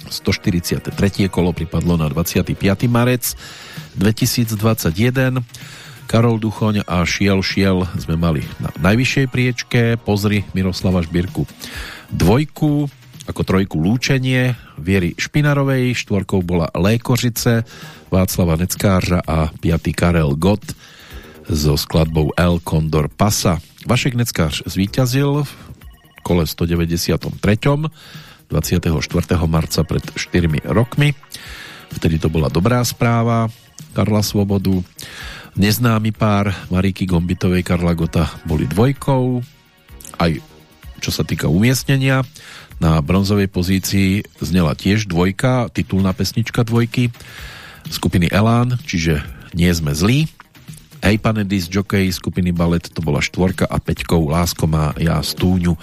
143. kolo pripadlo na 25. marec 2021. Karol Duchoň a Šiel Šiel sme mali na najvyššej priečke. Pozri Miroslava Šbírku dvojku, ako trojku Lúčenie Viery Špinarovej, štvorkou bola Lékořice Václava Neckářa a piatý Karel Gott so skladbou El Condor Pasa. Vašek Neckář zvíťazil v kole 193. 24. marca pred 4 rokmi. Vtedy to bola dobrá správa Karla Svobodu. Neznámy pár Mariky Gombitovej Karla Gota boli dvojkou. Aj čo sa týka umiestnenia, na bronzovej pozícii znela tiež dvojka, titulná pesnička dvojky skupiny Elán, čiže Nie sme zlí. Hej, pane Dis Jockey skupiny Ballet, to bola štvorka a peťkou Lásko má ja stúňu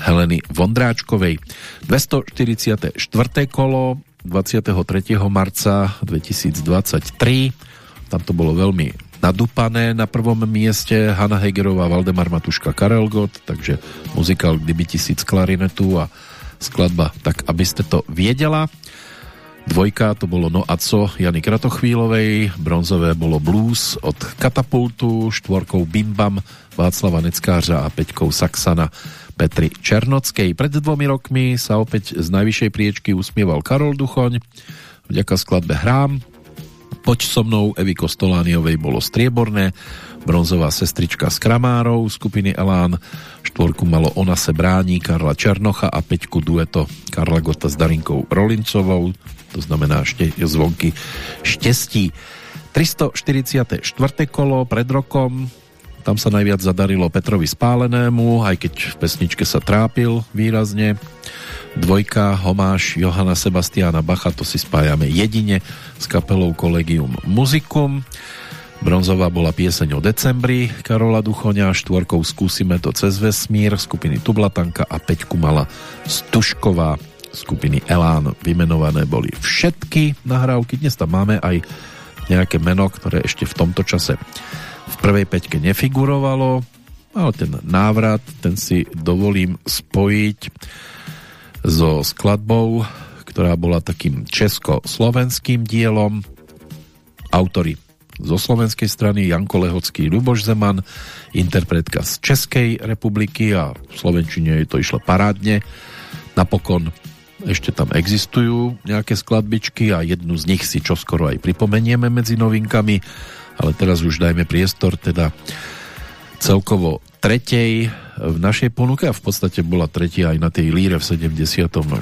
Heleny Vondráčkovej. 244. kolo 23. marca 2023. Tam to bolo veľmi nadúpané. Na prvom mieste Hanna Hegerová, Valdemar Matuška, Karel Gott, takže muzikál Kdyby tisíc klarinetu a skladba Tak, aby ste to viedela. Dvojka to bolo No a co Jany Kratochvílovej, bronzové bolo Blues od Katapultu, štvorkou Bimbam Václava Neckářa a peťkou Saxana Petri Černockej. Pred dvomi rokmi sa opäť z najvyššej priečky usmieval Karol Duchoň vďaka skladbe Hrám. Poď so mnou Evy Kostolániovej bolo strieborné, bronzová sestrička z Kramárov skupiny Elán, štvorku malo Ona se brání Karla Černocha a peťku dueto Karla Gota s Darinkou Rolincovou, to znamená šte, zvonky štestí. 344. kolo pred rokom tam sa najviac zadarilo Petrovi Spálenému, aj keď v pesničke sa trápil výrazne. Dvojka, homáš Johana Sebastiana Bacha, to si spájame jedine s kapelou Collegium Musicum. Bronzová bola pieseň o decembri Karola Duchoňa, štvorkou skúsime to cez vesmír skupiny Tublatanka a peťku mala Stušková skupiny Elán. Vymenované boli všetky nahrávky, dnes tam máme aj nejaké meno, ktoré ešte v tomto čase v prvej peťke nefigurovalo, ale ten návrat, ten si dovolím spojiť so skladbou, ktorá bola takým česko-slovenským dielom. Autory zo slovenskej strany Janko Lehocký, Ľuboš Zeman, interpretka z Českej republiky a v Slovenčine to išlo parádne. Napokon ešte tam existujú nejaké skladbičky a jednu z nich si čoskoro aj pripomenieme medzi novinkami, ale teraz už dajme priestor teda celkovo tretej v našej ponuke a v podstate bola tretia aj na tej líre v 76.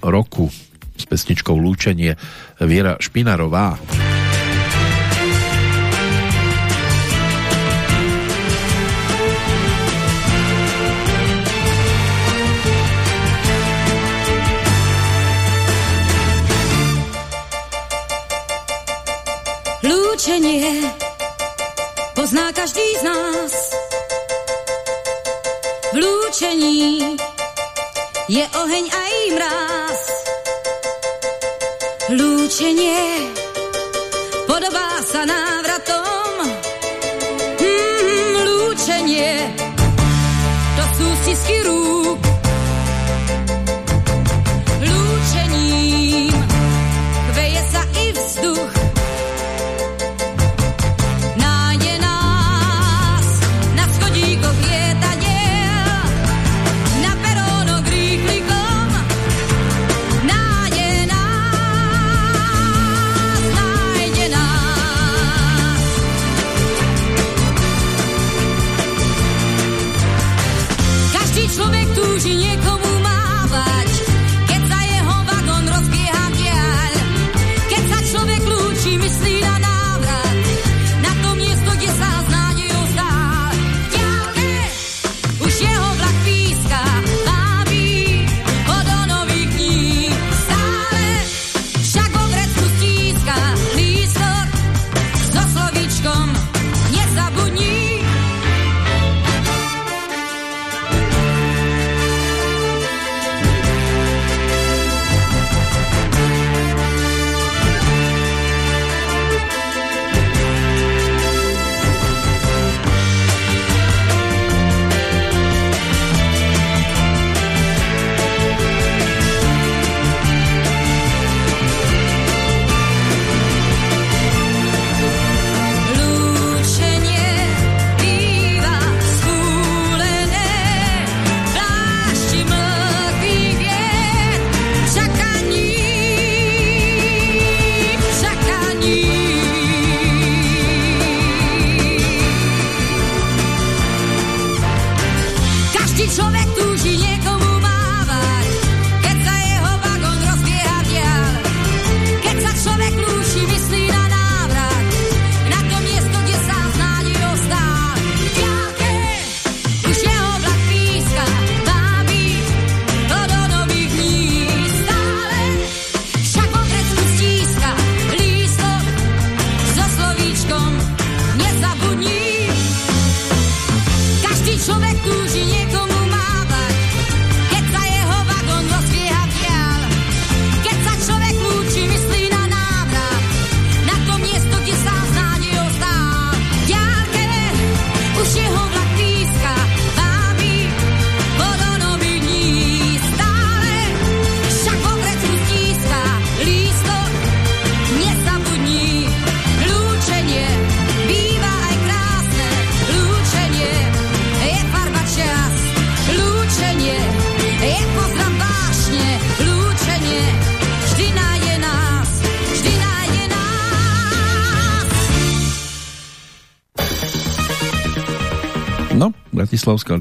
roku s pesničkou Lúčenie Viera Špinarová.
Lúčenie pozná každý z nás. V lúčení je oheň aj mráz. Lúčenie podobá sa návratom. Mm, lúčenie to sú stisky rúk.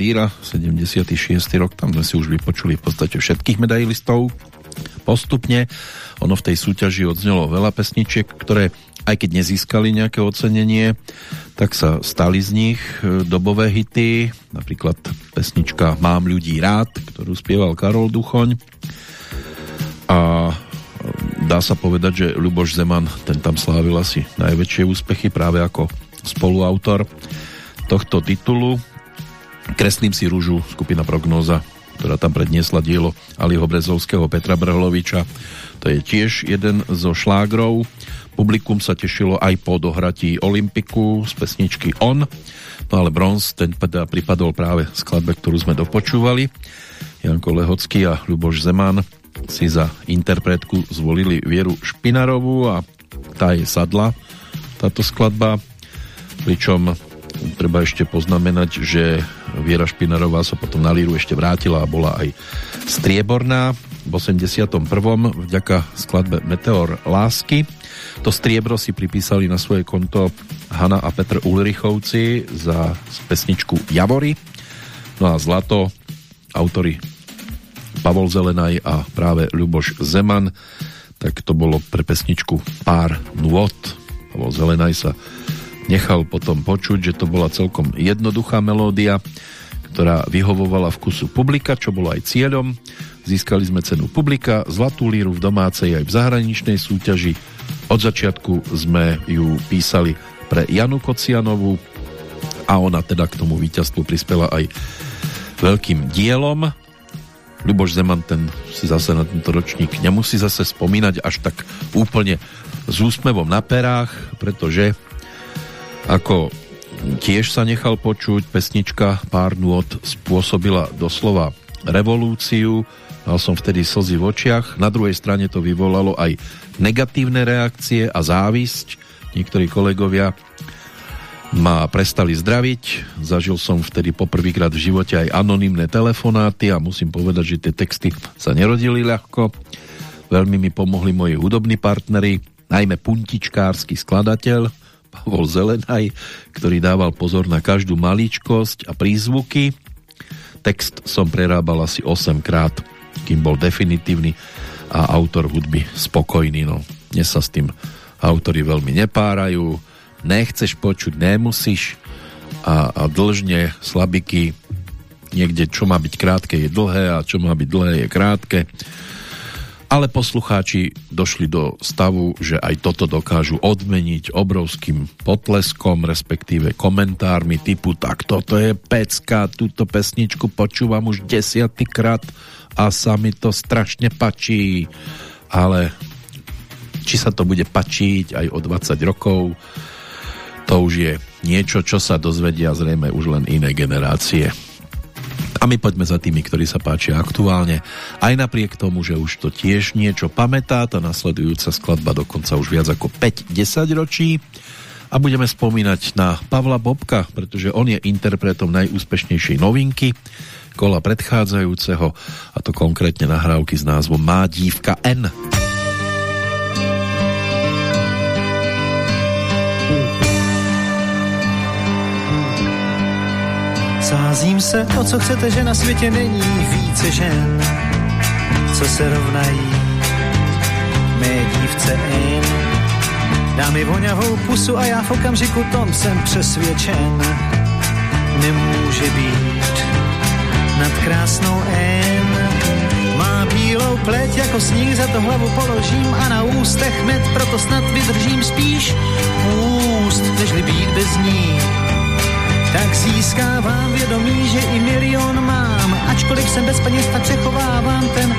Líra, 76. rok, tam sme si už vypočuli v podstate všetkých medailistov postupne. Ono v tej súťaži odznelo veľa pesničiek, ktoré aj keď nezískali nejaké ocenenie, tak sa stali z nich e, dobové hity, napríklad pesnička Mám ľudí rád, ktorú spieval Karol Duchoň a dá sa povedať, že Luboš Zeman ten tam slávil asi najväčšie úspechy práve ako spoluautor tohto titulu. Kreslím si rúžu, skupina Prognóza, ktorá tam predniesla dielo Aliho Brezovského, Petra Brhloviča. To je tiež jeden zo šlágrov. Publikum sa tešilo aj po dohratí Olympiku z pesničky On, no ale bronz ten pripadol práve skladbe, ktorú sme dopočúvali. Janko Lehocký a Ľuboš Zeman si za interpretku zvolili Vieru Špinarovú a tá je sadla, táto skladba, pričom treba ešte poznamenať, že Viera Špinarová sa potom na líru ešte vrátila a bola aj strieborná v 81. vďaka skladbe Meteor lásky. To striebro si pripísali na svoje konto Hanna a Petr Ulrichovci za pesničku Javory. No a zlato autory Pavol Zelenaj a práve Ľuboš Zeman tak to bolo pre pesničku Pár nôd. Pavol Zelenaj sa nechal potom počuť, že to bola celkom jednoduchá melódia, ktorá vyhovovala vkusu publika, čo bolo aj cieľom. Získali sme cenu publika, zlatú líru v domácej aj v zahraničnej súťaži. Od začiatku sme ju písali pre Janu Kocianovú a ona teda k tomu víťazstvu prispela aj veľkým dielom. Ľuboš Zeman ten si zase na tento ročník nemusí zase spomínať až tak úplne s úsmevom na perách, pretože ako tiež sa nechal počuť, pesnička Pár nôd spôsobila doslova revolúciu, mal som vtedy slzy v očiach, na druhej strane to vyvolalo aj negatívne reakcie a závisť. Niektorí kolegovia ma prestali zdraviť, zažil som vtedy poprvýkrát v živote aj anonymné telefonáty a musím povedať, že tie texty sa nerodili ľahko. Veľmi mi pomohli moji hudobní partnery, najmä puntičkársky skladateľ, Pavol Zelenaj, ktorý dával pozor na každú maličkosť a prízvuky. Text som prerábal asi 8 krát, kým bol definitívny a autor hudby spokojný. No, dnes sa s tým autory veľmi nepárajú, nechceš počuť, nemusíš a, a dlžne slabiky niekde čo má byť krátke je dlhé a čo má byť dlhé je krátke ale poslucháči došli do stavu, že aj toto dokážu odmeniť obrovským potleskom, respektíve komentármi typu tak toto je pecka, túto pesničku počúvam už desiatýkrát a sa mi to strašne pačí. Ale či sa to bude pačiť aj o 20 rokov, to už je niečo, čo sa dozvedia zrejme už len iné generácie. A my poďme za tými, ktorí sa páčia aktuálne. Aj napriek tomu, že už to tiež niečo pamätá, tá nasledujúca skladba dokonca už viac ako 5-10 ročí. A budeme spomínať na Pavla Bobka, pretože on je interpretom najúspešnejšej novinky kola predchádzajúceho, a to konkrétne nahrávky s názvom Má dívka N.
Sázím se, o co chcete, že na světě není více žen, co se rovnají mé dívce N. Dá mi voňavou pusu a já v okamžiku tom jsem přesvědčen, nemůže být nad krásnou N. Má bílou pleť jako sníh, za to hlavu položím a na ústech med, proto snad vydržím spíš úst, nežli být bez ní tak získávám vědomí, že i milion mám. Ačkoliv jsem bez peněz, tak přechovávám ten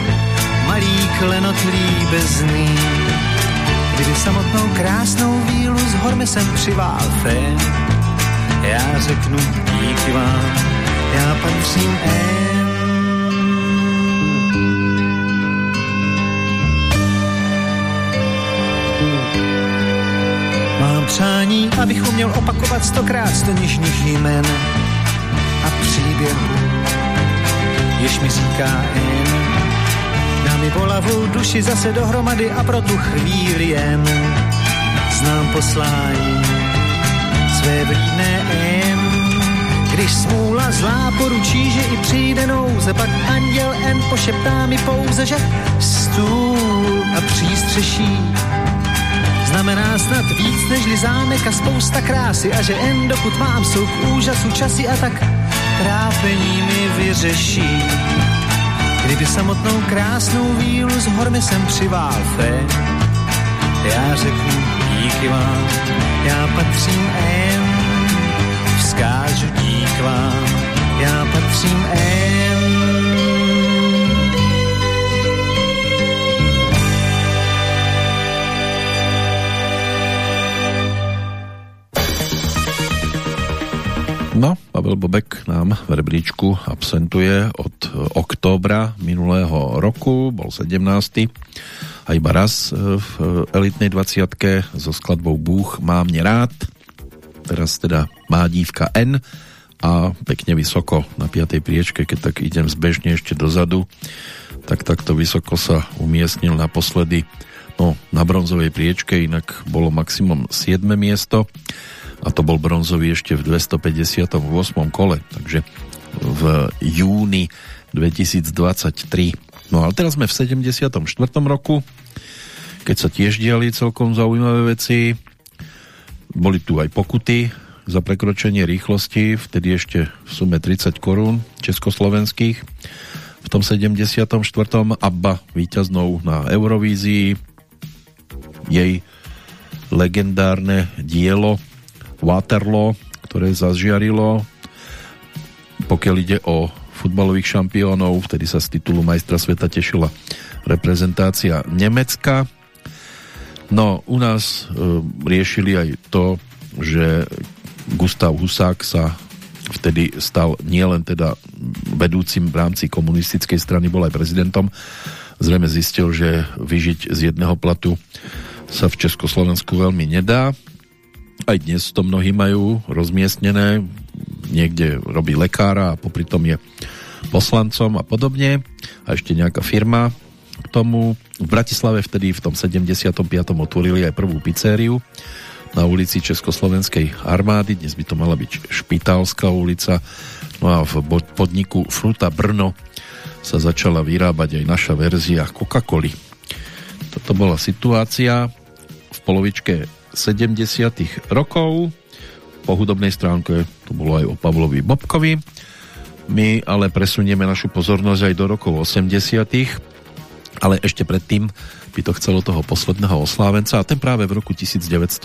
malý klenot líbezný. Kdyby samotnou krásnou vílu s hormi jsem přivál fén, já řeknu díky vám, já patřím én. Přání, abych uměl opakovat stokrát sto nižných jmen a příběhů, jež mi říká jen. Dá mi bolavou duši zase dohromady a pro tu chvíli jen znám poslání své vlídné jen. Když smůla zlá poručí, že i přijde nouze, pak anděl N pošeptá mi pouze, že stůl a přístřeší znamená snad víc než zámek a spousta krásy a že N dokud mám jsou k úžasu časy a tak trápení mi vyřeší. Kdyby samotnou krásnou vílu z hor mi sem přivál fé, já řeknu díky vám, já patřím M, vzkážu dík vám, já patřím M.
Pavel Bobek nám v rebríčku absentuje od októbra minulého roku, bol 17. A iba raz v elitnej 20 so skladbou Bůh má mne rád. Teraz teda má dívka N a pekne vysoko na 5. priečke, keď tak idem zbežne ešte dozadu, tak takto vysoko sa umiestnil naposledy no, na bronzovej priečke, inak bolo maximum 7. miesto a to bol bronzový ešte v 258. kole, takže v júni 2023. No ale teraz sme v 74. roku, keď sa tiež diali celkom zaujímavé veci. Boli tu aj pokuty za prekročenie rýchlosti, vtedy ešte v sume 30 korún československých. V tom 74. ABBA víťaznou na Eurovízii jej legendárne dielo Waterloo, ktoré zažiarilo. Pokiaľ ide o futbalových šampiónov, vtedy sa z titulu majstra sveta tešila reprezentácia Nemecka. No, u nás e, riešili aj to, že Gustav Husák sa vtedy stal nielen teda vedúcim v rámci komunistickej strany, bol aj prezidentom. Zrejme zistil, že vyžiť z jedného platu sa v Československu veľmi nedá aj dnes to mnohí majú rozmiestnené, niekde robí lekára a popri tom je poslancom a podobne. A ešte nejaká firma k tomu. V Bratislave vtedy v tom 75. otvorili aj prvú pizzériu na ulici Československej armády. Dnes by to mala byť Špitálska ulica. No a v podniku Fruta Brno sa začala vyrábať aj naša verzia Coca-Coli. Toto bola situácia v polovičke 70. rokov. Po hudobnej stránke to bolo aj o Pavlovi Bobkovi. My ale presunieme našu pozornosť aj do rokov 80. Ale ešte predtým by to chcelo toho posledného oslávenca a ten práve v roku 1970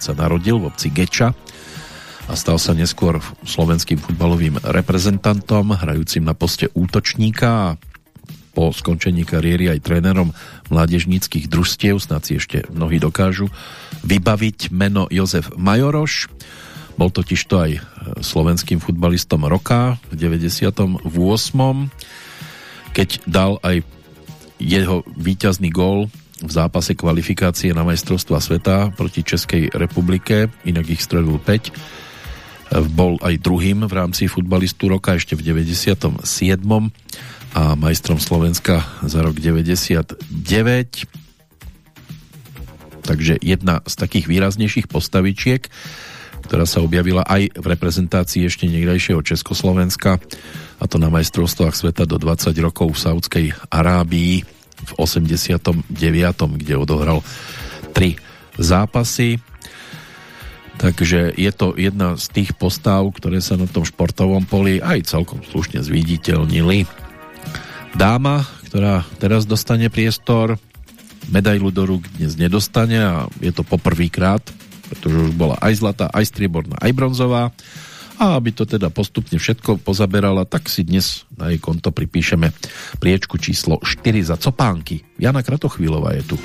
sa narodil v obci Geča a stal sa neskôr slovenským futbalovým reprezentantom, hrajúcim na poste útočníka a po skončení kariéry aj trénerom mládežníckých družstiev, snad si ešte mnohí dokážu vybaviť meno Jozef Majoroš. Bol totiž to aj slovenským futbalistom roka v 98. Keď dal aj jeho víťazný gól v zápase kvalifikácie na majstrovstva sveta proti Českej republike, inak ich strelil 5. Bol aj druhým v rámci futbalistu roka ešte v 97 a majstrom Slovenska za rok 99. Takže jedna z takých výraznejších postavičiek, ktorá sa objavila aj v reprezentácii ešte niekdejšieho Československa a to na majstrovstvách sveta do 20 rokov v Saudskej Arábii v 89. kde odohral tri zápasy. Takže je to jedna z tých postav, ktoré sa na tom športovom poli aj celkom slušne zviditeľnili dáma, ktorá teraz dostane priestor, medailu do rúk dnes nedostane a je to poprvýkrát, pretože už bola aj zlatá, aj strieborná, aj bronzová a aby to teda postupne všetko pozaberala, tak si dnes na jej konto pripíšeme priečku číslo 4 za copánky. Jana Kratochvílová je tu.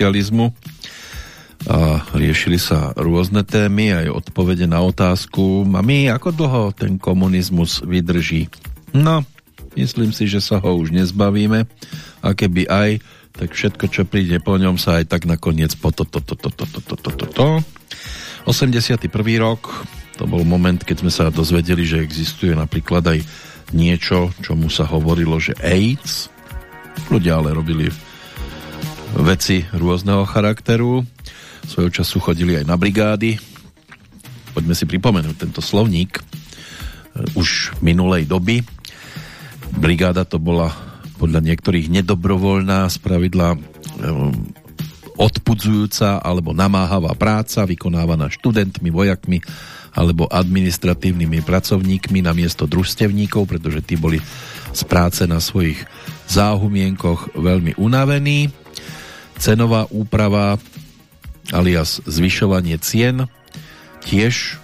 Socializmu a riešili sa rôzne témy, aj odpovede na otázku, mami, ako dlho ten komunizmus vydrží? No, myslím si, že sa ho už nezbavíme a keby aj, tak všetko, čo príde po ňom sa aj tak nakoniec po to, to, to, to, to, to, to, to, to, to. 81. rok, to bol moment, keď sme sa dozvedeli, že existuje napríklad aj niečo, čomu sa hovorilo, že AIDS. Ľudia ale robili veci rôzneho charakteru. Svojho času chodili aj na brigády. Poďme si pripomenúť tento slovník už minulej doby. Brigáda to bola podľa niektorých nedobrovoľná, spravidla odpudzujúca alebo namáhavá práca vykonávaná študentmi, vojakmi alebo administratívnymi pracovníkmi na miesto družstevníkov, pretože tí boli z práce na svojich záhumienkoch veľmi unavení. Cenová úprava alias zvyšovanie cien tiež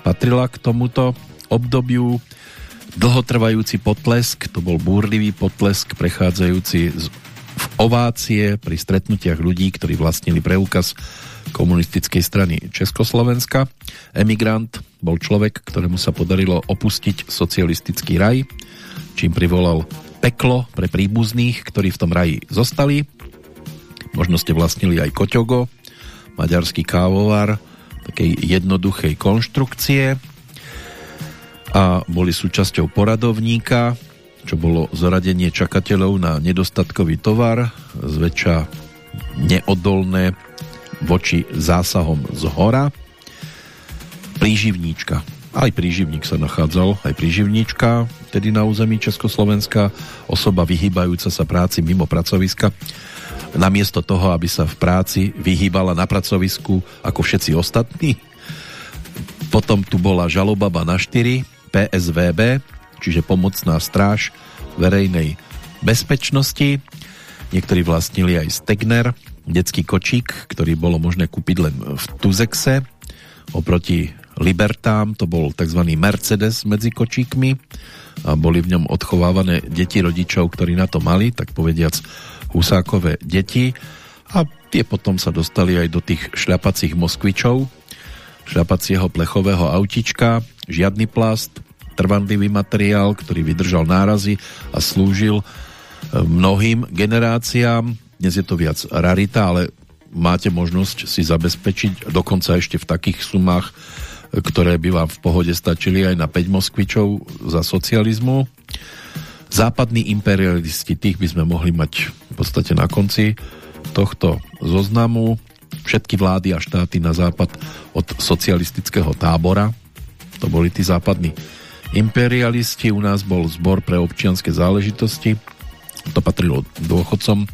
patrila k tomuto obdobiu. Dlhotrvajúci potlesk, to bol búrlivý potlesk prechádzajúci z v ovácie pri stretnutiach ľudí, ktorí vlastnili preukaz komunistickej strany Československa. Emigrant bol človek, ktorému sa podarilo opustiť socialistický raj, čím privolal peklo pre príbuzných, ktorí v tom raji zostali. Možno ste vlastnili aj Koťogo, maďarský kávovar, takej jednoduchej konštrukcie a boli súčasťou poradovníka, čo bolo zoradenie čakateľov na nedostatkový tovar, zväčša neodolné voči zásahom z hora. príživníčka. Aj príživník sa nachádzal, aj príživníčka, tedy na území Československa, osoba vyhýbajúca sa práci mimo pracoviska. Namiesto toho, aby sa v práci vyhýbala na pracovisku ako všetci ostatní. Potom tu bola žalobaba na 4, PSVB, čiže pomocná stráž verejnej bezpečnosti. Niektorí vlastnili aj Stegner, detský kočík, ktorý bolo možné kúpiť len v Tuzexe oproti Libertám, to bol tzv. Mercedes medzi kočíkmi a boli v ňom odchovávané deti rodičov, ktorí na to mali, tak povediac husákové deti a tie potom sa dostali aj do tých šľapacích moskvičov, šľapacieho plechového autička, žiadny plast, trvanlivý materiál, ktorý vydržal nárazy a slúžil e, mnohým generáciám. Dnes je to viac rarita, ale máte možnosť si zabezpečiť dokonca ešte v takých sumách ktoré by vám v pohode stačili aj na 5 Moskvičov za socializmu. Západní imperialisti, tých by sme mohli mať v podstate na konci tohto zoznamu. Všetky vlády a štáty na západ od socialistického tábora, to boli tí západní imperialisti, u nás bol zbor pre občianske záležitosti, to patrilo dôchodcom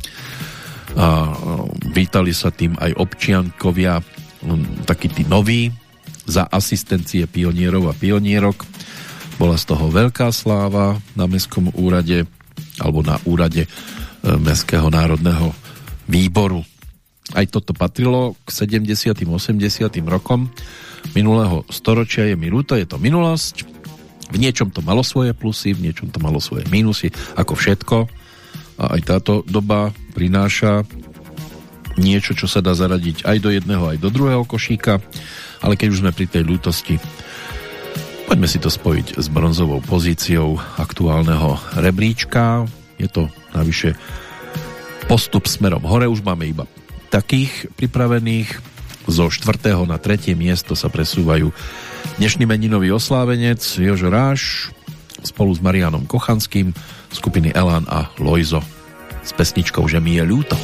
a vítali sa tým aj občiankovia takí tí noví, za asistencie pionierov a pionierok. Bola z toho veľká sláva na Mestskom úrade alebo na úrade e, Mestského národného výboru. Aj toto patrilo k 70. 80. rokom minulého storočia. Je mi ľúto, je to minulosť. V niečom to malo svoje plusy, v niečom to malo svoje mínusy, ako všetko. A aj táto doba prináša niečo, čo sa dá zaradiť aj do jedného, aj do druhého košíka ale keď už sme pri tej ľútosti, poďme si to spojiť s bronzovou pozíciou aktuálneho rebríčka. Je to navyše postup smerom hore, už máme iba takých pripravených. Zo 4. na 3. miesto sa presúvajú dnešný meninový oslávenec Jožo Ráš spolu s Marianom Kochanským skupiny Elan a Lojzo s pesničkou Že mi je ľúto.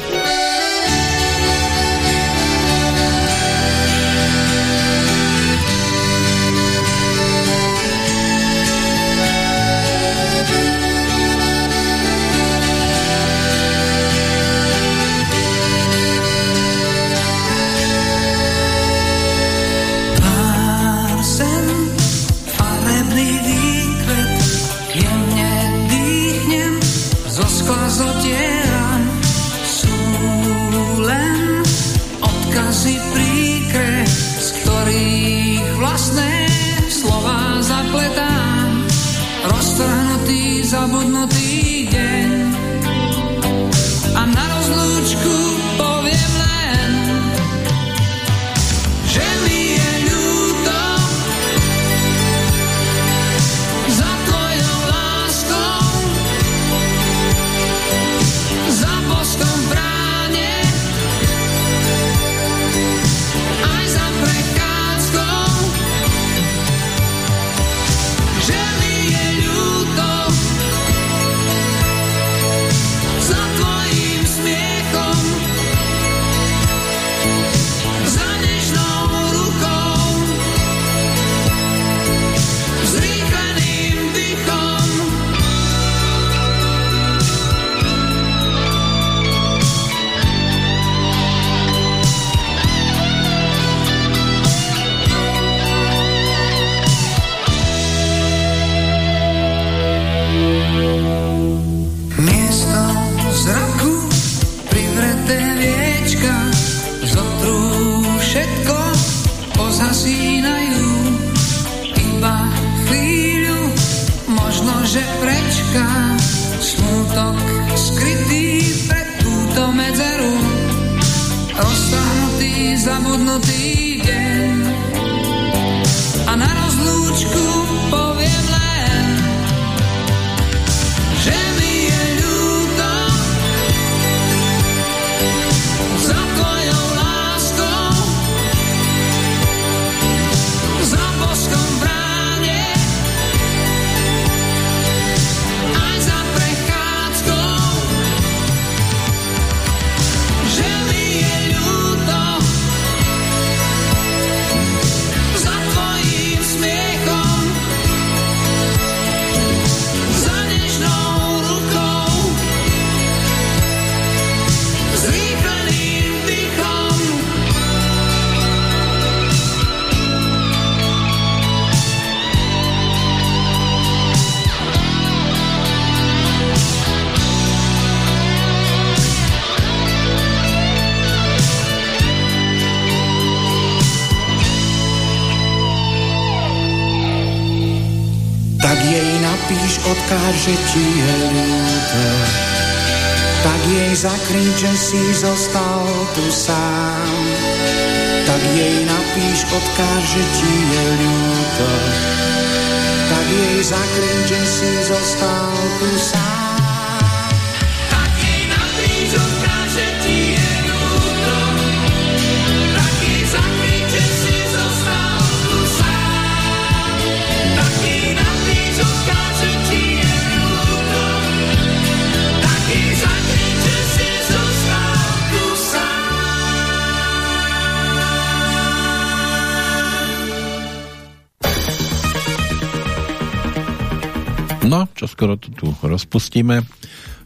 Skoro to tu rozpustíme.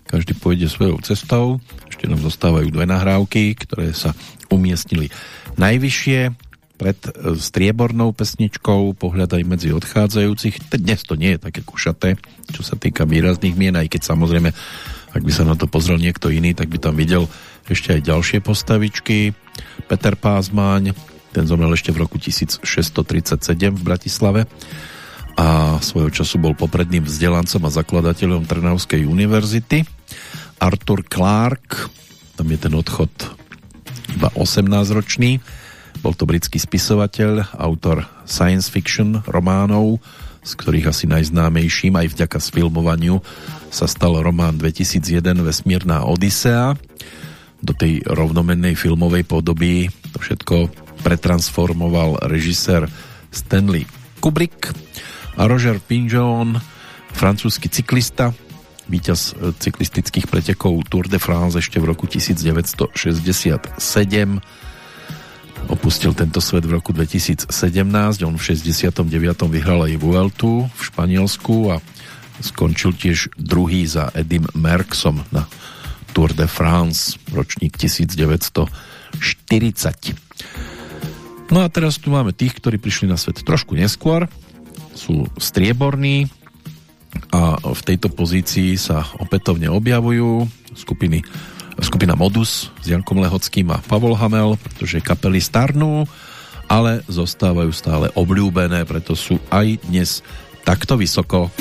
Každý pôjde svojou cestou. Ešte nám zostávajú dve nahrávky, ktoré sa umiestnili najvyššie pred e, striebornou pesničkou Pohľadaj medzi odchádzajúcich. Dnes to nie je také kušaté, čo sa týka výrazných mien, aj keď samozrejme, ak by sa na to pozrel niekto iný, tak by tam videl ešte aj ďalšie postavičky. Peter Pázmáň, ten zomrel ešte v roku 1637 v Bratislave a svojho času bol popredným vzdelancom a zakladateľom Trnavskej univerzity. Arthur Clarke, tam je ten odchod iba 18-ročný, bol to britský spisovateľ, autor science fiction románov, z ktorých asi najznámejším aj vďaka sfilmovaniu sa stal román 2001 Vesmírna Odisea. Do tej rovnomennej filmovej podoby to všetko pretransformoval režisér Stanley Kubrick Roger Pinjon, francúzsky cyklista, víťaz e, cyklistických pretekov Tour de France ešte v roku 1967. Opustil tento svet v roku 2017, on v 69. vyhral aj Vueltu v Španielsku a skončil tiež druhý za Edim Merksom na Tour de France, ročník 1940. No a teraz tu máme tých, ktorí prišli na svet trošku neskôr, sú strieborní a v tejto pozícii sa opätovne objavujú skupiny, skupina Modus s Jankom Lehockým a Pavol Hamel, pretože kapely starnú, ale zostávajú stále obľúbené, preto sú aj dnes takto vysoko.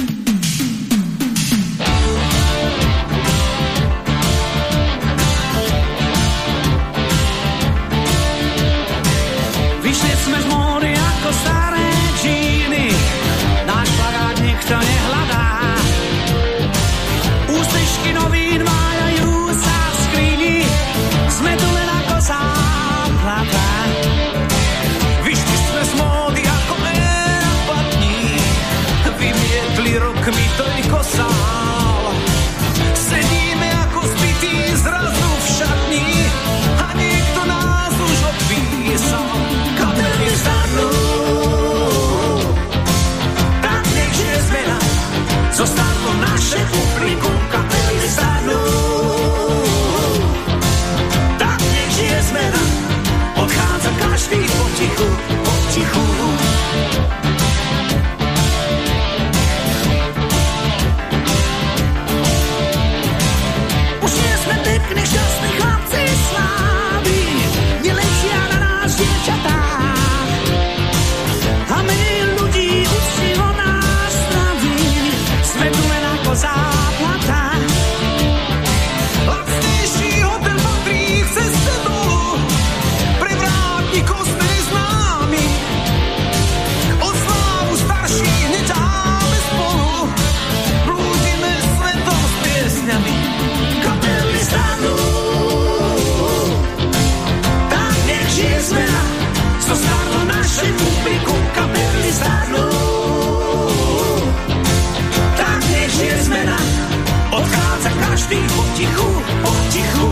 Každý potichu, potichu.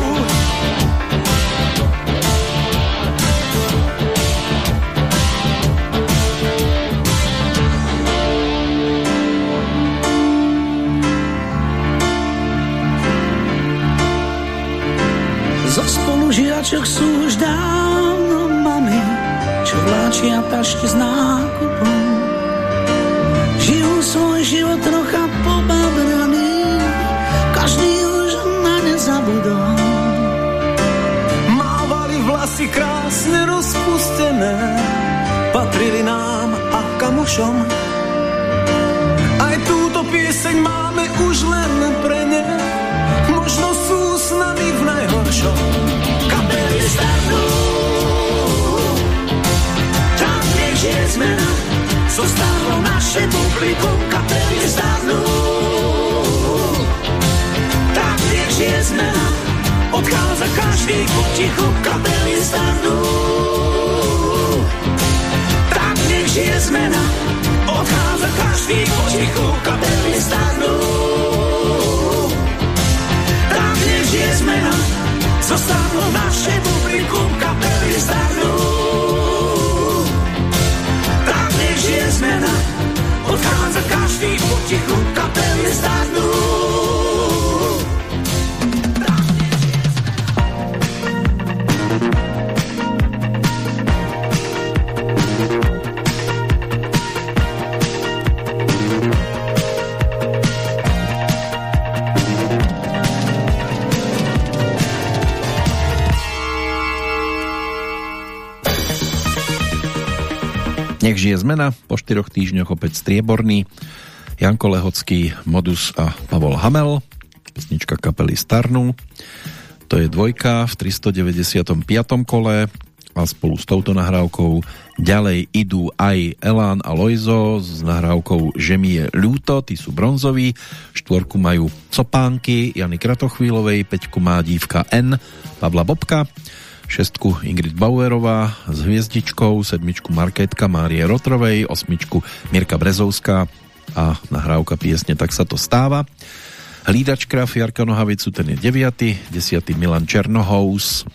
Zo spolužiačok sú už dávno mami, čo vláčia tašky s nákupom. Žijú svoj život trocha pobabraný, Vlasy krásne rozpustené, patrili nám a kamošom. Aj tú
pieseň máme už len pre ne. Možno sú s nami v najhoršom. Kapely starnú, tam nech žije zmena. Zostalo naše publikum, kapely starnú. Tak nech žije zmena, odchádza každý potichu, kapely starnú. Tak nech žije zmena, odchádza každý potichu, kapely starnú. Tak nech žije zmena, zostalo naše publikum, kapely starnú. Tak nech žije zmena, odchádza každý potichu, kapely starnú.
Žije zmena, po štyroch týždňoch opäť strieborný. Janko Lehocký, Modus a Pavol Hamel, pesnička kapely Starnu. To je dvojka v 395. kole a spolu s touto nahrávkou ďalej idú aj Elán a Lojzo s nahrávkou Že je ľúto, tí sú bronzoví, štvorku majú Copánky Jany Kratochvílovej, peťku má dívka N Pavla Bobka, šestku Ingrid Bauerová s hviezdičkou, sedmičku Markétka Márie Rotrovej, osmičku Mirka Brezovská a nahrávka piesne Tak sa to stáva. Hlídačka Fiarka Nohavicu, ten je 9. 10. Milan Černohous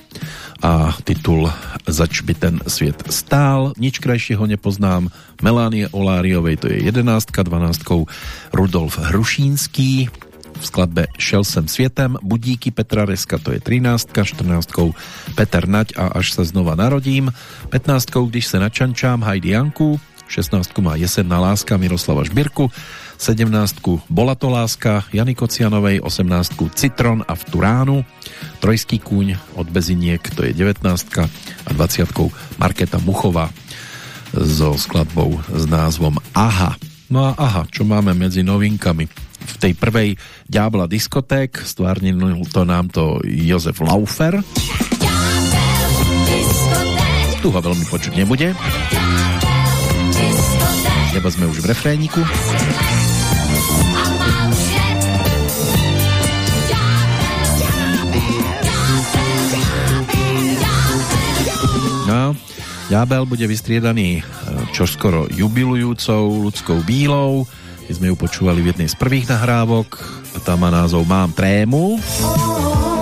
a titul Zač by ten sviet stál. Nič krajšieho nepoznám. Melánie Oláriovej, to je 11. 12. Rudolf Hrušínský v skladbe Šel sem svietem, Budíky Petra Reska, to je 13, 14 Peter Nať a Až sa znova narodím, 15 Když se načančám, Heidi Janku, 16 má Jesenná láska Miroslava Žbirku, 17 Bola to láska Jany Kocianovej, 18 Citron a v Turánu, Trojský kúň od Beziniek, to je 19 a 20 Marketa Muchová so skladbou s názvom Aha. No a aha, čo máme medzi novinkami? V tej prvej Ďábla diskoték, stvárnil to nám to Jozef Laufer. Tu ho veľmi počuť nebude. Lebo sme už v refréniku. No, Ďábel bude vystriedaný čoskoro jubilujúcou ľudskou bílou, my sme ju počúvali v jednej z prvých nahrávok a tá má názov Mám trému. čo s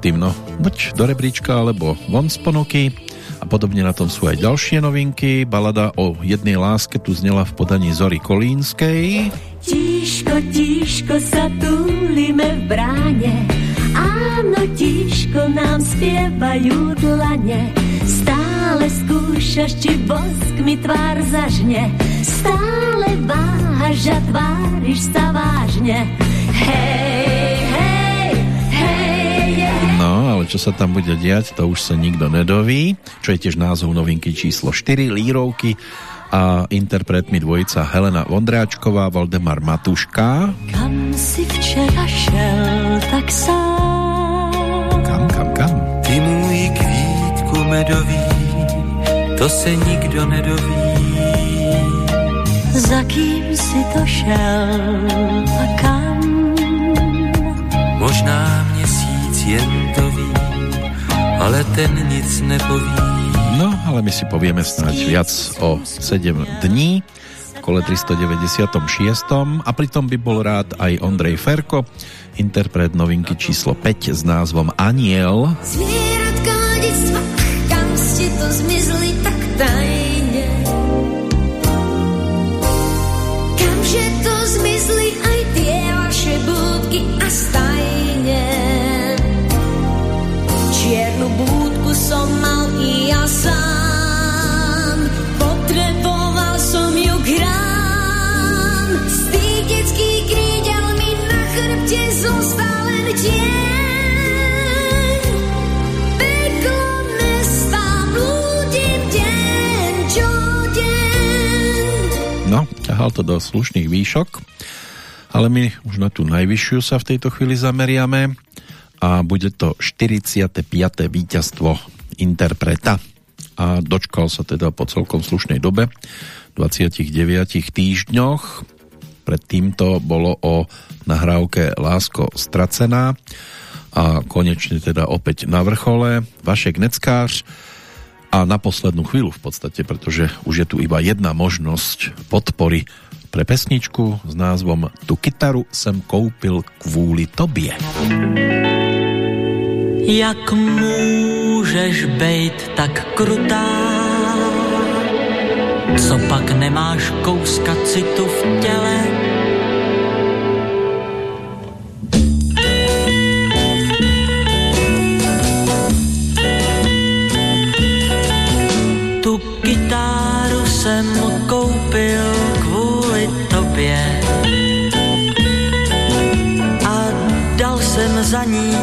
tým, no? Buď do rebríčka, alebo von z ponuky. A podobne na tom sú aj ďalšie novinky. Balada o jednej láske tu znela v podaní Zory Kolínskej.
Tíško, tíško sa túlime v bráne Áno, tíško nám spievajú dlane Stále skúšaš, či bosk mi tvár zažne Stále váhaš a tváriš sa vážne Hej,
ale čo sa tam bude diať, to už sa nikto nedoví. Čo je tiež názov novinky číslo 4, Lírovky a interpretmi dvojica Helena Vondráčková, Valdemar Matuška.
Kam si včera šel tak sám?
Kam, kam, kam?
Ty můj kvítku medový, to se nikdo nedoví.
Za kým si to šel a kam?
Možná jen to ví, ale ten nic nepoví.
No, ale my si povieme snáď viac o 7 dní v kole 396. A pritom by bol rád aj Ondrej Ferko, interpret novinky číslo 5 s názvom Aniel.
Zvieratka
ťahal to do slušných výšok, ale my už na tú najvyššiu sa v tejto chvíli zameriame a bude to 45. víťazstvo interpreta a dočkal sa teda po celkom slušnej dobe 29 týždňoch predtým to bolo o nahrávke Lásko stracená a konečne teda opäť na vrchole Vašek Neckář a na poslednú chvíľu v podstate, pretože už je tu iba jedna možnosť podpory pre pesničku s názvom Tu kytaru sem koupil kvůli tobě.
Jak můžeš bejt tak krutá? Co pak nemáš kouska citu v těle? Jsem za ní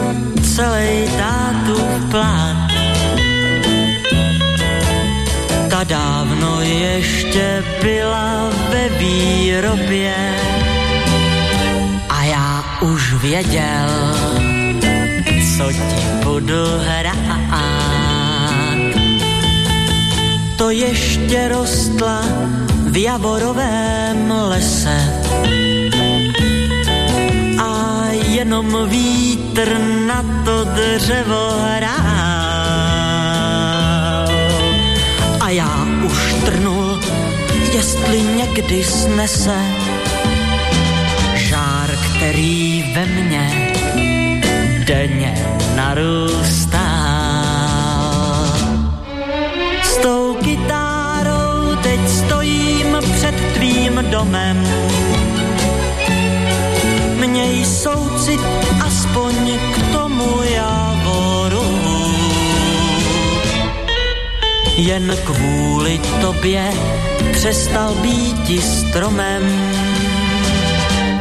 celý tátu plát. Ta dávno ještě byla ve výrobě a já už věděl, co ti budu hrát to ještě rostla v javorovém lese. Jenom vítr na to dřevo hrál. A já už trnul, jestli někdy snese žár, který ve mně denně narůstá. kytárou teď stojím před tvým domem. Jen kvůli tobě přestal být stromem,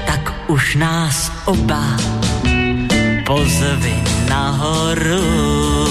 tak už nás oba pozvi nahoru.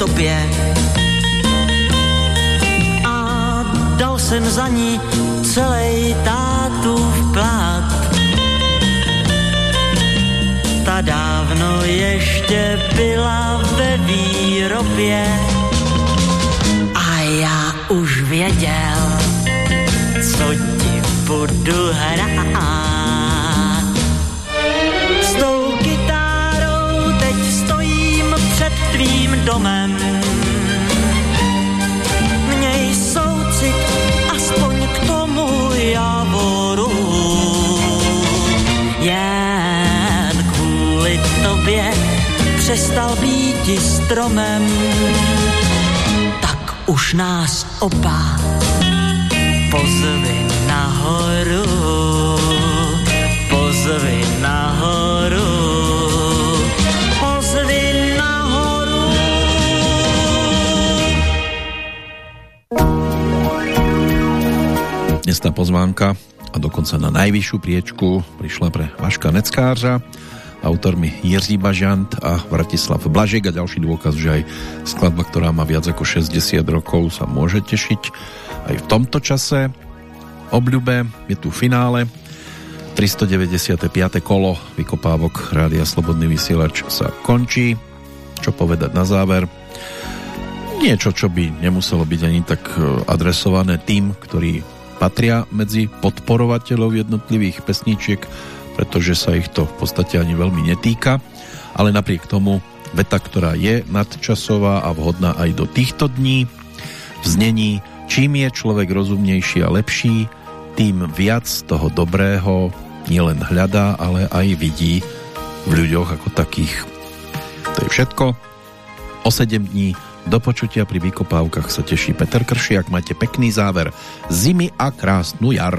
Tobě. A dal jsem za ní celý v plát. Ta dávno ještě byla ve výrobě a já už věděl, co ti budu hrát. Domem přestal být stromem, tak už nás oba pozvi nahoru, pozvi nahoru,
Dnes tá pozvánka a dokonca na najvyššiu priečku prišla pre Vaška Neckářa, autormi Jiří Bažant a Vratislav Blažek a ďalší dôkaz, že aj skladba, ktorá má viac ako 60 rokov sa môže tešiť aj v tomto čase. Obľube je tu finále 395. kolo vykopávok Rádia Slobodný vysielač sa končí. Čo povedať na záver? Niečo, čo by nemuselo byť ani tak e, adresované tým, ktorí patria medzi podporovateľov jednotlivých pesníčiek pretože sa ich to v podstate ani veľmi netýka, ale napriek tomu veta, ktorá je nadčasová a vhodná aj do týchto dní, v čím je človek rozumnejší a lepší, tým viac toho dobrého nielen hľadá, ale aj vidí v ľuďoch ako takých. To je všetko. O 7 dní Do počutia pri vykopávkach sa teší Peter Kršiak. Máte pekný záver zimy a krásnu jar.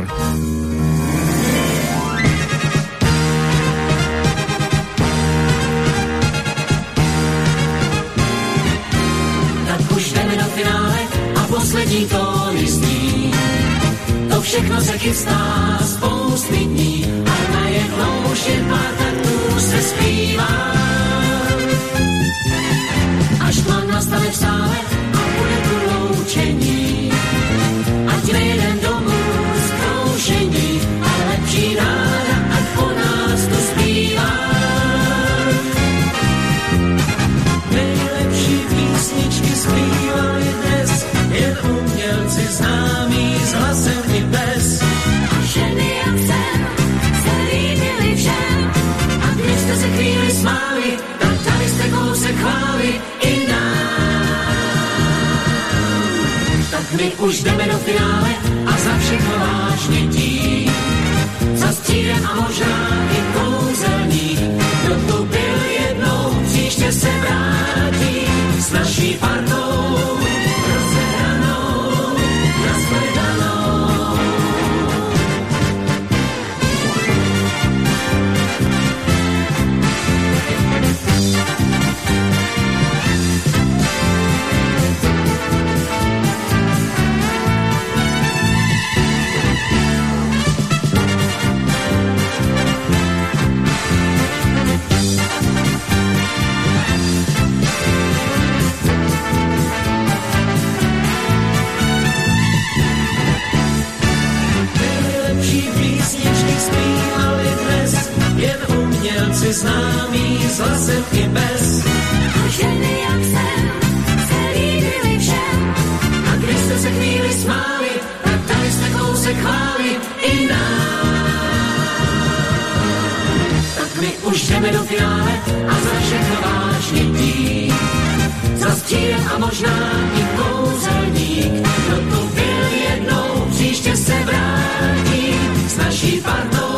Tak už jdeme do finále a poslední tóny zní. To všechno se chystá spousty dní a najednou už jen pár taktů se zpívá. Až tma nastane v sále a bude tu loučení. Ať nejdem domů my už jdeme do finále a za všechno vážně tím. Za střídem a možná i kouzelník, kdo tu byl jednou, příště se vrátí s naší partou. mi známý z hlasem bez. A ženy jak jsem se líbili všem. A když jste se chvíli smáli, tak dali jste kousek chvály i nám. Tak my už jdeme do finále a za všechno vážně dík. Za stílem a možná i
kouzelník. Kdo tu byl jednou, příště se vrátí s naší partou.